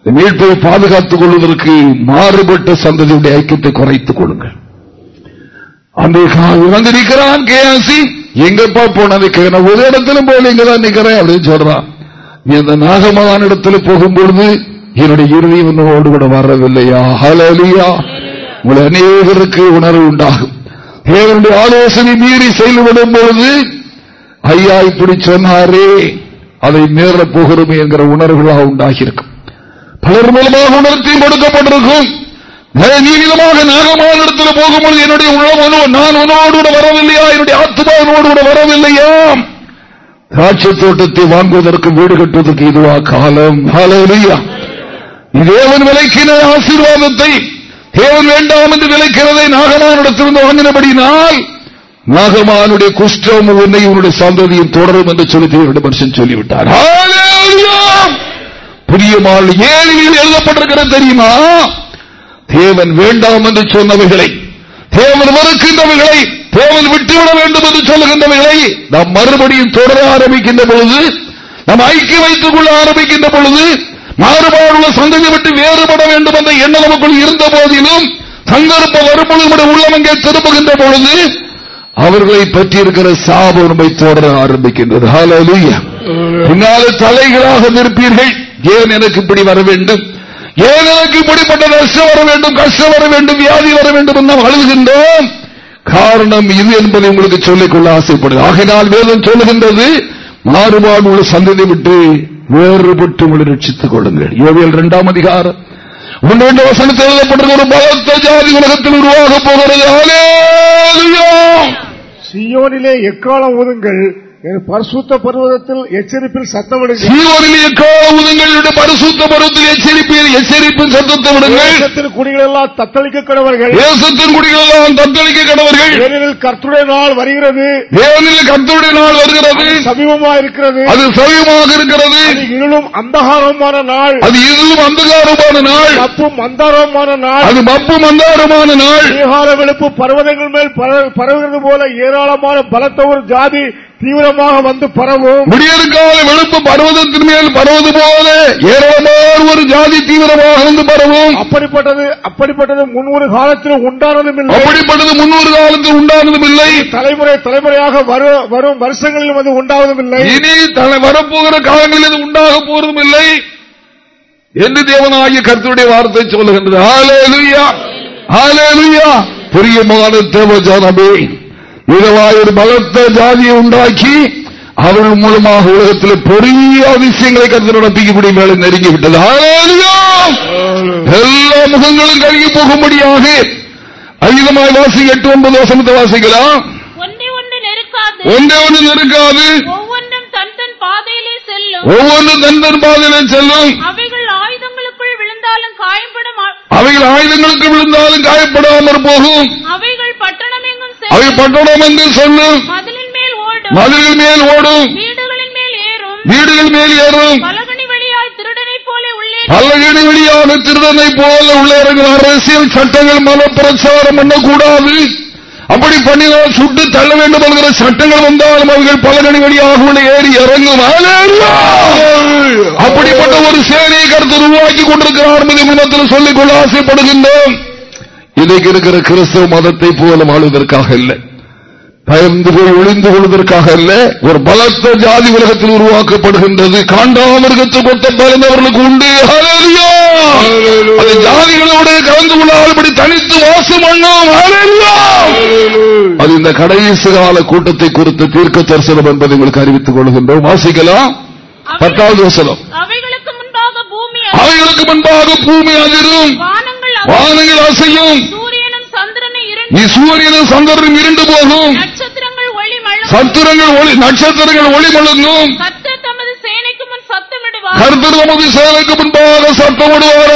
மீட்பை பாதுகாத்துக் கொள்வதற்கு மாறுபட்ட சந்ததியுடைய ஐக்கியத்தை குறைத்துக் கொள்ளுங்கள். அந்த இறந்திருக்கிறான் கே கேசி எங்கப்பா போனது ஒரு இடத்திலும் போல இங்கதான் நிக்கிறேன் அப்படின்னு சொல்றான். நீ அந்த நாகமான இடத்துல போகும்பொழுது என்னுடைய இறுதி உன்னோடு கூட வரவில்லையா? ஹலலியா உங்களை அநேகருக்கு உணர்வு உண்டாகும். தேவனுடைய ஆலோசனை மீறி செயல்படும் பொழுது ஐயா இப்படி சொன்னாரே அதை நேரப் போகிறோமே என்கிற உணர்வுகளாக உண்டாகியிருக்கும். பலர் மூலமாக உணர்த்தியும் கொடுக்கப்பட்டிருக்கும். நீளமாக நாகமான இடத்துல போகும்போது என்னுடைய உள்ளம் நான் உணவோடு கூட வரவில்லையா? என்னுடைய ஆத்மா கூட வரவில்லையா? திராட்சை தோட்டத்தை வாங்குவதற்கு வீடு கட்டுவதற்கு இதுவா காலம்? தேவன் விலைக்கின ஆசீர்வாதத்தை தேவன் வேண்டாம் என்று விலைக்கிறதை நாகமானிடத்திலிருந்து வாங்கினபடினால் நாகமானுடைய குஷ்டம் உன்னை உன்னுடைய சந்ததியும் தொடரும் என்று சொல்லி தேவனுடைய மனுஷன் சொல்லிவிட்டார். புரியமாள் ஏழில் எழுதப்பட்டிருக்கிறது தெரியுமா? தேவன் வேண்டாம் என்று சொன்னவைகளை தேவன் மறுக்கின்றவைகளை தேவன் விட்டுவிட வேண்டும் என்று சொல்லுகின்றவைகளை நாம் மறுபடியும் தொடர ஆரம்பிக்கின்ற பொழுது நாம் ஐக்கியம் வைத்துக் கொள்ள ஆரம்பிக்கின்ற பொழுது மாறுபாடுள்ள சந்ததி விட்டு வேறுபட வேண்டும் என்ற எண்ணம் நமக்குள் இருந்த போதிலும் சந்தர்ப்பம் வரும்பொழுது அங்கே திரும்புகின்ற பொழுது அவர்களை பற்றியிருக்கிற சாபம் நம்மை தொடர ஆரம்பிக்கின்றது. பின்னாலே தலைகளாக நிற்பீர்கள். ஏன் எனக்கு இப்படி வர வேண்டும்? ஏன் எனக்கு இப்படிப்பட்ட நஷ்டம் வர வேண்டும் கஷ்டம் வர வேண்டும் வியாதி வர வேண்டும் என்று நாம் அழுகின்றோம் காரணம் இது என்பதை உங்களுக்கு சொல்லிக்கொள்ள ஆசைப்படுது ஆகையினால் வேதம் சொல்லுகின்றது மாறுபாடு உள்ள சந்ததி விட்டு வேறுபட்டு உங்களை ரட்சித்துக் கொள்ளுங்கள். யோவியல் இரண்டாம் அதிகாரம். ஒன்று வசனத்தில் எழுதப்பட்டிருக்க ஒரு பலத்த ஜாதி உலகத்தில் உருவாக போகிறது. சியோனிலே எக்காலம் ஒதுங்கள் பரிசுத்த பருவத்தில் எச்சரிப்பில் சத்தமிடுங்கள் பரிசுத்த பருவத்தில் எச்சரிப்பில் எச்சரிப்பில் சத்தத்தை விடுங்கள். குடிகள் எல்லாம் தத்தளிக்க கடவர்கள் தேசத்தின் குடிகள் எல்லாம் தத்தளிக்க கடவர்கள் ஏனெனில் கர்த்துடைய நாள் வருகிறது. ஏனெனில் கர்த்துடைய நாள் வருகிறது. சமீபமாக இருக்கிறது. அது சமீபமாக இருக்கிறது. இருளும் அந்தகாரமான நாள். அது இருளும் அந்தகாரமான நாள். மப்பும் மந்தாரமான நாள். அது மப்பும் மந்தாரமான நாள். அதிகார வெளுப்பு பர்வதங்கள் மேல் பரவுகிறது போல ஏராளமான பலத்த ஒரு ஜாதி தீவிரமாக வந்து பரவும். முடியற்கால வெளுப்பு பருவதத்தின் மேல் பரவது போல ஏராளமான ஒரு ஜாதி தீவிரமாக வந்து பரவும். அப்படிப்பட்டது அப்படிப்பட்டது முன்னூறு காலத்தில் உண்டானதும் இல்லை. அப்படிப்பட்டது முன்னூறு காலத்தில் உண்டானதும் இல்லை. தலைமுறை தலைமுறையாக வரும் வருஷங்களிலும் அது உண்டாவதும் இல்லை. இனி வரப்போகிற காலங்களில் அது உண்டாக போவதும் இல்லை. என்று தேவனாகிய கருத்துடைய வார்த்தை சொல்லுகின்றது. பிரியமான தேவ இதுவாய் ஒரு பலத்த ஜாதியை உண்டாக்கி அவர்கள் மூலமாக உலகத்தில் பெரிய அதிசயங்களை கருத்து நடத்திக்கப்படி மேலே நெருங்கிவிட்டது. எல்லா முகங்களும் கருகி போகும்படியாக அதிகமாய் வாசி எட்டு ஒன்பது வசனத்தை வாசிக்கலாம். ஒன்றே ஒன்று நெருக்காது. ஒவ்வொன்றும் தன் தன் பாதையிலே செல்லும். அவைகள் ஆயுதங்களுக்கு விழுந்தாலும் காயப்படாமல் போகும். அவைகள் அவை பட்டணம் என்று சொல்லும் மதிலின் மேல் ஓடும். வீடுகள் மேல் ஏறும். பலகணி வழியாய் திருடனை போல உள்ளே உள்ளே அரசியல் சட்டங்கள் மத பிரச்சாரம் பண்ணக்கூடாது. அப்படி பண்ணினால் சுட்டு தள்ள வேண்டும் என்கிற சட்டங்கள் வந்தாலும் அவர்கள் பலகணி வழியாக உள்ள ஏறி இறங்கும் அப்படிப்பட்ட ஒரு சேனையை கருத்து உருவாக்கி கொண்டிருக்கிறார் என்பதை சொல்லிக் கொள்ள ஆசைப்படுகின்றோம். இன்றைக்கு இருக்கிற கிறிஸ்தவ மதத்தை போல வாழ்வதற்காக இல்லை பயந்து போய் ஒளிந்து கொள்வதற்காக அல்ல. ஒரு பலத்த ஜாதி உலகத்தில் உருவாக்கப்படுகின்றது. காண்டாமிருகத்தை கொத்த பயந்தவர்களுக்கு உண்டு. ஜாதிகளோட கலந்து கொள்ளாதபடி தனித்து வாசம் அது இந்த கடைசி கால கூட்டத்தை குறித்த தீர்க்க தரிசனம் என்பதை உங்களுக்கு அறிவித்துக் கொள்கின்றோம். வாசிக்கலாம். பத்தாவது வசனம். அவைகளுக்கு முன்பாக பூமி அதிரும். வானங்கள் அசையும். நீ சூரியனும் சந்திரனும் இருண்டு போகும். நட்சத்திரங்கள் ஒளி சத்துரங்கள் ஒளி நட்சத்திரங்கள் ஒளி மழுங்கும். கர்த்தர் தமது சேனைக்கு முன் சத்தமிடுவார். கர்த்தர் தமது சேனைக்கு முன்பாக சத்தமிடுவார்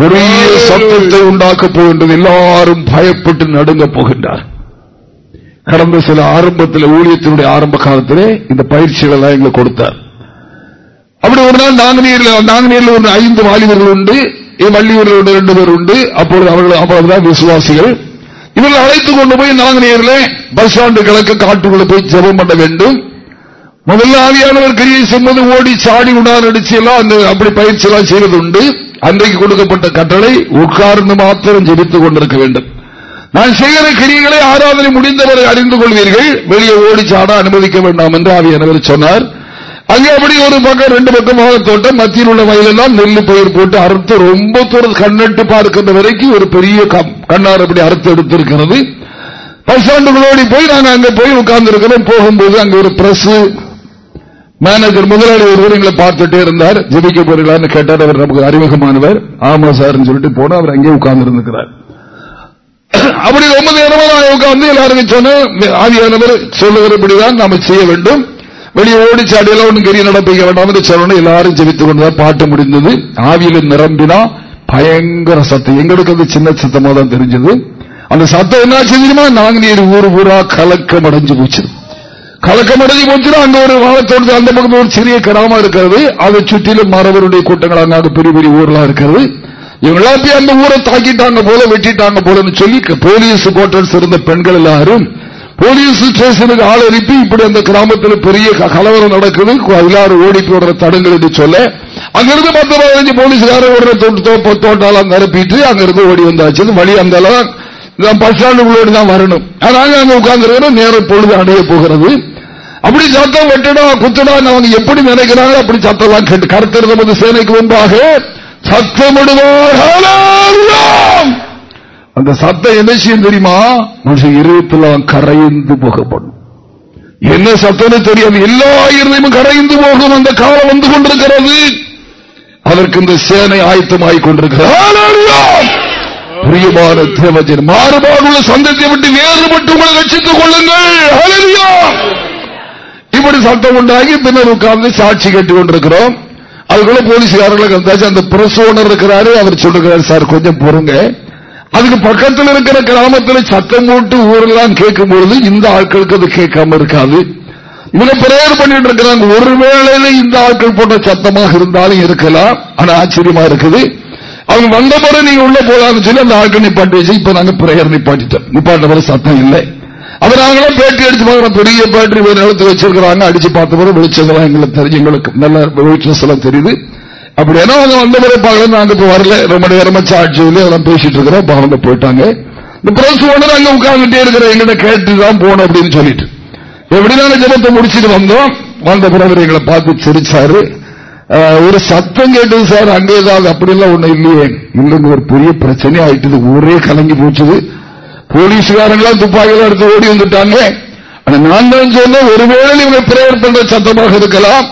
பெரிய சத்தத்தை உண்டாக்கப் போகின்றது. எல்லாரும் பயப்பட்டு நடுங்க போகின்றார். கடந்த சில ஆரம்பத்தில் ஊழியத்தினுடைய ஆரம்ப காலத்திலே இந்த பயிற்சிகள் எல்லாம் எங்களுக்கு கொடுத்தார். அப்படி ஒரு நாள் நாங்குநீரில் நாங்குநீரில் ஒரு ஐந்து வாலிபர்கள் உண்டு வள்ளியூரில் ரெண்டு பேர் உண்டு அப்பொழுது அவர்கள் அவ்வளவுதான் விசுவாசிகள். இவர்கள் அழைத்துக் கொண்டு போய் நாங்குநீரில் பஸ் ஸ்டாண்டு கிழக்கு காட்டுக்குள்ள போய் ஜெபம் பண்ண வேண்டும். முதல்ல ஆவியானவர் கிரியை செய்வது ஓடி சாடி உணார் அடிச்சு எல்லாம் அந்த அப்படி பயிற்சி எல்லாம் செய்வது உண்டு அன்றைக்கு கொடுக்கப்பட்ட கட்டளை உட்கார்ந்து மாத்திரம் ஜெபித்துக் கொண்டிருக்க வேண்டும். நான் செய்கிற கிரிகளை ஆராதனை முடிந்தவரை அறிந்து கொள்வீர்கள். வெளியே ஓடிச்சாட அனுமதிக்க வேண்டாம் என்று ஆவியானவர் சொன்னார். அங்கே அப்படி ஒரு பக்கம் ரெண்டு பக்கமாக தோட்டம் மத்தியில் உள்ள வயலெல்லாம் நெல்லு பயிர் போட்டு அறுத்து ரொம்ப தூரம் கண்ணட்டு பார்க்கின்ற வரைக்கும் ஒரு பெரிய கண்ணார் அப்படி அறுத்து எடுத்திருக்கிறது. பசாண்டுகளோடி போய் நாங்கள் அங்கே போய் உட்கார்ந்து இருக்கிறோம் போகும்போது அங்கே ஒரு பிரஸ் மேனேஜர் முதலாளி ஒருவர் எங்களை பார்த்துட்டே இருந்தார். ஜெபிக்க போறீங்களான்னு கேட்டார். அவர் நமக்கு அறிமுகமானவர். ஆமா சார் சொல்லிட்டு போனா அவர் அங்கே உட்கார்ந்து இருந்திருக்கிறார் அப்படி ரொம்ப நேரமா நான் உட்கார்ந்து எல்லாருக்கும் சொன்ன ஆவியானவர் சொல்லுகிறபடிதான் நாம செய்ய வேண்டும். வெளியே ஓடிச்சாடியெல்லாம் ஒன்றும் கரிய நடப்பிக்க வேண்டாம் என்று சொல்லணும். எல்லாரும் ஜெபித்துக் கொண்டுதான் பாட்டு முடிந்தது. ஆவியில நிரம்பினா பயங்கர சத்தம். எங்களுக்கு அது சின்ன சத்தமா தான் தெரிஞ்சது. அந்த சத்தம் என்ன செய்யுமா நாங்க நீர் ஊர் ஊரா கலக்கம் அடைஞ்சு போச்சு. கலக்கம் அடைஞ்சு போச்சுன்னா அங்க ஒரு வாழத்தோடு அந்த பக்கம் ஒரு சிறிய கிராமம் இருக்கிறது. அதை சுற்றிலும் மரபருடைய கூட்டங்கள் அங்க பெரிய பெரிய ஊர்லாம் இருக்கிறது. இவங்களாம் போய் அந்த ஊரை தாக்கிட்டாங்க போல வெட்டிட்டாங்க போலன்னு சொல்லி போலீஸ் கோட்டர்ஸ் இருந்த பெண்கள் எல்லாரும் போலீஸ் ஸ்டேஷனுக்கு ஆள் அனுப்பி இப்படி அந்த கிராமத்தில் பெரிய கலவரம் நடக்குது. எல்லாரும் ஓடி போடுற தடங்கள் என்று சொல்ல அங்கிருந்து பத்து பதினஞ்சு தொட்டு ஒரு தோட்டாலாம் நிரப்பிட்டு அங்கிருந்து ஓடி வந்தாச்சு. வழி அந்த பஸ் ஸ்டாண்டுகளோடு தான் வரணும். அதனால அங்க உட்கார்ந்து நேரம் பொழுது அடைய போகிறது. அப்படி சத்தம் வெட்டடா குத்தடா அவங்க எப்படி நினைக்கிறாங்க அப்படி சத்தம் கேட்டு கருத்தர் நமது சேனைக்கு முன்பாக சத்தமிடுவார் அந்த சத்தம் என்ன செய்யும் தெரியுமா? மனுஷன் இருதயத்தில் கரைந்து போகப்படும். என்ன சத்தம்னு தெரியாது. எல்லா இருதயமும் கரைந்து போகும். அந்த காலம் வந்து கொண்டிருக்கிறது. அதற்கு இந்த சேனை ஆயத்தமாகிக் கொண்டிருக்கிறார் பிரியமான தேவஜன் மாறுபாடுள்ள சந்தத்தை விட்டு வேறுபட்டு உங்களை ரசித்துக் கொள்ளுங்கள். இப்படி சட்டம் உண்டாகி பின்னர் உட்கார்ந்து சாட்சி கட்டிக் கொண்டிருக்கிறோம். அதுக்குள்ள போலீஸ்காரர்களுக்கு அந்த பிரசோனர் இருக்கிறாரு. அவர் சொல்லுகிறார் சார் கொஞ்சம் பொறுங்க. அதுக்கு பக்கத்தில் இருக்கிற கிராமத்தில் சத்தம் போட்டு ஊரெல்லாம் கேட்கும் பொழுது இந்த ஆட்களுக்கு அது கேட்காம இருக்காது. இவங்க பிரேயர் பண்ணிட்டு இருக்கிறாங்க. ஒருவேளையில இந்த ஆட்கள் போட்ட சத்தமாக இருந்தாலும் இருக்கலாம். ஆனா ஆச்சரியமா இருக்குது. அவங்க வந்த பிறகு நீங்க உள்ள போலாம்னு சொல்லி அந்த ஆட்கள் நிப்பாட்டி வச்சு இப்ப நாங்க பிரேயர் நிப்பாட்டிட்டோம். நிப்பாட்ட சத்தம் இல்லை. அது நாங்களும் பேட்டி அடிச்சு பார்க்கிறோம். பெரிய பேட்டரி நிலத்தில் வச்சிருக்கிறாங்க. அடிச்சு பார்த்த பிறகு வெளிச்சங்களாம் எங்களுக்கு தெரியும். எங்களுக்கு நல்ல வெளிச்சம் தெரியுது. அப்படி ஏன்னா அவங்க வந்த பிறகு பார்க்கல நாங்க இப்ப வரல. ரொம்ப நேரமா சாட்சியில் அதெல்லாம் பேசிட்டு இருக்கிறோம். அவங்க போயிட்டாங்க. இந்த பிரஸ் ஓனர் அங்க உட்கார்ந்துட்டே இருக்கிற எங்கிட்ட கேட்டுதான் போனோம் அப்படின்னு சொல்லிட்டு. எப்படினாலும் ஜபத்தை முடிச்சுட்டு வந்தோம். வந்த பிறகு எங்களை பார்த்து சிரிச்சாரு. ஒரு சத்தம் கேட்டது சார் அங்கே ஏதாவது அப்படிலாம் ஒண்ணு இல்லையே. இல்லைங்க ஒரு பெரிய பிரச்சனை ஆயிட்டு ஊரே கலங்கி போச்சுது. போலீஸ்காரங்களாம் துப்பாக்கிகள் எடுத்து ஓடி வந்துட்டாங்க. நான் தான் சொன்னேன் ஒருவேளை இவங்க பிரேயர் பண்ற சத்தமாக இருக்கலாம்.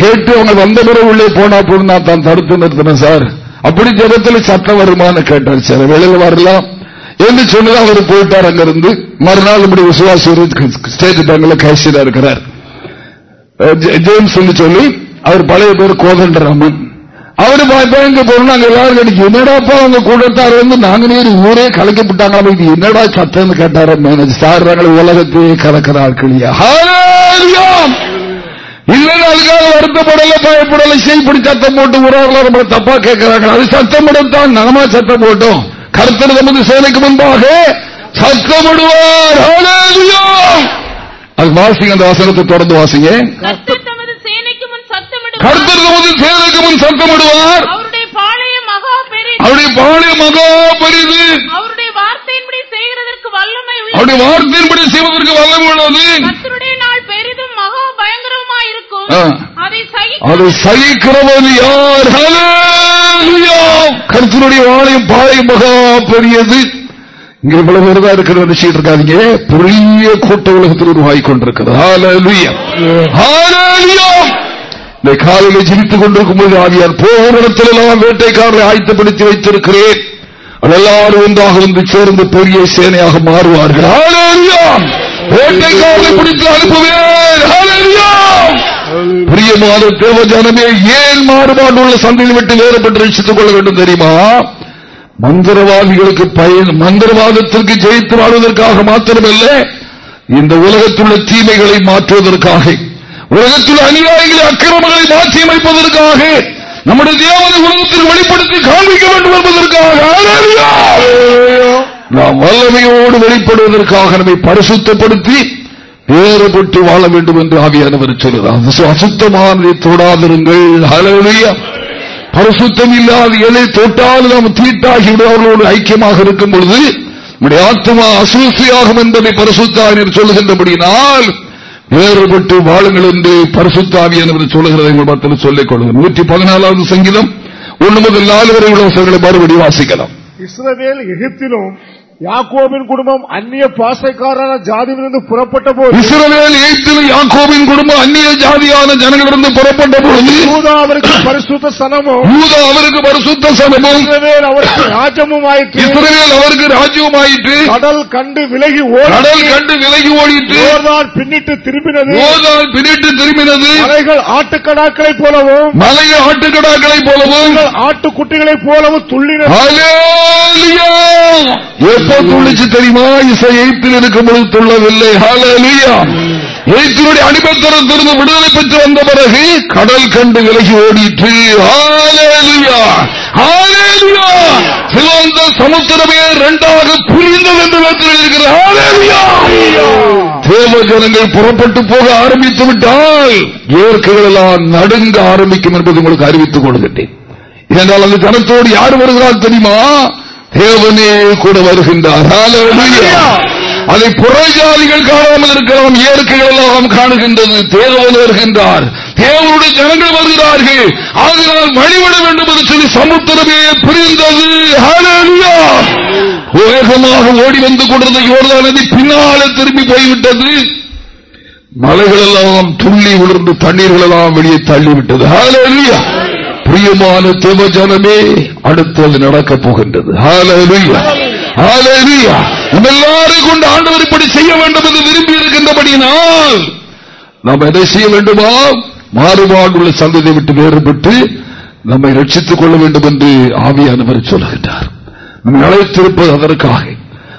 கேட்டு அவங்க வந்த பிறகு உள்ளே போனா போதும் நான் தான் தடுத்து நிறுத்தினேன் சார். அப்படி ஜபத்தில் சட்டம் வருமானு கேட்டார் சார். வெளியில் வரலாம். என்று சொன்னது அவர் போயிட்டார் அங்கிருந்து. மறுநாள் இப்படி விசுவாசி ஸ்டேட் பேங்க்ல கேசியரா இருக்கிறார். ஜேம்ஸ் சொல்லி அவர் பழைய பேர் கோதண்டராமன் அவரு பேங்க் போறோம் நாங்க எல்லாரும் என்னடாப்பா அவங்க கூட்டத்தார் வந்து நாங்க நீர் ஊரே கலக்கப்பட்டாங்களா இது என்னடா சட்டம்னு கேட்டார மேனேஜ் சார் உலகத்தையே கலக்கிற ஆட்களியா இல்லைன்னு அதுக்காக வருத்தப்படல பயப்படல செய்ப்படி சத்தம் போட்டு உறவுகளை நம்ம தப்பா கேட்கிறாங்க. அது சத்தம் தான் நகமா சத்தம் போட்டோம். கருத்தர் நமது சேனைக்கு முன்பாக சத்தமிடுவார் அது வாசிங்க அந்த வசனத்தை தொடர்ந்து வாசிங்க. கர்த்தர் தமது சேனைக்கு முன் சத்தமிடுவார் அவருடைய பாளையம் மகா பெரிது. அவருடைய வார்த்தையின்படி செய்வதற்கு வல்லமை உள்ளது. கர்த்தருடைய நாள் பெரிதும் மகா பயங்கரமா இருக்கும். அதை அதை சகிக்க சகிக்கிறவன் யார்! கர்த்தருடைய வாழையும் பாளையம் மகா பெரியது. இங்க இவ்வளவு பேர் தான் இருக்கிற நினைச்சிட்டு இருக்காதீங்க. பெரிய கூட்ட உலகத்தில் உருவாகி கொண்டிருக்கிறது! இந்த காலையில ஜிரித்துக் கொண்டிருக்கும் போது ஆவியார் போகிற இடத்திலெல்லாம் வேட்டைக்காரரை ஆயத்தப்படுத்தி வைத்திருக்கிறேன். அது எல்லாரும் ஒன்றாக வந்து சேர்ந்து பெரிய சேனையாக மாறுவார்கள். ஹalleluya! வேட்டைக்காரரை பிடித்து அனுப்புவேன். பிரியமான தேவஜானமே ஏன் மாறுபாடு உள்ள சந்தையில் விட்டு வேறுபட்டு ரசித்துக் கொள்ள வேண்டும் தெரியுமா? மந்திரவாதிகளுக்கு பயன் மந்திரவாதத்திற்கு ஜெயித்து வாழ்வதற்காக மாத்திரமல்ல இந்த உலகத்துள்ள தீமைகளை மாற்றுவதற்காக உலகத்தில் அநியாயங்களை அக்கிரமங்களை மாற்றி அமைப்பதற்காக நம்முடைய தேவதை உலகத்தில் வெளிப்படுத்தி காண்பிக்க வேண்டும் என்பதற்காக. நாம் வல்லமையோடு வெளிப்படுவதற்காக நம்மை பரிசுத்தப்படுத்தி வேறுபட்டு வாழ வேண்டும் என்று ஆவியானவர் சொல்கிறார் அசுத்தமானதை தொடாதிருங்கள். ஹalleluya. பரிசுத்தம் இல்லாத எதை தொட்டாலும் நாம் தீட்டாகி அவர்களோடு ஐக்கியமாக இருக்கும் பொழுது நம்முடைய ஆத்மா அசூசியாகும் என்பதை பரிசுத்தாவினர் சொல்லுகின்றபடியினால் வேறுபட்டு வாழுங்கள் என்று பரிசுத்தாவியானவர் சொல்லுகிறதை மத்தியில் சொல்லிக் கொள்ளுங்கள். நூற்றி பதினாலாவது சங்கீதம். ஒன்று முதல் நாலு வரை உள்ள மறுபடி வாசிக்கலாம். இஸ்ரவேல் எகிப்திலும் யாக்கோபின் குடும்பம் அந்நிய பாசைக்காரான ஜாதியிலிருந்து புறப்பட்ட போது இஸ்ரவேல் யாக்கோபின் குடும்பம் அந்நிய ஜாதியான ஜனங்களிலிருந்து புறப்பட்ட யூதா அவருக்கு பரிசுத்த சனமும் யூதா அவருக்கு பரிசுத்த சனமும் இஸ்ரவேல் அவருக்கு ராஜமும் ஆயிற்று இஸ்ரவேல் அவருக்கு ராஜ்யமும் ஆயிற்று கடல் கண்டு விலகி ஓடி கடல் கண்டு விலகி ஓடிட்டு யோர்தான் பின்னிட்டு திரும்பினது. யோர்தான் பின்னிட்டு திரும்பினது. மலைகள் ஆட்டுக்கடாக்களைப் போலவும் மலைய ஆட்டுக்கடாக்களைப் போலவும் மலைகள் ஆட்டுக்குட்டிகளைப் போலவும் துள்ளின! எப்போ துள்ளிச்சு தெரியுமா? இசை எயிட்டில் இருக்கும் பொழுது துள்ளவில்லை. எயிட்டினுடைய அடிபத்திரத்திலிருந்து விடுதலை பெற்று வந்த பிறகு கடல் கண்டு விலகி ஓடிற்று. சிவந்த சமுத்திரமே இரண்டாக புரிந்தது என்று தேவ ஜனங்கள் புறப்பட்டு போக ஆரம்பித்து விட்டால் இயற்கைகள் எல்லாம் நடுங்க ஆரம்பிக்கும் என்பது உங்களுக்கு அறிவித்துக் கொள்கின்றேன் ஏனென்றால் அந்த ஜனத்தோடு யார் வருகிறார் தெரியுமா? தேவனே கூட வருகின்றார்! அதை புறஜாதிகள் காணாமல் இருக்கலாம். இயற்கைகள் எல்லாம் காணுகின்றது. தேவன் வருகின்றார். தேவனுடைய ஜனங்கள் வருகிறார்கள். ஆதலால் வழிபட வேண்டும் என்று சொல்லி சமுத்திரமே புரிந்தது! வேகமாக ஓடி வந்து கொண்டிருந்த யோர்தான் நதி பின்னாலே திரும்பி போய்விட்டது. மலைகள் எல்லாம் துள்ளி விழுந்து தண்ணீர்கள் எல்லாம் வெளியே தள்ளிவிட்டது. ஹalleluya! பிரியமான தேவ ஜனமே அடுத்தது நடக்கப் போகின்றது. எல்லாரையும் கொண்டு ஆண்டவர் இப்படி செய்ய வேண்டும் என்று விரும்பி இருக்கின்றபடியினால் நாம் எதை செய்ய வேண்டுமா? மாறுபாடுள்ள சந்ததியை விட்டு வேறுபட்டு நம்மை ரட்சித்துக் கொள்ள வேண்டும் என்று ஆவியானவர் சொல்லுகின்றார். நம்மை அழைத்திருப்பது அதற்காக.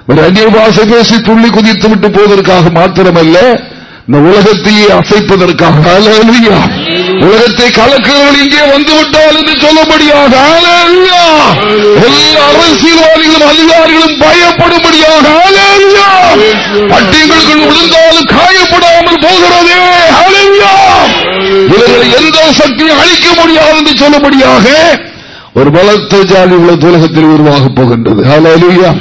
ஒரு அந்நிய பாசை பேசி துள்ளி குதித்து விட்டு போவதற்காக மாத்திரமல்ல. இந்த உலகத்தையே அசைப்பதற்காக உலகத்தை கலக்குறவர்கள் இங்கே வந்துவிட்டால் என்று சொல்லபடியாக எல்லா அரசியல்வாதிகளும் அதிகாரிகளும் பயப்படும்படியாக ஹalleluya! பட்டியங்களுக்குள் விழுந்தாலும் காயப்படாமல் போகிறதே இவர்களை எந்த சக்தியும் அழிக்க முடியாது என்று சொல்லும்படியாக ஒரு பலத்த ஜாதி உலக உலகத்தில் உருவாக போகின்றது. ஹalleluya!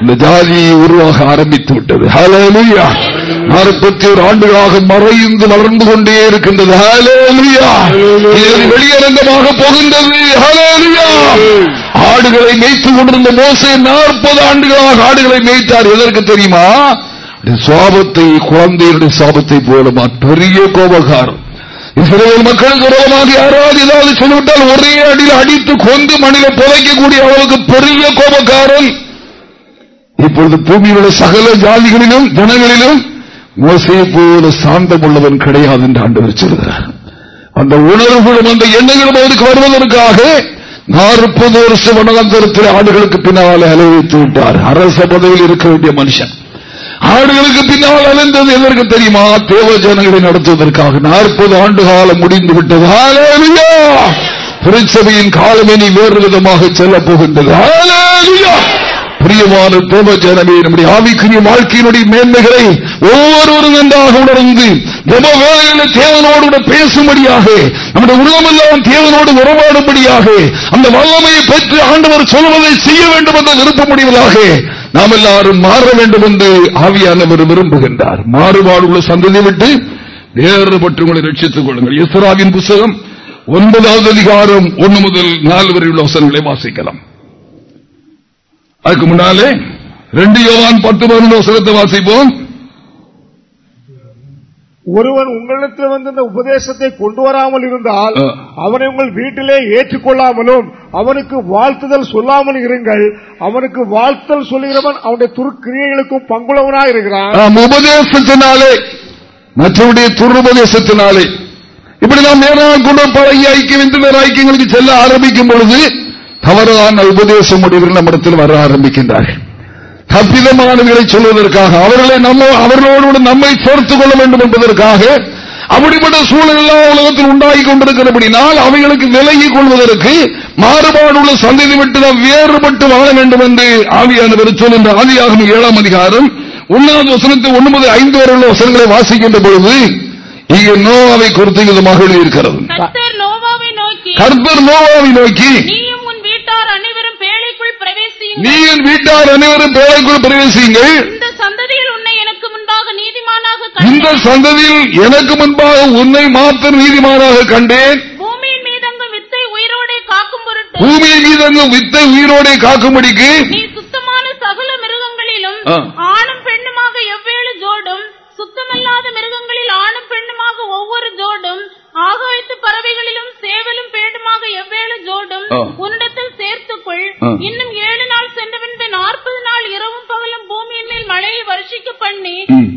இந்த ஜாதியை உருவாக ஆரம்பித்து விட்டது. ஹலோ நாற்பத்தி ஒரு ஆண்டுகளாக மறைந்து வளர்ந்து கொண்டே இருக்கின்றது. வெளியரங்கமாக போகின்றது! ஆடுகளை மேய்த்துக் கொண்டிருந்த மோசே நாற்பது ஆண்டுகளாக ஆடுகளை மேய்த்தார். எதற்கு தெரியுமா? சாபத்தை குழந்தையுடைய சாபத்தை போலமா? பெரிய கோபகாரம் இஸ்ரேல் மக்களுக்கு விரோதமாக யாராவது ஏதாவது சொல்லிவிட்டால் ஒரே அடியில் அடித்து கொண்டு மணில புதைக்கக்கூடிய அளவுக்கு பெரிய கோபக்காரன். இப்பொழுது பூமியில் உள்ள சகல ஜாதிகளிலும் ஜனங்களிலும் மோசையை போல சாந்தம் உள்ளவன் கிடையாது என்று ஆண்டவர் சொல்கிறார். அந்த உணர்வுகளும் அந்த எண்ணங்களும் அவருக்கு வருவதற்காக நாற்பது வருஷம் வனாந்தரத்தில் ஆடுகளுக்கு பின்னால் அலைவித்து விட்டார். அரச பதவியில் இருக்க வேண்டிய மனுஷன். ஆடுகளுக்கு பின்னால் அலைந்தது எதற்கு தெரியுமா? தேவ ஜனங்களை நடத்துவதற்காக. நாற்பது ஆண்டு காலம் முடிந்து விட்டது. திருச்சபையின் காலம் வேறு விதமாக செல்ல போகின்றது. பிரியமான தேவ ஜனமே நம்முடைய ஆவிக்குரிய வாழ்க்கையினுடைய மேன்மைகளை ஒவ்வொருவரும் நன்றாக உணர்ந்து ஜப வேலைகளில் தேவனோடு கூட பேசும்படியாக நம்முடைய உள்ளமெல்லாம் தேவனோடு உறவாடும்படியாக அந்த வல்லமையை பெற்று ஆண்டவர் சொல்வதை செய்ய வேண்டும் என்ற விருப்பமுடிவதாக நாம் எல்லாரும் மாற வேண்டும் என்று ஆவியானவர் விரும்புகின்றார். மாறுபாடு உள்ள சந்ததியை விட்டு வேறுபட்டு உங்களை ரட்சித்துக் கொள்ளுங்கள். இஸ்ராவின் புத்தகம் ஒன்பதாவது அதிகாரம் ஒன்று முதல் நாலு வரை உள்ள வசனங்களை வாசிக்கலாம். அதுக்கு முன்னாலே ரெண்டு யோவான் பத்து பதினொன்று வசனத்தை வாசிப்போம். ஒருவன் உங்களிடத்தில் வந்து இந்த உபதேசத்தை கொண்டு வராமல் இருந்தால். அவனை உங்கள் வீட்டிலே ஏற்றுக்கொள்ளாமலும் அவனுக்கு வாழ்த்துதல் சொல்லாமல் இருங்கள். அவனுக்கு வாழ்த்துதல் சொல்லுகிறவன் அவனுடைய துருக்கிரியைகளுக்கும் பங்குள்ளவனாய் இருக்கிறான். உபதேசத்தினாலே மற்றவருடைய துருபதேசத்தினாலே இப்படி நாம் நேரம் கொண்டு பழகி ஐக்கியம் இந்த நேர ஐக்கியங்களுக்கு செல்ல ஆரம்பிக்கும் பொழுது தவறான உபதேசம் முடிவுகள் நம்மிடத்தில் வர ஆரம்பிக்கின்றார்கள். தப்பிதமானவர்களை சொல்வதற்காக அவர்களை நம்ம அவர்களோடு நம்மை சேர்த்துக் கொள்ள வேண்டும் என்பதற்காக அப்படிப்பட்ட சூழல் எல்லாம் உலகத்தில் உண்டாகி கொண்டிருக்கிறபடினால் அவைகளுக்கு விலகிக் கொள்வதற்கு மாறுபாடுள்ள சந்ததி விட்டு நாம் வேறுபட்டு வாழ வேண்டும் என்று ஆவியானவர் சொல்கின்ற ஆதியாகும் ஏழாம் அதிகாரம் ஒன்னாவது வசனத்தை ஒன்று முதல் ஐந்து வரை உள்ள வசனங்களை வாசிக்கின்ற பொழுது இங்கே நோவாவை குறித்து விதமாக எழுதியிருக்கிறது. கர்த்தர் நோவாவை நோக்கி வீட்டார் அனைவரும் பேழைக்குள் பிரவேசியுங்கள் நீ என் வீட்டார் அனைவரும் பேழைக்குள் பிரவேசியுங்கள் இந்த சந்ததியில் உன்னை எனக்கு முன்பாக நீதிமானாக இந்த சந்ததியில் எனக்கு முன்பாக உன்னை மாத்திரம் நீதிமானாக கண்டேன் பூமியின் மீதங்கும் வித்தை உயிரோடே காக்கும் பொருட்டு பூமியின் மீது அங்கு வித்தை உயிரோடே காக்கும்படிக்கு நீ சுத்தமான சகல மிருகங்களிலும். ஆணும் பெண்ணுமாக எவ்வேழு ஜோடும் சுத்தமல்லாத மிருகங்களில் ஆணும் பெண்ணுமாக ஒவ்வொரு ஜோடும் ஆகாயத்து பறவைகளிலும் சேவலும் பேடுமாக எவ்வேழு ஜோடும் ஆ. ஆ. இன்னும் ஏழு நாள் சென்ற பின்பு நாற்பது நாள் இரவும் பகலும் பூமியின் மேல் மழையை வருஷிக்க பண்ணி.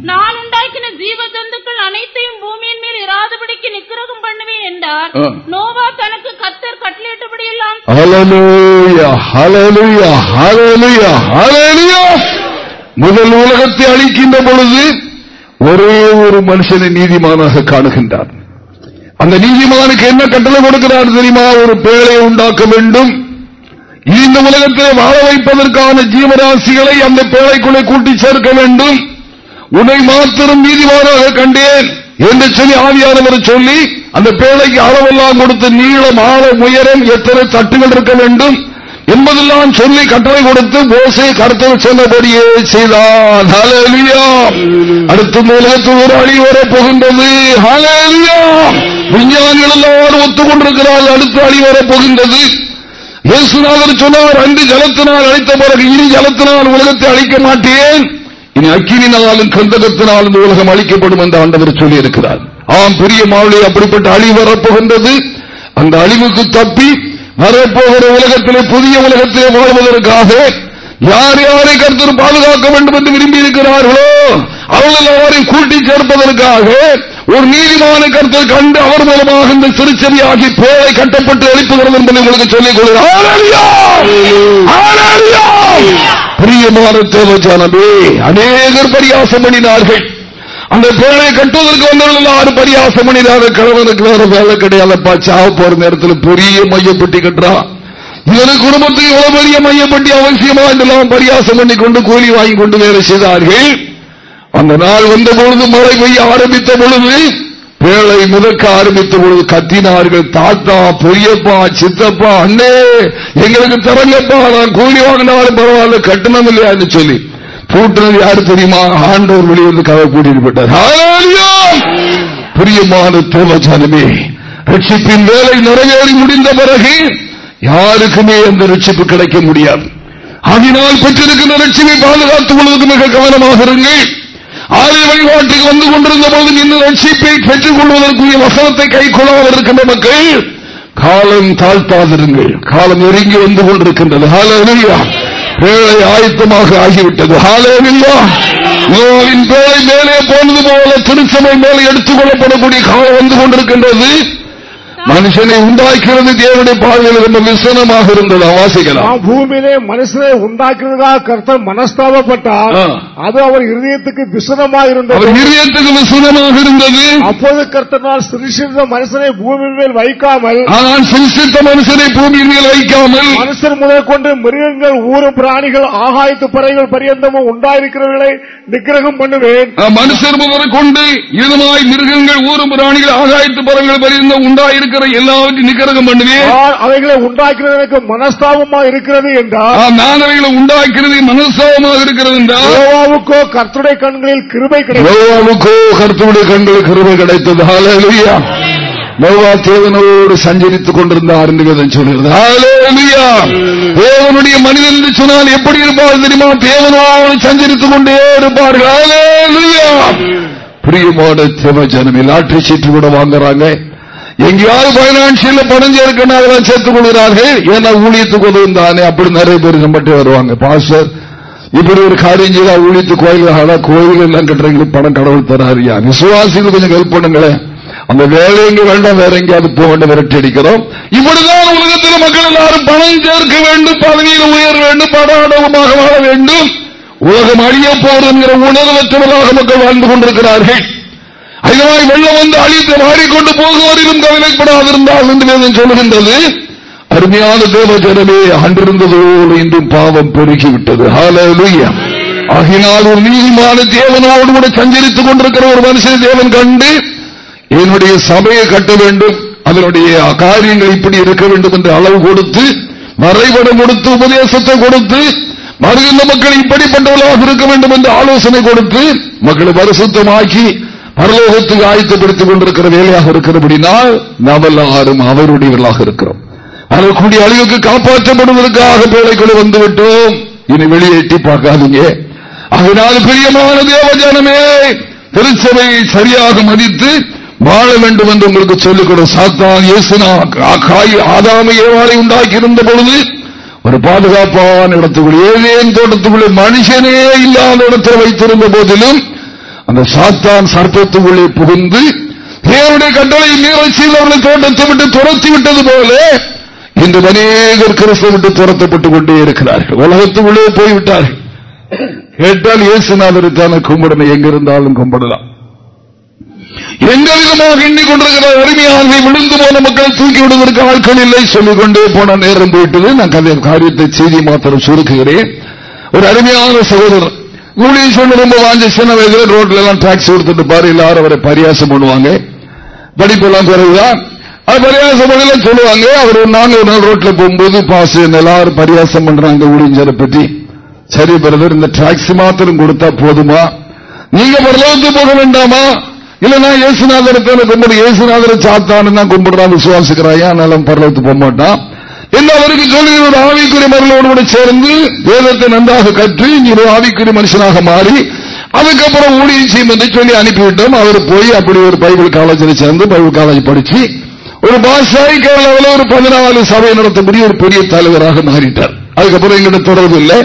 நான் உண்டாக்கின ஜீவ ஜந்துக்கள் அனைத்தையும் பூமியின் மேல் இராதபடிக்கு நிக்கிரகம் பண்ணுவேன் என்றார். நோவா தனக்கு கத்தர் ஹalleluya ஹalleluya முதல் உலகத்தை அழிக்கின்ற பொழுது ஒரே ஒரு மனுஷனை நீதிமானாக காணுகின்றார் அந்த நீதிமானுக்கு என்ன கட்டளை கொடுக்கிறார் தெரியுமா ஒரு பேழையை உண்டாக்க வேண்டும் இந்த உலகத்திலே வாழ வைப்பதற்கான ஜீவராசிகளை அந்த பேழைக்குள்ளே கூட்டி சேர்க்க வேண்டும். உன்னை மாத்திரம் நீதிமானாக கண்டேன் என்று சொல்லி ஆவியானவர் சொல்லி அந்த பேழைக்கு அளவெல்லாம் கொடுத்து நீளம் ஆழ உயரம் எத்தனை தட்டுகள் இருக்க வேண்டும் என்பதெல்லாம் சொல்லி கட்டளை கொடுத்து போசை கருத்தில் சொன்னபடியே செய்தான் ஹalleluya. அடுத்த உலகத்தில் ஒரு அழி வர போகின்றது விஞ்ஞானிகள் எல்லாரும் ஒத்துக்கொண்டிருக்கிறார்கள். அடுத்த அழி வர போகின்றது இயேசுநாதர் சொன்னார் அன்று ஜலத்தினால் அழைத்த பிறகு இனி ஜலத்தினால் உலகத்தை அழிக்க மாட்டேன். இனி அக்கினாலும் கந்தகத்தினால் இந்த உலகம் அழிக்கப்படும் என்று ஆண்டவர் சொல்லி இருக்கிறார் ஆம் பெரிய மாவளி அப்படிப்பட்ட அழிவு வரப்போகின்றது. அந்த அழிவுக்கு தப்பி வரப்போகிற உலகத்திலே புதிய உலகத்திலே வாழ்வதற்காக யார் யாரை கருத்து பாதுகாக்க வேண்டும் என்று விரும்பி இருக்கிறார்களோ அவர்கள் அவரை கூட்டி சேர்ப்பதற்காக ஒரு நீதிமான கருத்தை கண்டு அவர் மூலமாக இந்த திருச்செவியாகி பேரை கட்டப்பட்டு எழுப்புகிறது என்பதை உங்களுக்கு சொல்லிக் கொள்கிறார் பிரியமான தேவஜானமே அநேகர் பரியாசம் பண்ணினார்கள். அந்த பேரை கட்டுவதற்கு வந்தவர்கள் ஆறு பரியாசம் பண்ணினார்கள் கணவனுக்கு வேற வேலை கிடையாதுப்பா சாவ போற நேரத்தில் பெரிய மையப்பட்டி கட்டுறான் இவரு குடும்பத்துக்கு இவ்வளவு பெரிய மையப்பட்டி அவசியமா? என்றெல்லாம் பரியாசம் பண்ணி கொண்டு கூலி வாங்கி கொண்டு வேலை செய்தார்கள். அந்த நாள் வந்த பொழுது மழை பெய்ய ஆரம்பித்த பொழுது வேலை முதற்க ஆரம்பித்த பொழுது கத்தினார்கள் தாத்தா பெரியப்பா சித்தப்பா அண்ணே எங்களுக்கு தரங்கப்பா நான் கூலி வாங்கினாலும் பரவாயில்ல கட்டணம் இல்லையான்னு சொல்லி. பூட்டினது யாரு தெரியுமா? ஆண்டோர் வெளியிருந்து கதை கூட்டிட்டு போட்டார் பிரியமான தேவஜானமே ரட்சிப்பின் வேலை நிறைவேறி முடிந்த பிறகு யாருக்குமே அந்த ரட்சிப்பு கிடைக்க முடியாது. அதனால் பெற்றிருக்கின்ற ரட்சிப்பை பாதுகாத்துக் கொள்வதற்கு மிக கவனமாக இருங்கள். ஆலய வழிபாட்டுக்கு வந்து கொண்டிருந்த போது நின்று ரட்சிப்பை பெற்றுக் கொள்வதற்குரிய வசனத்தை கை கொள்ளாமல் இருக்கின்ற மக்கள் காலம் தாழ்த்தாதிருங்கள். காலம் நெருங்கி வந்து கொண்டிருக்கின்றது. ஹalleluya வேலை ஆயத்தமாக ஆகிவிட்டது. ஹalleluya நோவின் பேழை மேலே போனது போல திருச்சபை மேலே எடுத்துக் கொள்ளப்படக்கூடிய காலம் வந்து கொண்டிருக்கின்றது. மனுஷனை உண்டாக்கிறது தேவனுடைய பார்வையில் ரொம்ப விசனமாக இருந்தது. வாசிக்கலாம். பூமியிலே மனுஷனை உண்டாக்குறதாக கர்த்தர் மனஸ்தாபப்பட்டார். அது அவர் இருதயத்துக்கு விசனமாக அவர் இருந்தது இருதயத்துக்கு விசனமாக இருந்தது. அப்போது கர்த்தனால் சிருஷ்டித்த மனுஷனை பூமியின் மேல் வைக்காமல் ஆனால் சிருஷ்டித்த மனுஷனை பூமியின் மேல் வைக்காமல் மனுஷர் முதல் கொண்டு மிருகங்கள் ஊரும் பிராணிகள் ஆகாயத்து பறவைகள் பரியந்தமும் உண்டாயிருக்கிறவர்களை நிக்கிரகம் பண்ணுவேன். மனுஷர் முதல் கொண்டு இதுமாய் மிருகங்கள் ஊரும் பிராணிகள் ஆகாயத்து பறவைகள் பரிந்த உண்டாயிருக்கிற எல்லாவற்றையும் நிக்கரகம் பண்ணுவேன் அவைகளை உண்டாக்கிறது எனக்கு மனஸ்தாபமா இருக்கிறது என்றார் ஆ, நான் அவைகளை உண்டாக்கிறது மனசாபமாக இருக்கிறது என்றால் யோவாவுக்கோ கர்த்தருடைய கண்களில் கிருபை கிடைக்கும். நோவாவுக்கோ கருத்துடைய கண்களுக்கு கிருபை கிடைத்தது. ஹalleluya. நோவா தேவனோடு சஞ்சரித்துக் கொண்டிருந்தார் என்று வேதம் சொல்கிறது. தேவனுடைய மனிதன் என்று சொன்னால் எப்படி இருப்பார் தெரியுமா? தேவனோடு சஞ்சரித்துக் கொண்டே இருப்பார்கள் பிரியமான தேவ ஜனமே லாட்டரி சீட்டு கூட வாங்குறாங்க. எங்கேயாவது பைனான்சியல்ல பணம் சேர்க்கணும் அதெல்லாம் சேர்த்துக் கொள்கிறார்கள். ஏன்னா ஊழியத்துக்கு உதவும் தானே. அப்படி நிறைய பேர் நம்பட்டே வருவாங்க. பாஸ்டர் இப்படி ஒரு காரியம் செய்தா ஊழியத்து கோயில் கோயில் எல்லாம் கட்டுறீங்க பணம் கடவுள் தராரியா விசுவாசிகள் கொஞ்சம் ஹெல்ப் பண்ணுங்களேன். அந்த வேலை எங்க வேண்டாம் வேற எங்கேயாவது போக வேண்டும் விரட்டி அடிக்கிறோம். இப்படிதான் உலகத்தில் மக்கள் எல்லாரும் பணம் சேர்க்க வேண்டும் பதவியில் உயர வேண்டும் படாடவமாக வாழ வேண்டும். உலகம் அழிய போறதுங்கிற உணர்வற்றவர்களாக மக்கள் வாழ்ந்து கொண்டிருக்கிறார்கள். அதனால் வெள்ளம் வந்து அழித்து மாறிக்கொண்டு போகுவதிலும் கவலைப்படாதிருந்தால் என்று வேதம் சொல்லுகின்றது. அருமையான தேவ ஜனமே அன்றிருந்ததோடு இன்றும் பாவம் பெருகிவிட்டது. ஹalleluya ஆகினால் ஒரு நீதிமான தேவனோடு கூட சஞ்சரித்துக் கொண்டிருக்கிற ஒரு மனுஷனை தேவன் கண்டு என்னுடைய சபையை கட்ட வேண்டும் அதனுடைய காரியங்கள் இப்படி இருக்க வேண்டும் என்று அளவு கொடுத்து மறைபடம் கொடுத்து உபதேசத்தை கொடுத்து வருகின்ற மக்கள் இப்படிப்பட்டவர்களாக இருக்க வேண்டும் என்று ஆலோசனை கொடுத்து மக்களை பரிசுத்தமாக்கி பரலோகத்துக்கு ஆயத்தப்படுத்திக் கொண்டிருக்கிற வேலையாக இருக்கிறபடினால் நாம் எல்லாரும் அவருடையவர்களாக இருக்கிறோம். அதற்குரிய அழிவுக்கு காப்பாற்றப்படுவதற்காக பேழைக்குள்ள வந்துவிட்டோம். இனி வெளியே எட்டி பார்க்காதீங்க. அதனால் பிரியமான தேவஜானமே திருச்சபையை சரியாக மதித்து வாழ வேண்டும் என்று உங்களுக்கு சொல்லிக் கொடு. சாத்தான் இயேசுனா ஆதாம ஏவாளை உண்டாக்கி இருந்த பொழுது ஒரு பாதுகாப்பான இடத்துக்குள் ஏதேன் தோட்டத்துக்குள்ளே மனுஷனே இல்லாத இடத்தில் வைத்திருந்த போதிலும் அந்த சாத்தான் சர்ப்பத்துக்குள்ளே புகுந்து தேவனுடைய கட்டளை மீறல் செய்தவர்களை தோட்டத்தை விட்டு துரத்தி விட்டது போல இன்று அநேகர் கிறிஸ்தவ விட்டு துரத்தப்பட்டுக் கொண்டே இருக்கிறார்கள். உலகத்துக்குள்ளே போய்விட்டார்கள். கேட்டால் இயேசுநாதருக்கான கும்பிடனை எங்கிருந்தாலும் கும்பிடலாம். எந்த விதமாக எண்ணிக்கொண்டிருக்கிற அருமையாக விழுந்து போன மக்கள் தூக்கி விடுவதற்கு ஆட்கள் இல்லை. சொல்லிக்கொண்டே போன நேரம் போயிட்டது. நான் கதை காரியத்தை செய்தி மாத்திரம் சுருக்குகிறேன். ஒரு அருமையான சகோதரர் ஊழியர் ரொம்ப வாஞ்ச சின்ன வயதுல ரோட்ல எல்லாம் டாக்ஸி கொடுத்துட்டு பாரு எல்லாரும் அவரை பரியாசம் பண்ணுவாங்க. படிப்பு எல்லாம் பிறகுதான் அது பரியாசம் பண்ணலாம் சொல்லுவாங்க. அவர் நாங்க ஒரு நாள் ரோட்ல போகும்போது பாஸ் எல்லாரும் பரியாசம் பண்றாங்க ஊழியரை பற்றி. சரி பிரதர் இந்த டாக்ஸி மாத்திரம் கொடுத்தா போதுமா? நீங்க பரலோகத்து போக வேண்டாமா? இல்லன்னா இயேசுநாதரத்தை கும்பிடு. இயேசுநாதரை சாத்தான்னு தான் கும்பிடுறான் விசுவாசிக்கிறாயா? அதனால பரலோகத்து போக மாட்டான். எல்லாருக்கும் சொல்லுகிற சொல்லி ஒரு கூட சேர்ந்து வேதத்தை நன்றாக கற்று ஒரு ஆவிக்குரிய மனுஷனாக மாறி அதுக்கப்புறம் ஊழியம் செய்யும் என்று சொல்லி அனுப்பிவிட்டோம். அவர் போய் அப்படி ஒரு பைபிள் காலேஜில் சேர்ந்து பைபிள் காலேஜ் படிச்சு ஒரு பாஷாய் கேரளாவில் ஒரு பதினாலு சபை நடத்தக்கூடிய ஒரு பெரிய தலைவராக மாறிட்டார். அதுக்கப்புறம் எங்கிட்ட தொடர்பு இல்லை.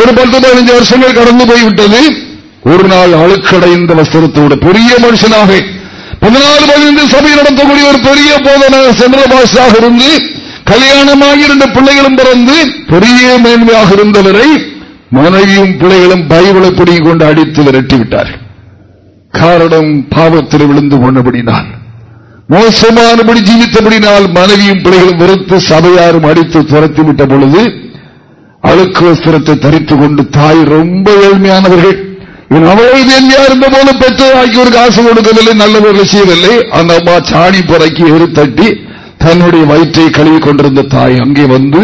ஒரு பத்து பதினஞ்சு வருஷங்கள் கடந்து போய்விட்டது. ஒரு நாள் அழுக்கடைந்த வஸ்திரத்தோடு பெரிய மனுஷனாக பதினாலு பதினைந்து சபை நடத்தக்கூடிய ஒரு பெரிய போதன சென்ற பாஷாக இருந்து கல்யாணமாகி இருந்த பிள்ளைகளும் பிறந்து பெரிய மேன்மையாக இருந்தவரை மனைவியும் பிள்ளைகளும் பைபிளை பிடிங்கிக் கொண்டு அடித்து விரட்டிவிட்டார் காரணம் பாவத்தில் விழுந்து கொண்டபடினால் மோசமானபடி ஜீவித்தபடினால் மனைவியும் பிள்ளைகளும் வெறுத்து சபையாரும் அடித்து துரத்தி விட்ட பொழுது அழுக்கு வஸ்திரத்தை தரித்துக் கொண்டு தாய் ரொம்ப ஏழ்மையானவர்கள். அவ்வளவு எல்லையா இருந்த போல பெற்றோராக்கி ஒரு காசு கொடுக்கவில்லை நல்லவர்கள் செய்யவில்லை. அந்த அம்மா சாணி புறக்கி எரு தட்டி தன்னுடைய வயிற்றை கழுவி கொண்டிருந்த தாய் அங்கே வந்து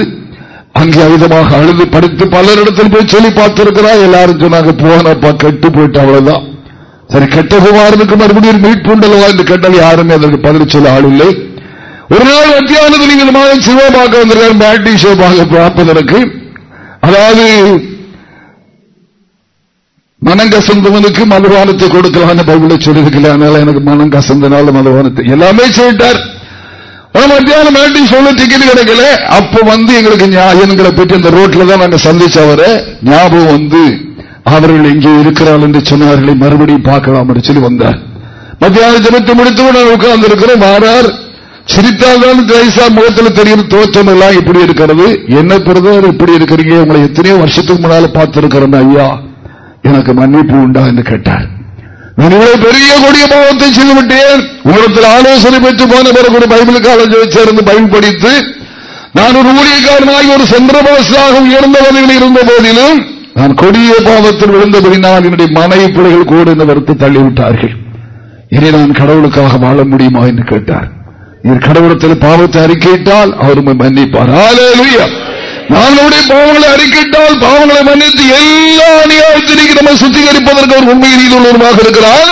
அங்கே அவிதமாக அழுது படித்து பலரிடத்தில் போய் சொல்லி பார்த்திருக்கிறா எல்லாரும் சொன்னாங்க போனப்பா கெட்டு போயிட்டு அவ்வளவுதான். சரி கெட்ட குமாரனுக்கு மறுபடியும் மீட்புண்டலவா என்று கேட்டால் யாருமே அதற்கு பதில் சொல்ல ஆள் இல்லை. ஒரு நாள் மத்தியானது நீங்கள் சிவா பார்க்க வந்திருக்காரு பேட்டி ஷோ பார்ப்பதற்கு அதாவது மனம் கசந்தவனுக்கு மதுபானத்தை கொடுக்கலாம் பைபிளை சொல்லியிருக்கல அதனால எனக்கு மனம் கசந்தனால மதுபானத்தை எல்லாமே சொல்லிட்டார். மத்தியான வேண்டி சொல்ல டிக்கெட் கிடைக்கல. அப்ப வந்து எங்களுக்கு நியாயங்களை பற்றி அந்த ரோட்ல தான் நாங்க சந்திச்சவரை. ஞாபகம் வந்து அவர்கள் இங்கே இருக்கிறாள் என்று சொன்னார்களை மறுபடியும் பார்க்கலாம் என்று சொல்லி வந்தார். மத்தியான ஜனத்தை முடித்து நான் உட்கார்ந்து இருக்கிறோம் வாரார் சிரித்தால்தான் கிரைசா முகத்தில் தெரியும் தோற்றம் எல்லாம் இப்படி இருக்கிறது என்ன பிரதர் இப்படி இருக்கிறீங்க உங்களை எத்தனையோ வருஷத்துக்கு முன்னால பார்த்திருக்கிறேன் ஐயா. எனக்கு மன்னிப்பு உண்டா என்று கேட்டார். நான் இவ்வளவு பெரிய கொடிய பாவத்தை செய்துவிட்டேன். உங்களிடத்தில் ஆலோசனை பெற்று போன பிறகு ஒரு பைபிள் காலேஜ் சேர்ந்து பைபிள் படித்து நான் ஒரு ஊழியக்காரனாகி ஒரு சென்றபாசாக உயர்ந்தவர்கள் இருந்த போதிலும் நான் கொடிய பாவத்தில் விழுந்தபடினால் என்னுடைய மனைவி பிள்ளைகள் கூட இந்த வருத்து தள்ளிவிட்டார்கள். இனி நான் கடவுளுக்காக வாழ முடியுமா என்று கேட்டார். நீர் கடவுளத்தில் பாவத்தை அறிக்கையிட்டால் அவர் மன்னிப்பார். நாங்களுடைய பாவங்களை அறிக்கிட்டால் பாவங்களை மன்னித்து எல்லா அநியாயத்திற்கு நம்ம சுத்திகரிப்பதற்கு அவர் உண்மை உள்ளவருமாக இருக்கிறார்.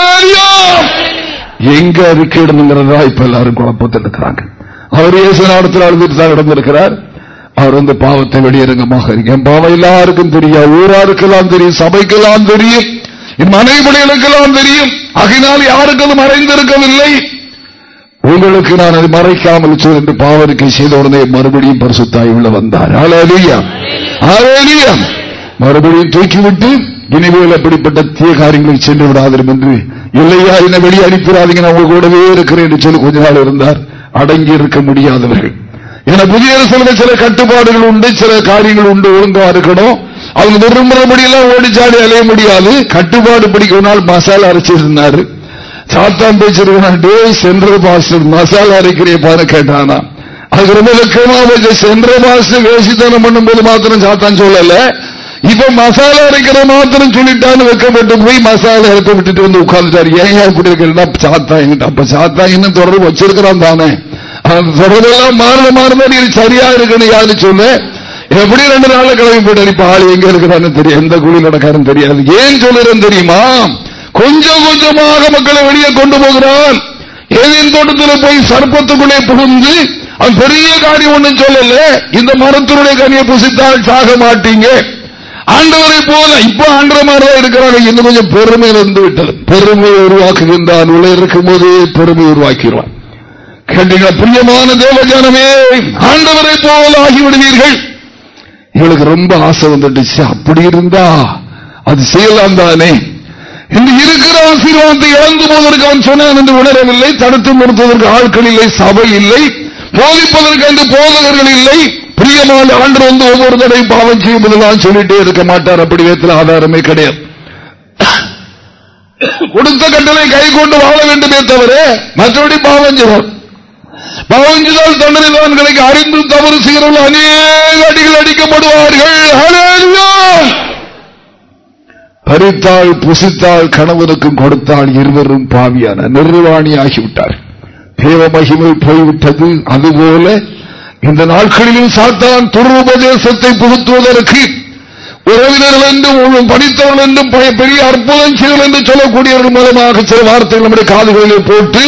எங்க அறிக்கையிடணுங்கிறதா இப்ப எல்லாரும் குழப்பத்தில் இருக்கிறாங்க. அவர் இயேசுநாடத்தில் அழுதுட்டு தான் நடந்திருக்கிறார் அவர் வந்து பாவத்தை வெளியரங்கமாக என் பாவம் எல்லாருக்கும் தெரியும். ஊராருக்கெல்லாம் தெரியும். சபைக்கெல்லாம் தெரியும். மனைவிடைகளுக்கெல்லாம் தெரியும். அகினால் யாருக்கு அது மறைந்திருக்கவில்லை. உங்களுக்கு நான் அதை மறைக்காமல் என்று பாவரிக்கை செய்த உடனே மறுபடியும் பரிசுத்தாய் உள்ள வந்தார். மறுபடியும் தூக்கிவிட்டு இனிமேல் அப்படிப்பட்ட தீய காரியங்களுக்கு சென்று விடாதிரும் என்று இல்லையா? என்ன வெளியே அனுப்பிடாதீங்க நான் உங்க கூடவே இருக்கிறேன் என்று சொல்லி கொஞ்ச நாள் இருந்தார். அடங்கி இருக்க முடியாதவர்கள். என புதிய அரசு சில கட்டுப்பாடுகள் உண்டு சில காரியங்கள் உண்டு ஒழுங்கா இருக்கணும். அவங்க விரும்புறபடியெல்லாம் ஓடிச்சாடி அலைய முடியாது. கட்டுப்பாடு பிடிக்கணும்னால் மசாலா அரைச்சிருந்தாரு சாத்தான் பேச்சிருக்கே டே பாஸ்டர் மசாலா பாரு கேட்டானா. அது ரொம்ப லட்சமா சென்ற பாஸ்டர் வேசித்தனம் பண்ணும்போது மாத்திரம் சாத்தான் சொல்லல. இப்ப மசாலா அரைக்கிற மாத்திரம் சொல்லிட்டான்னு வைக்கப்பட்டு போய் மசாலா அரைக்க விட்டுட்டு வந்து உட்கார்ந்துட்டாரு. ஏன் இப்படி இருக்கா சாத்தா என்கிட்ட அப்ப சாத்தா என்ன தொடர்பு வச்சிருக்கிறான் தானே. சொல்றதெல்லாம் மாறின மாறினா நீ சரியா இருக்குன்னு யாரு சொல்லு? எப்படி ரெண்டு நாள்ல கிளம்பி போயிட்டு இப்ப ஆள் எங்க இருக்கிறான்னு தெரியும் எந்த குழி நடக்காருன்னு தெரியாது. ஏன் சொல்லுறேன் தெரியுமா? கொஞ்சம் கொஞ்சமாக மக்களை வெளியே கொண்டு போகிறான். ஏதேன் தோட்டத்தில் போய் சர்ப்பத்துக்குள்ளே புகுந்து அது பெரிய காரியம் ஒன்றும் சொல்லல. இந்த மரத்தினுடைய கனியை புசித்தால் சாக மாட்டீங்க. ஆண்டவரை போல இப்ப ஆண்டவ மாதிரிதான் இருக்கிறாங்க இன்னும் கொஞ்சம் பெருமை இருந்து விட்டது. பெருமையை உருவாக்குகின்றான். உள்ள இருக்கும் போதே பெருமை உருவாக்கிடுவான் கேட்டீங்களா பிரியமான தேவஜானமே ஆண்டவரை போல ஆகிவிடுவீர்கள். இவளுக்கு ரொம்ப ஆசை வந்துடுச்சு. அப்படி இருந்தா அது செய்யலாம் தானே. இந்த இருக்கிற ஆசீர்வாதத்தை இழந்து போவதற்கு அவன் சொன்னான் என்று உணரவில்லை. தடுத்து நிறுத்துவதற்கு ஆட்கள் இல்லை. சபை இல்லை. போதிப்பதற்கு என்று போதகர்கள் இல்லை. பிரியமான ஆண்டு வந்து ஒவ்வொரு தடையும் பாவம் செய்யும்போதெல்லாம் சொல்லிட்டே இருக்க மாட்டார். அப்படி விதத்தில் ஆதாரமே கிடையாது. கொடுத்த கட்டளை கை கொண்டு வாழ வேண்டுமே தவிர மற்றபடி பாவம் செய்வார். பாவம் செய்தால் தண்டனை தான் கிடைக்க அறிந்து தவறு செய்கிறவர்கள் அநேக அடிகள் அடிக்கப்படுவார்கள். பறித்தாள் புசித்தாள் கணவருக்கும் கொடுத்தாள் இருவரும் பாவியான நிர்வாணி ஆகிவிட்டார் தேவ மகிமை போய்விட்டது. அதுபோல இந்த நாட்களிலும் சாத்தான் துருபதேசத்தை புகுத்துவதற்கு உறவினர்கள் என்றும் படித்தவர்கள் என்றும் பெரிய அற்புதம் செய்தல் என்று சொல்லக்கூடியவர்கள் மூலமாக சில வார்த்தைகள் நம்முடைய காதுகளிலே போட்டு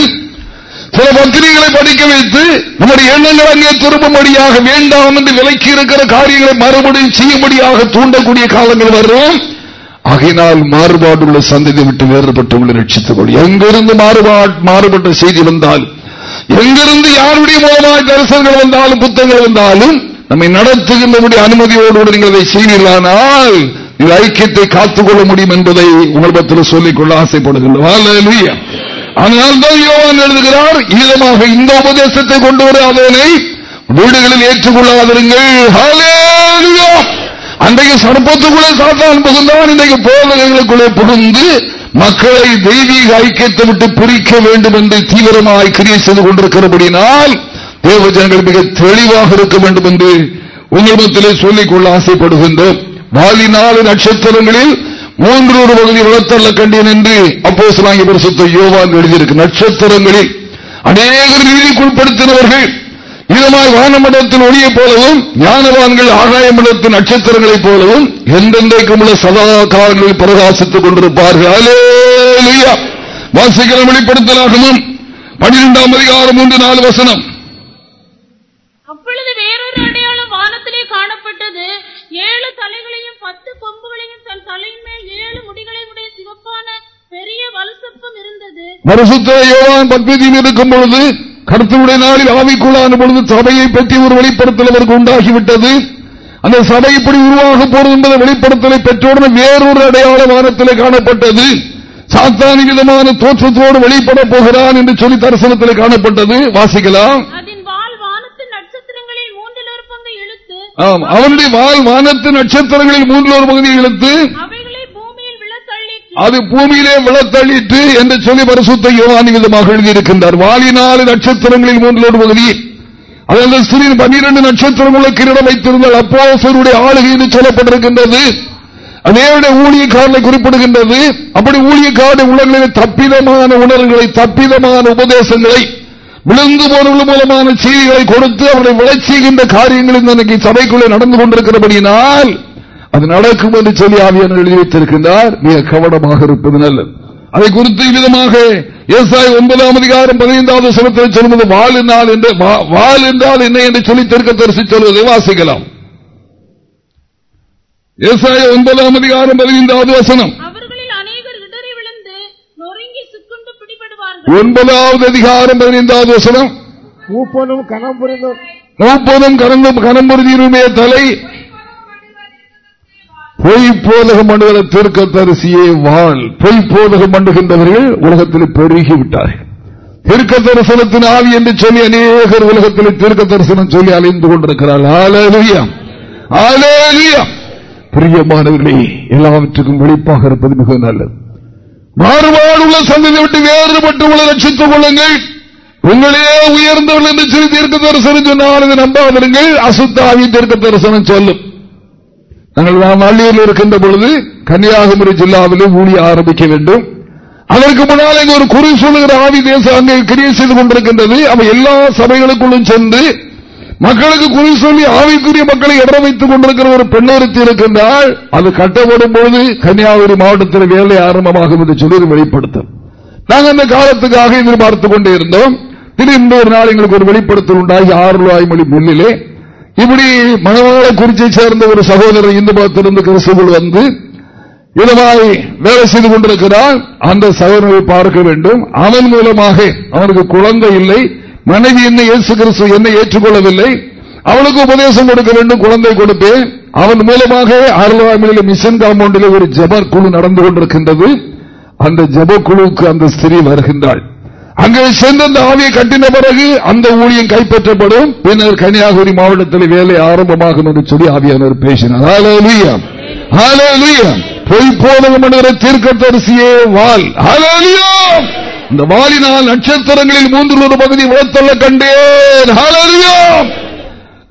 சில பத்திரிகைகளை படிக்க வைத்து நம்முடைய எண்ணங்கள் அங்கே திரும்பும்படியாக வேண்டாம் என்று விலக்கி இருக்கிற காரியங்களை மறுபடியும் செய்யும்படியாக தூண்டக்கூடிய காலங்கள் வரும். ஆகையினால் மாறுபாடுள்ள சந்ததி விட்டு வேறுபட்டவங்களை ரட்சித்துக் கொள். எங்கிருந்து மாறுபட்ட செய்தி வந்தால் எங்கிருந்து யாருடைய மூலமாக தரிசனங்கள் வந்தாலும் புத்தகங்கள் வந்தாலும் நம்மை நடத்துகின்றபடி அனுமதியோடு நீங்கள் அதை செய்வீர்களானால் இது ஐக்கியத்தை காத்துக்கொள்ள முடியும் என்பதை உங்களிடத்தில் சொல்லிக்கொள்ள ஆசைப்படுகின்றன அதனால்தான் யோவான் எழுதுகிறார் ஈழமாக இந்த உபதேசத்தை கொண்டு வர அதனை வீடுகளில் ஏற்றுக்கொள்ளாதிருங்கள். அன்றைக்கு சர்ப்பத்துக்குள்ளே சாத்தான் புகுந்தான் இன்றைக்கு போதகங்களுக்குள்ளே புகுந்து மக்களை தெய்வீக ஐக்கியத்தை விட்டு பிரிக்க வேண்டும் என்று தீவிரமாக கிரியை செய்து கொண்டிருக்கிறபடினால் தேவஜனங்கள் மிக தெளிவாக இருக்க வேண்டும் என்று உங்களிடத்திலே சொல்லிக்கொள்ள ஆசைப்படுகின்றோம். வாலி நாலு நட்சத்திரங்களில் மூன்று ஒரு பகுதி வளர்த்தல்ல கண்டேன் என்று அப்போ சிலாங்கி பரிசுத்த யோவான் எழுதியிருக்கு. நட்சத்திரங்களில் அநேகர் நீதிக்குட்படுத்தினவர்கள் இதமாய் வானமண்டலத்தின் ஒளியை போலவும் ஞானவான்கள் ஆகாய மண்டலத்தின் நட்சத்திரங்களைப் போலவும் எந்தெந்தைக்கும் உள்ள சதா காலங்களில் பிரகாசித்துக் கொண்டிருப்பார்கள். வாசிக்கிற வெளிப்படுத்தலாகவும் பனிரெண்டாம் அதிகாரம் மூன்று நாலு வசனம். அப்பொழுது வேறொரு அடையாளம் வானத்திலே காணப்பட்டது. ஏழு தலைகளையும் பத்து கொம்புகளையும் தன் தலையின் மேல் ஏழு முடிகளையும் உடைய சிவப்பான பெரிய வலுசப்பம் இருந்தது. மறுசுத்த பத்மதியில் இருக்கும் பொழுது கருத்துடைய நாளில் ஆவிக்குள்ளான பொழுது சபையை பற்றி ஒரு வெளிப்படுத்தல் அவருக்கு உண்டாகிவிட்டது. அந்த சபை இப்படி உருவாக போறது என்பதை வெளிப்படுத்தலை பெற்றோடு வேறொரு அடையாள வானத்திலே காணப்பட்டது. சாத்தானி விதமான தோற்றத்தோடு வெளிப்பட போகிறான் என்று சொல்லி தரிசனத்தில் காணப்பட்டது. வாசிக்கலாம். அவனுடைய வால் வானத்து நட்சத்திரங்களில் மூன்றில் ஒரு பகுதியை இழுத்து அது பூமியிலே விளத்தள்ளிட்டு என்று சொல்லி பரிசுத்த யோவானி விதமாக எழுதியிருக்கின்றார். வாலினாலு நட்சத்திரங்களில் மூன்றிலோடு பகுதி. அதாவது சிறிய பன்னிரண்டு நட்சத்திரங்களுக்கு இடம் வைத்திருந்தால் அப்போசருடைய ஆளுகை என்று சொல்லப்பட்டிருக்கின்றது. அதேவிட ஊழியக்காரனை குறிப்பிடுகின்றது. அப்படி ஊழியக்காரன் உலகளில் தப்பிதமான உணர்வுகளை தப்பிதமான உபதேசங்களை விழுந்து போனவர்கள் மூலமான செய்திகளை கொடுத்து அவர்களை விளைச்சிகின்ற காரியங்கள் இன்னைக்கு சபைக்குள்ளே நடந்து கொண்டிருக்கிறபடியினால் அது நடக்கும் என்று சொல்லி ஆவியான எழுதி வைத்திருக்கின்றார். மிக கவனமாக இருப்பது நல்லது. அதை குறித்து விதமாக விவசாய ஒன்பதாம் அதிகாரம் பதினைந்தாவது சமத்தில் சொல்வது வாழ் என்றால் என்று வாழ் என்றால் என்ன என்று சொல்லி தெற்க தரிசி சொல்வதை வாசிக்கலாம். விவசாய ஒன்பதாம் அதிகாரம் பதினைந்தாவது வசனம். ஒன்பதாவது அதிகாரம் பதினைந்தாவது வசனம். மூப்பனும் கனம் புரிதியுமே தலை பொய் போதகம் மண்டுகிற தீர்க்க தரிசியே வாழ். பொய் போதகம் மண்டுகின்றவர்கள் உலகத்தில் பெருகிவிட்டார்கள் தீர்க்க தரிசனத்தின் ஆவி என்று சொல்லி அநேகர் உலகத்தில் தீர்க்க தரிசனம் சொல்லி அலைந்து கொண்டிருக்கிறார்கள் பிரியமானவர்களே எல்லாவற்றுக்கும் வெளிப்பாக இருப்பது மிக நல்லது. மாறுபாடு உள்ள சந்ததி விட்டு வேறுபட்டு உள்ள ரட்சித்துக் கொள்ளுங்கள். உங்களே உயர்ந்தவர்கள் என்று சொல்லி தீர்க்க தரிசனம் சொன்னால் நம்பாதிருங்கள். அசுத்தாவி தீர்க்க தரிசனம் சொல்லும். நாங்கள் மல்லியில் இருக்கின்ற பொழுது கன்னியாகுமரி ஜில்லாவிலே ஊழிய ஆரம்பிக்க வேண்டும். அதற்கு முன்னால் இங்கு ஒரு குறி சொல்லுகிற ஆவி தேசம் அங்கே கிரியை செய்து கொண்டிருக்கின்றது. அவன் எல்லா சபைகளுக்குள்ளும் சென்று மக்களுக்கு குறி சொல்லி ஆவிக்குரிய மக்களை இடம் வைத்துக் கொண்டிருக்கிற ஒரு பெண்ணொருத்தி இருக்கின்றால் அது கட்டப்படும் பொழுது கன்னியாகுமரி மாவட்டத்தில் வேலை ஆரம்பமாகும் என்று சொல்லி வெளிப்படுத்தும் நாங்கள் அந்த காலத்துக்காக எதிர்பார்த்துக் கொண்டே இருந்தோம். திடீர்னு ஒரு நாள் எங்களுக்கு ஒரு வெளிப்படுத்தல் உண்டாகி ஆறு ரூபாய் மணி முன்னிலே இப்படி மணவாள குறிச்சியை சேர்ந்த ஒரு சகோதரர் இந்து மதத்திலிருந்து கிறிஸ்துவல் வந்து இதமாய் வேலை செய்து கொண்டிருக்கிறார். அந்த சகோதரனை பார்க்க வேண்டும். அவன் மூலமாக அவனுக்கு குழந்தை இல்லை. மனைவி என்ன இயேசு கிறிஸ்து என்னை ஏற்றுக்கொள்ளவில்லை. அவனுக்கு உபதேசம் கொடுக்க வேண்டும் குழந்தை கொடுப்பேன். அவன் மூலமாக அருள்வாமியில் மிஷன் காம்பவுண்டில் ஒரு ஜப குழு நடந்து கொண்டிருக்கின்றது. அந்த ஜப குழுவுக்கு அந்த ஸ்திரீ வருகின்றாள். அங்கே சென்று அந்த ஆவியை கட்டின பிறகு அந்த ஊழியம் கைப்பற்றப்படும். பின்னர் கன்னியாகுமரி மாவட்டத்தில் வேலை ஆரம்பமாகும் என்று சொல்லி ஆவியானவர் பேசினார். பொய் போதகம் என்கிற தீர்க்க தரிசியே வால் இந்த வாலினால் நட்சத்திரங்களில் மூன்று ஒரு பகுதி உழத்தல்ல கண்டேன்.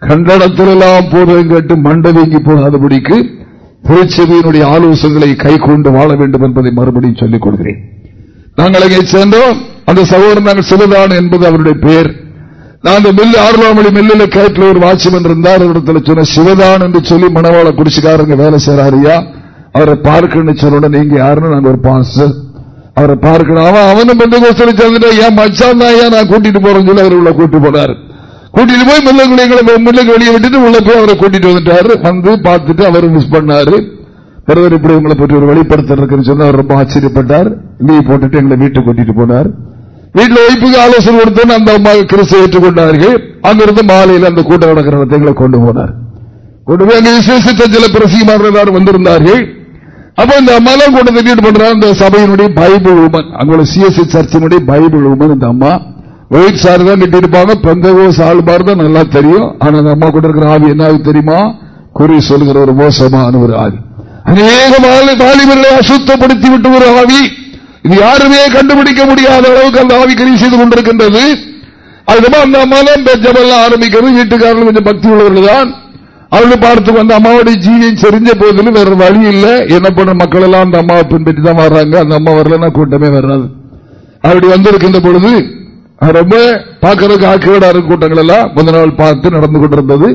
கண்டடத்திலெல்லாம் போதும் கேட்டு மண்டவீங்கி போகாதபடிக்கு திருச்செவியினுடைய ஆலோசனைகளை கை கொண்டு வாழ வேண்டும் என்பதை மறுபடியும் சொல்லிக் கொள்கிறேன். நாங்கள் அங்கே சேர்ந்தோம் அந்த சகோதரன் நாங்கள் சிவதான் என்பது அவருடைய பெயர் நான் அந்த மில்லு ஆறுலாமணி மில்லில் கேட்டில் ஒரு வாட்சிமன் இருந்தார். இடத்துல சொன்ன சிவதான் என்று சொல்லி மணவாள குடிச்சுக்காரங்க வேலை செய்யறாரியா அவரை பார்க்கணும்னு சொன்ன நீங்க யாருன்னு நாங்க ஒரு பாஸ்டர் அவரை பார்க்கணும். அவன் அவனும் பெந்த கோஸ்தலை சேர்ந்துட்டா ஏன் மச்சான் தான் ஏன் நான் கூட்டிட்டு போறேன்னு சொல்லி அவர் உள்ள கூட்டு போனார். கூட்டிட்டு போய் முல்லைக்குள்ள முல்லைக்கு வெளியே விட்டுட்டு உள்ள போய் அவரை கூட்டிட்டு வந்துட்டாரு. வந்து பார்த்துட்டு அவரும் மிஸ் பண்ணாரு. பிறகு இப்படி உங்களை பற்றி ஒரு வெளிப்படுத்த இருக்குன்னு சொன்னா அவர் ரொம்ப ஆச்சரியப்பட்டார். லீவ் போட்டுட்டு எங்களை வீட்டுக்கு கூட்டிட்டு போனார். வீட்டில் வைப்புக்கு ஆலோசனை கொடுத்தோன்னு அந்த அம்மா கிறிஸ்து ஏற்றுக்கொண்டார்கள். அங்கிருந்து மாலையில் அந்த கூட்டம் நடக்கிற இடத்தை கொண்டு போனார். கொண்டு போய் அங்கே விசேஷித்த சில பிரசிகமாக வந்திருந்தார்கள். அப்ப இந்த அம்மாலாம் கொண்டு திட்டிட்டு பண்றாங்க இந்த சபையினுடைய பைபிள் உமன். அங்குள்ள சிஎஸ்சி சர்ச்சினுடைய பைபிள் உமன் இந்த அம்மா. ஒயிட் சார் தான் கட்டிருப்பாங்க பெந்தகோ சால்பார் தான் நல்லா தெரியும். ஆனா அந்த அம்மா கூட இருக்கிற ஆவி என்ன தெரியுமா? குறி சொல்கிற ஒரு மோசமான ஒரு ஆவி. அநேக தாலிபர்களை அசுத்தப்படுத்தி விட்டு ஒரு ஆவி. இது யாருமே கண்டுபிடிக்க முடியாத அளவுக்கு அந்த ஆவிக்கறி செய்து கொண்டிருக்கின்றது. அதுக்கப்புறம் அந்த அம்மா தான் ஜபெல்லாம் ஆரம்பிக்கிறது. வீட்டுக்காரர்கள் கொஞ்சம் பக்தி உள்ளவர்கள் தான். அவளை பார்த்து வந்த அம்மாவுடைய ஜீவியம் செறிஞ்ச போதிலும் வேற வழி இல்லை. என்ன பண்ண மக்கள் எல்லாம் அந்த அம்மாவை பின்பற்றி தான் வர்றாங்க. அந்த அம்மா வரலன்னா கூட்டமே வராது. அப்படி வந்திருக்கின்ற பொழுது ரொம்ப பார்க்கறதுக்கு ஆக்கியோட கூட்டங்கள் எல்லாம் முந்த நாள் பார்த்து நடந்து கொண்டிருந்தது.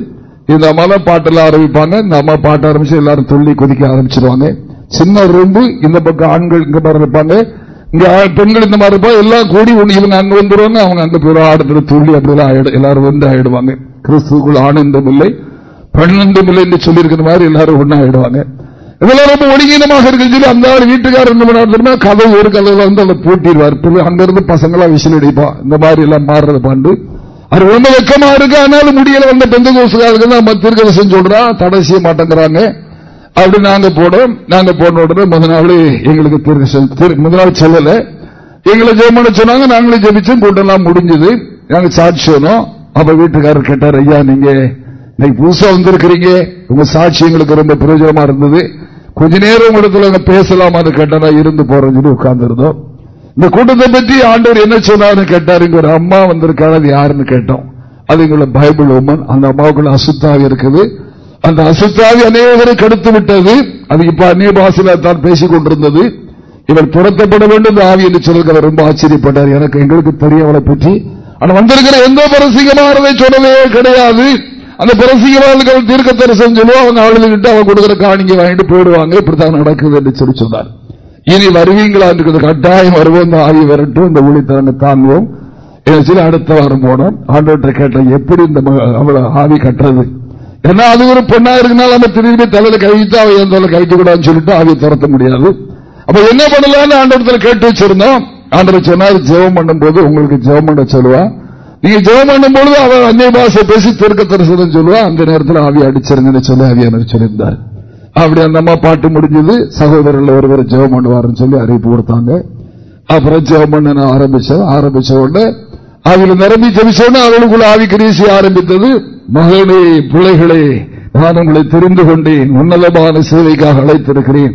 இந்த அம்மா பாட்டெல்லாம் ஆரம்பிப்பாங்க. இந்த அம்மா பாட்டு ஆரம்பிச்சு எல்லாரும் துள்ளி கொதிக்க ஆரம்பிச்சிருவாங்க. சின்ன ரூம்பு இந்த பக்கம் ஆண்கள் இங்க பாருப்பாங்க இங்க பெண்கள் இந்த மாதிரி இருப்பா எல்லாம் கூடி இவங்க அங்க வந்துருவாங்க அவங்க அங்க போய் ஆடத்துல துள்ளி அப்படிலாம் எல்லாரும் வந்து ஆயிடுவாங்க. கிறிஸ்துக்குள் ஆனந்தம் இல்லை பன்னெண்டும் இல்லை என்று சொல்லியிருக்கிற மாதிரி எல்லாரும் ஒன்னாயிடுவாங்க இதெல்லாம் ரொம்ப ஒழுங்கீனமாக இருக்கு சொல்லி அந்த வீட்டுக்காரர் என்ன பண்ணா கதை ஒரு கதையில வந்து அதை பூட்டிடுவார். அங்கிருந்து பசங்களா விசில் அடிப்பான் இந்த மாதிரி எல்லாம் மாறுறது பாண்டு. அது ரொம்ப வெக்கமா இருக்கு. ஆனாலும் முடியல வந்த பெந்த கோசுக்காருக்கு நம்ம செஞ்சு சொல்றான் தடை செய்ய மாட்டேங்கிறாங்க. அப்படி நாங்க போடுறோம் நாங்க போன உடனே முத நாள் எங்களுக்கு திருக்கசம் முத நாள் செல்லல. எங்களை ஜெயமான சொன்னாங்க நாங்களே ஜெபிச்சோம் கூட்டம் முடிஞ்சது. நாங்க சாட்சி சொன்னோம். அப்ப வீட்டுக்காரர் கேட்டார் ஐயா நீங்க இன்னைக்கு புதுசா வந்திருக்கிறீங்க. உங்க சாட்சி எங்களுக்கு ரொம்ப பிரயோஜனமா இருந்தது. கொஞ்ச நேரம் இடத்துல பேசலாமான்னு கேட்டா இருந்து போறேன்னு சொல்லி உட்கார்ந்துருந்தோம். இந்த கூட்டத்தை பற்றி ஆண்டவர் என்ன சொன்னார்னு கேட்டார். இங்க ஒரு அம்மா வந்திருக்காரு அது யாருன்னு கேட்டோம். அது எங்களோட பைபிள் உமன் அந்த அம்மாவுக்குள்ள அசுத்தாக இருக்குது. அந்த அசுத்தாவி அநேகரை கடுத்து விட்டது. அது இப்ப அந்நிய பாசில தான் பேசிக் கொண்டிருந்தது. இவர் துரத்தப்பட வேண்டும் இந்த ஆவி என்று சொல்லுங்க ரொம்ப ஆச்சரியப்பட்டார். எனக்கு எங்களுக்கு தெரிய அவளை பற்றி. ஆனா வந்திருக்கிற எந்த பரசிகமானதை சொல்லவே கிடையாது. அந்த பிரசிகவாதிகள் தீர்க்க தரிசனம் சொல்லுவோம் அவங்க ஆளுகிட்டு அவங்க கொடுக்குற காணிங்க வாங்கிட்டு போயிடுவாங்க. இப்படித்தான் நடக்குது என்று சொல்லி சொன்னார். இனி வருவீங்களா கட்டாயம் வருவோம் இந்த ஆவி வரட்டும். இந்த ஊழித்தரங்க தாங்குவோம். அடுத்த வாரம் போனோம். ஆண்டோட்ட கேட்ட எப்படி இந்த அவளை ஆவி கட்டுறது? ஏன்னா அது ஒரு பெண்ணா இருக்குனால நம்ம திரும்பி தலையில கழித்து அவை தலை கழிக்க கூடாதுன்னு சொல்லிட்டு அவை துரத்த முடியாது. அப்ப என்ன பண்ணலாம்னு ஆண்டவரத்துல கேட்டு வச்சிருந்தோம். ஆண்டவர் சொன்னார் ஜெவம் பண்ணும் போது உங்களுக்கு ஜெவம் பண்ண சொல்லுவா நீங்க ஜெபம் பண்ணும் பொழுது அவன் அந்நிய பாசை பேசி திருக்க தரிசனம் சொல்லுவா அந்த நேரத்தில் ஆவி அடிச்சிருங்கன்னு சொல்லி ஆவியானவர் சொல்லியிருந்தார். அப்படி அந்த அம்மா பாட்டு முடிஞ்சது. சகோதரர்கள் ஒருவர் ஜெபம் பண்ணுவாருன்னு சொல்லி அறிவிப்பு கொடுத்தாங்க. அப்புறம் ஜெபம் பண்ண ஆரம்பிச்சோம் ஆரம்பிச்ச உடனே அவளை நிரம்பி ஜெபிச்சோன்னு அவளுக்குள்ள ஆவி கிரீசி ஆரம்பித்தது. மகனே பிள்ளைகளே நான் உங்களை தெரிந்து கொண்டேன். உன்னதமான சேவைக்காக அழைத்திருக்கிறேன்.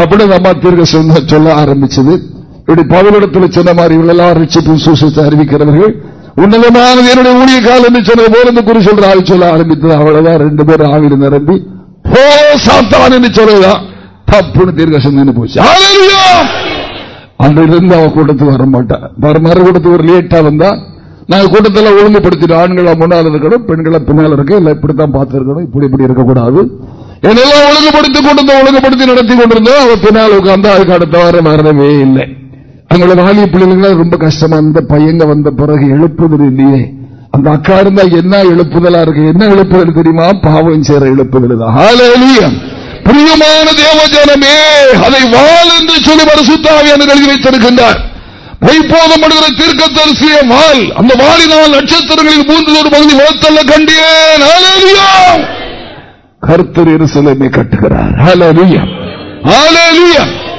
அப்படி அம்மா தீர்க்க சொல்ல ஆரம்பிச்சது. இப்படி பகலிடத்தில் சொன்ன மாதிரி இவளெல்லாம் ரிச்சிப்பு சூசித்து அறிவிக்கிறவர்கள். உன்னதமான என்னுடைய ஊழிய காலம் என்று சொன்னது போல இந்த குறி சொல்ற ஆவி சொல்ல ஆரம்பித்தது. அவ்வளவுதான் ரெண்டு பேரும் ஆவியில் நிரம்பி ஓ சாத்தான் என்று சொல்லுதான் தப்புன்னு தீர்க்க சொன்னு போச்சு. அன்றிலிருந்து அவ கூட்டத்துக்கு வர மாட்டான் மறு கூட்டத்துக்கு ஒரு லேட்டா வந்தா நாங்க கூட்டத்தில் ஒழுங்குபடுத்திட்டு ஆண்களா முன்னால் இருக்கணும் பெண்களை பின்னால் இருக்க இல்லை இப்படித்தான் பார்த்திருக்கணும். இப்படி இப்படி இருக்கக்கூடாது. என்னெல்லாம் ஒழுங்குபடுத்தி கொண்டு ஒழுங்குபடுத்தி நடத்தி கொண்டிருந்தோம் அவர் பின்னால் உட்கார்ந்து அதுக்கு அடுத்த வாரம் வரவே இல்லை. அவங்களோட வாலிய பிள்ளைகள் ரொம்ப கஷ்டமா அந்த பையங்க வந்த பிறகு எழுப்புதல் இல்லையே. அந்த அக்கா இருந்தா என்ன எழுப்புதலா இருக்கு? என்ன எழுப்புதல் தெரியுமா? பாவம் சேர எழுப்புதல் தான். பிரியமான தேவஜனமே அதை வாழ் என்று சொல்லி பரிசுத்தாவியான எழுதி வைத்திருக்கின்றார். பொய்போதம் படுகிற தீர்க்க தரிசிய வால் அந்த வாலினால் நட்சத்திரங்களில் மூன்று பகுதி வளர்த்தல்ல கண்டியேன் கருத்தர் இருசலமை கட்டுகிறார்.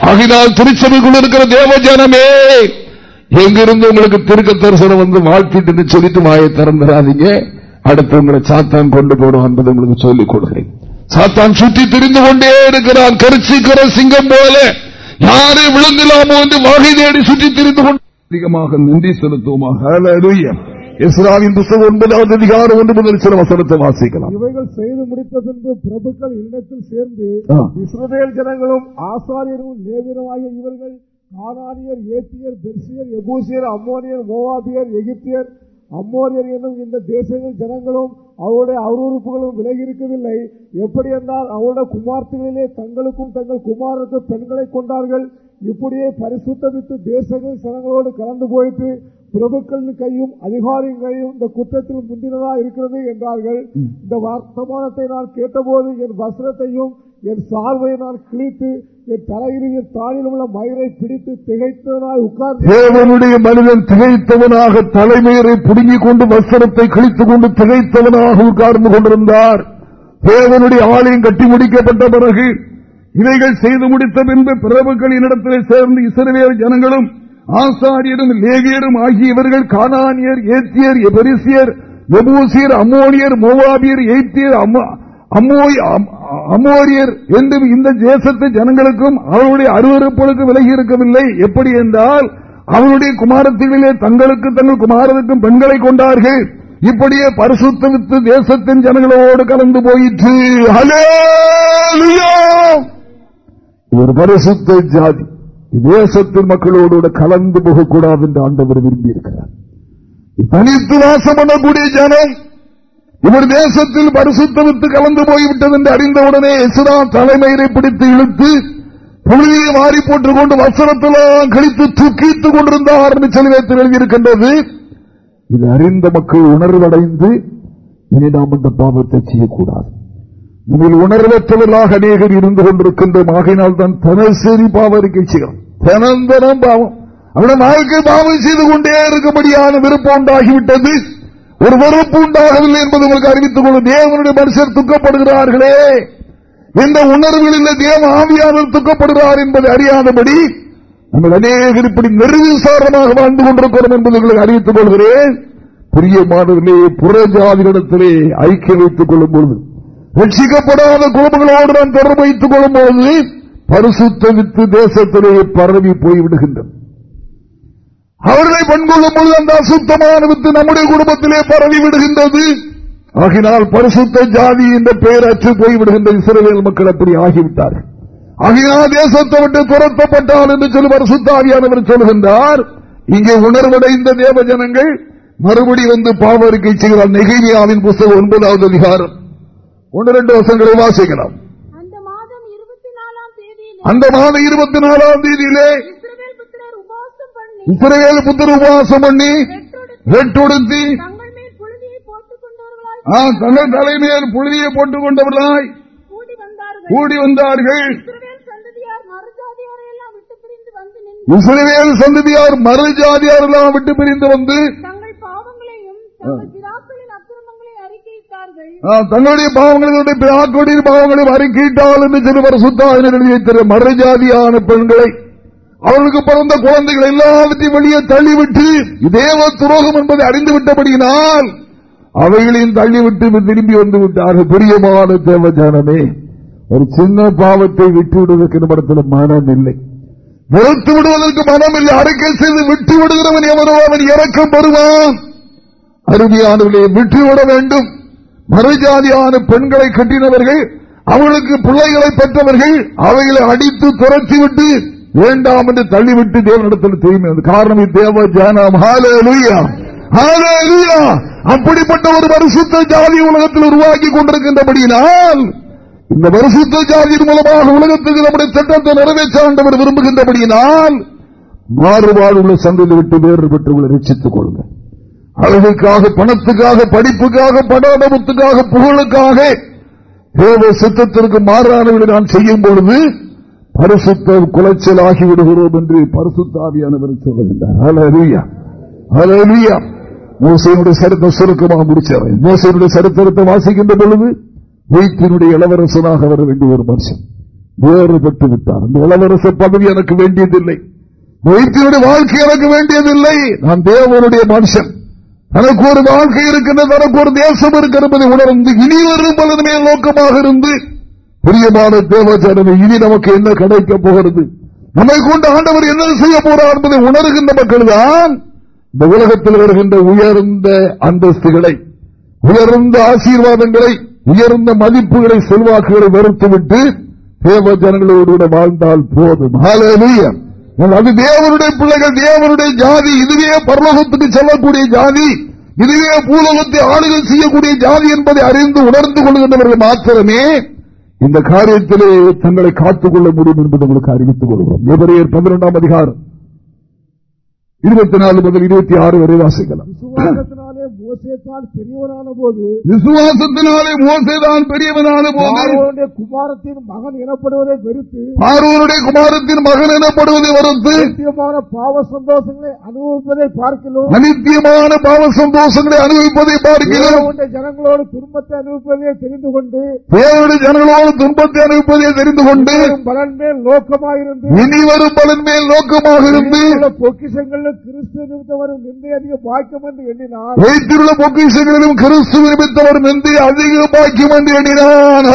ஆகினால் திருச்சபைக்குள் இருக்கிற தேவஜனமே எங்கிருந்து உங்களுக்கு திருக்க தரிசனம் வந்து வாழ்த்திட்டு சொல்லிட்டு வாயை திறந்துடாதீங்க. அடுத்து உங்களை சாத்தான் கொண்டு போடும் என்பதை உங்களுக்கு சொல்லிக் கொடுக்கிறேன். சாத்தான் சுற்றி திரிந்து கொண்டே இருக்கிறான். கரிசிக்கிற சிங்கம் போல. யாரை விழுந்திலாமோ என்று வகை தேடி சுற்றி திரிந்து கொண்டு அதிகமாக நன்றி செலுத்துவோமாக. இஸ்ராவின் புத்தகம் ஒன்பதாவது அதிகாரம் ஒன்று முதல் சில வசனத்தை வாசிக்கலாம். இவைகள் செய்து முடித்த பின்பு பிரபுக்கள் இல்லத்தில் சேர்ந்து இஸ்ரவேல் ஜனங்களும் ஆசாரியரும் லேவியருமாகிய இவர்கள் கானானியர் ஏத்தியர் பெர்சியர் எபூசியர் அம்மோனியர் மோவாபியர் எகிப்தியர் அம்மோரியர் என்னும் இந்த தேசங்கள் ஜனங்களும் அவருடைய அவரூறுப்புகளும் விலகி இருக்கவில்லை எப்படி என்றால் அவருடைய குமார்த்திகளிலே தங்களுக்கும் தங்கள் குமாரருக்கு பெண்களை கொண்டார்கள். இப்படியே பரிசுத்தமித்து தேசங்கள் ஜனங்களோடு கலந்து போயிட்டு பிரபுக்களின் கையும் அதிகாரியின் கையும் இந்த குற்றத்தில் முந்தினதா இருக்கிறது என்றார்கள். இந்த வர்த்தமானத்தை நான் கேட்டபோது என் வசனத்தையும் என் சார்பை நான் கிழித்து என் தலையில் தாளில் உள்ள மயிரை பிடித்து திகைத்தவனாய் உட்கார்ந்து மனிதன் திகைத்தவனாக தலைமையரை பிடுங்கிக் கொண்டு வஸ்திரத்தை கிழித்துக் கொண்டு திகைத்தவனாக உட்கார்ந்து கொண்டிருந்தார். தேவனுடைய ஆலயம் கட்டி முடிக்கப்பட்ட பிறகு இவைகள் செய்து முடித்த பின்பு பிரபுக்கள் இடத்திலே சேர்ந்து இசைவேல் ஜனங்களும் ஆசாரியரும் லேவியரும் ஆகியவர்கள் கானானியர் ஏத்தியர் எபரிசியர் எபூசியர் அம்மோனியர் மோவாபியர் எய்த்தியர் அமோரியர் என்று இந்த தேசத்து ஜனங்களுக்கும் அவருடைய அருவறுப்புகளுக்கும் விலகி இருக்கவில்லை. எப்படி என்றால் அவருடைய குமாரத்திலே தங்களுக்கு தங்கள் குமாரத்துக்கும் பெண்களை கொண்டார்கள். இப்படியே பரிசுத்தவித்து தேசத்தின் ஜனங்களோடு கலந்து போயிற்று. ஒரு பரிசுத்த ஜாதி. தேசத்தின் மக்களோடு கலந்து போகக்கூடாது என்று ஆண்டவர் விரும்பியிருக்கிறார். தனித்து வாசம் பண்ணக்கூடிய ஜனம். இவர் தேசத்தில் பரிசுத்தமித்து கலந்து போய்விட்டது என்று அறிந்தவுடனே எசுதா தலைமையை பிடித்து இழுத்து புழுதியை மாறி போட்டுக் கொண்டு வசனத்திலாம் கழித்து தூக்கித்துக் கொண்டிருந்தார் என்று செல்வத்தில் எழுதியிருக்கின்றது. இது அறிந்த மக்கள் உணர்வடைந்து இனி நாம் இந்த பாவத்தை செய்யக்கூடாது. இதில் உணர்வற்றவர்களாக அநேகர் இருந்து கொண்டிருக்கின்றோம். ஆகையினால் தான் தனசரி பாவரிக்கை செய்கிறோம் தினந்தனம் பாவம். அவருடைய வாழ்க்கை பாவம் செய்து கொண்டே இருக்கும்படியான விருப்பம் உண்டாகிவிட்டது. ஒரு வெறுப்பு உண்டாகவில்லை என்பது உங்களுக்கு அறிவித்துக் கொள்ளும். தேவனுடைய மனுஷர் துக்கப்படுகிறார்களே. இந்த உணர்வுகளில் தேவ ஆவியாளர் துக்கப்படுகிறார் என்பதை அறியாதபடி நம்ம அநேகர் இப்படி நெருவிசாரமாக வாழ்ந்து கொண்டிருக்கிறோம் என்பது உங்களுக்கு அறிவித்துக் கொள்கிறேன். பிரியமானவர்களே புறஜாதிகளிடத்திலே ஐக்கியம் வைத்துக் கொள்ளும் பொழுது ரட்சிக்கப்படாத குடும்பங்களோடு நான் தொடர்பு வைத்துக் கொள்ளும் போது பரிசுத்தவித்து தேசத்திலே பரவி போய்விடுகின்றன அவர்களை பண்கொள்ளும் பொழுது அந்த அசுத்தமான வித்து நம்முடைய குடும்பத்திலே பரவி விடுகின்றது. ஆகினால் பரிசுத்த ஜாதி என்ற பெயர் அற்று போய்விடுகின்ற இஸ்ரேல் மக்கள் அப்படி ஆகிவிட்டார்கள். ஆகினால் தேசத்தை விட்டு துரத்தப்பட்டால் என்று சொல்லி பரிசுத்தாவியானவர் சொல்கின்றார். இங்கே உணர்வடைந்த தேவ ஜனங்கள் மறுபடி வந்து பாவரிக்கை செய்கிறார். நெகிரியாவின் புத்தகம் ஒன்பதாவது அதிகாரம். ஒன்று ரெண்டு வருஷங்களை வாசிக்கலாம். அந்த மாதம் இருபத்தி நாலாம் தேதியிலே இஸ்ரேல் புத்தர் உபவாசம் பண்ணி வெட்டுடுத்தி தங்கள் தலைமையில் புழுதியை போட்டுக் கொண்டவர்களாய் கூடி வந்தார்கள். இஸ்ரேல் சந்ததியார் மறு ஜாதியார் எல்லாம் விட்டு பிரிந்து வந்து தங்களுடைய பாவங்களுடைய பாவங்களையும் அறிக்கையிட்டால் என்று சொல்லி சுத்தாவினர் எழுதி வைத்திரு மறு ஜாதியான பெண்களை அவர்களுக்கு பிறந்த குழந்தைகள் எல்லாவற்றையும் வெளியே தள்ளிவிட்டு இதேவ துரோகம் என்பதை அறிந்து விட்டபடியினால் அவைகளையும் தள்ளிவிட்டு திரும்பி வந்து விட்டார்கள். பிரியமான தேவஜானமே ஒரு சின்ன பாவத்தை விட்டு விடுவதற்கு நம்மிடத்தில் மனம் இல்லை. வெறுத்து விடுவதற்கு மனம் இல்லை. அறிக்கை செய்து விட்டு விடுகிறவன் எவரோ அவன் இறக்கம் பெறுவான் அருமையானவர்களை விட்டுவிட வேண்டும். மறுஜாதியான பெண்களை கட்டினவர்கள் அவர்களுக்கு பிள்ளைகளை பெற்றவர்கள் அவைகளை அடித்து துரத்திவிட்டு வேண்டாம் என்று தள்ளிவிட்டு தேவனிடத்தில் திரும்பி காரணம் தேவ ஜானம். அப்படிப்பட்ட ஒரு வருஷத்த ஜாதி உலகத்தில் உருவாக்கி கொண்டிருக்கின்றபடியினால் இந்த வருஷத்த ஜாதியின் மூலமாக உலகத்துக்கு நம்முடைய திட்டத்தை நிறைவேற்ற வேண்டும் விரும்புகின்றபடியினால் மாறுபாடுள்ள சந்தையில் விட்டு வேறு பெற்றுள்ள ரசித்துக் கொள்ளுங்கள். அழகுக்காக பணத்துக்காக படிப்புக்காக படாடமத்துக்காக புகழுக்காக தேவ சித்தத்திற்கு மாறானவர்களை நான் செய்யும் பொழுது பரிசுத்த குலைச்சல் ஆகிவிடுகிறோம் என்று பரிசுத்தாவியானவர் சொல்லுகின்றார். மோசையினுடைய சரித்திரம் சுருக்கமாக முடிச்சார் மோசையினுடைய சரித்திரத்தை வாசிக்கின்ற பொழுது வீட்டினுடைய இளவரசனாக வர வேண்டிய ஒரு மனுஷன். வேறுபட்டு விட்டார். அந்த இளவரச பதவி எனக்கு வேண்டியதில்லை. வைத்தியனுடைய வாழ்க்கை எனக்கு வேண்டியதில்லை. நான் தேவனுடைய மனுஷன். எனக்கு ஒரு வாழ்க்கை இருக்கின்றது தனக்கு ஒரு தேசம் இருக்கிறது உணர்ந்து இனி வரும் பலனுமே நோக்கமாக இருந்து பிரியமான தேவாச்சாரமே இனி நமக்கு என்ன கிடைக்க போகிறது? நம்மை கொண்டு ஆண்டவர் என்ன செய்ய போறார் என்பதை உணர்கின்ற மக்கள் தான் இந்த உலகத்தில் வருகின்ற உயர்ந்த அந்தஸ்துகளை உயர்ந்த ஆசீர்வாதங்களை உயர்ந்த மதிப்புகளை செல்வாக்குகளை வெறுத்துவிட்டு தேவ ஜனங்களோடு வாழ்ந்தால் போதும். அது தேவனுடைய பிள்ளைகள் தேவனுடைய ஜாதி இதுவே பரலோகத்துக்கு செல்லக்கூடிய ஜாதி இதுவே பூலோகத்தை ஆளுகள் செய்யக்கூடிய ஜாதி என்பதை அறிந்து உணர்ந்து கொள்கின்றவர்கள் மாத்திரமே இந்த காரியத்திலே தங்களை காத்துக் கொள்ள முடியும் என்பதை உங்களுக்கு அறிவித்துக் கொள்கிறோம் எவரையர் பதினொன்றாம் அதிகாரம். இருபத்தி நாலு முதல் இருபத்தி ஆறு வரை வாசிக்கலாம். மோசேதான் பெரியவனான போது விசுவாசத்தினாலே மோசேதான் பெரியவனான போது குமாரத்தின் மகன் எனப்படுவதை வெறுத்து ஆரோனுடைய குமாரத்தின் மகன் எனப்படுவதை வெறுத்து நித்தியமான பாவ சந்தோஷங்களை அனுபவிப்பதை பார்க்கலாம் அனித்தியமான பாவ சந்தோஷங்களை அனுபவிப்பதை பார்க்கலாம் ஜனங்களோடு துன்பத்தை அனுபவிப்பதை தெரிந்து கொண்டு தேவனுடைய ஜனங்களோடு துன்பத்தை அனுபவிப்பதை தெரிந்து கொண்டு பலன் மேல் நோக்கமாயிருந்து இனி வரும் பலன் மேல் நோக்கமாக இருந்து பொக்கிஷங்கள் கிறிஸ்து நிமித்தம் வரும் நிந்தை அதிக பாக்கியம் என்று எண்ணினார் வைத்திருள்ள பொக்கிஷங்களிலும் கிறிஸ்து நிமித்தவர் நின்று அதிக பாக்கியம் என்று எண்ணினான்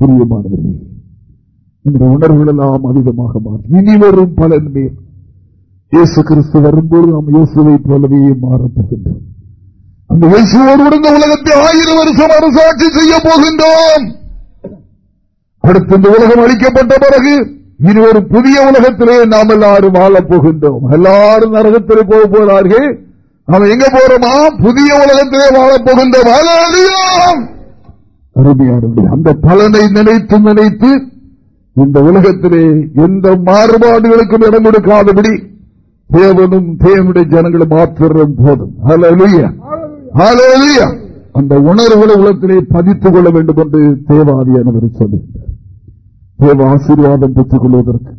புரியமானவர்களே இந்த உணர்வுகள் எல்லாம் அதிகமாக மாறும் இனி வரும் பலன் மேல் இயேசு கிறிஸ்து வரும்போது நாம் இயேசுவை போலவே மாறப்போகின்றோம் அந்த இயேசுவோடு இந்த உலகத்தை ஆயிரம் வருஷம் அரசாட்சி செய்ய போகின்றோம் அடுத்த இந்த உலகம் அளிக்கப்பட்ட பிறகு இனி ஒரு புதிய உலகத்திலே நாம் எல்லாரும் வாழப் போகின்றோம். எல்லாரும் நரகத்திலே போக போகிறார்கள். நாம் எங்க போறோமா? புதிய உலகத்திலே வாழப் போகின்றோம் அந்த பலனை நினைத்து நினைத்து இந்த உலகத்திலே எந்த மாறுபாடுகளுக்கும் இடம் கொடுக்காதபடி தேவனும் தேவனுடைய ஜனங்களும் மாத்திரம் போதும். அந்த உணர்வுகளை உலகத்திலே பதித்துக் கொள்ள வேண்டும் என்று தேவாதியானவர் சொல்லுகின்றார். தேவ ஆசீர்வாதம் பெற்றுக் கொள்வதற்கு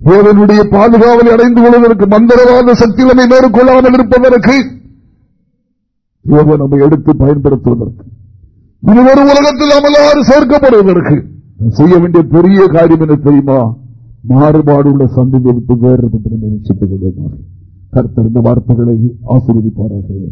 தேவனுடைய பாதுகாவலை அடைந்து கொள்வதற்கு மந்திரவாத சக்திகளை மேற்கொள்ளாமல் இருப்பதற்கு தேவன் நம்மை எடுத்து பயன்படுத்துவதற்கு இதுவரை உலகத்தில் அமலாறு சேர்க்கப்படுவதற்கு செய்ய வேண்டிய பெரிய காரியம் என தெரியுமா? மாறுபாடு உள்ள சந்தையை விட்டு வேறு நிச்சயித்துக் கொள்வோமாக. கருத்தர் இந்த வார்த்தைகளை ஆசீர்வதிப்பார்கள்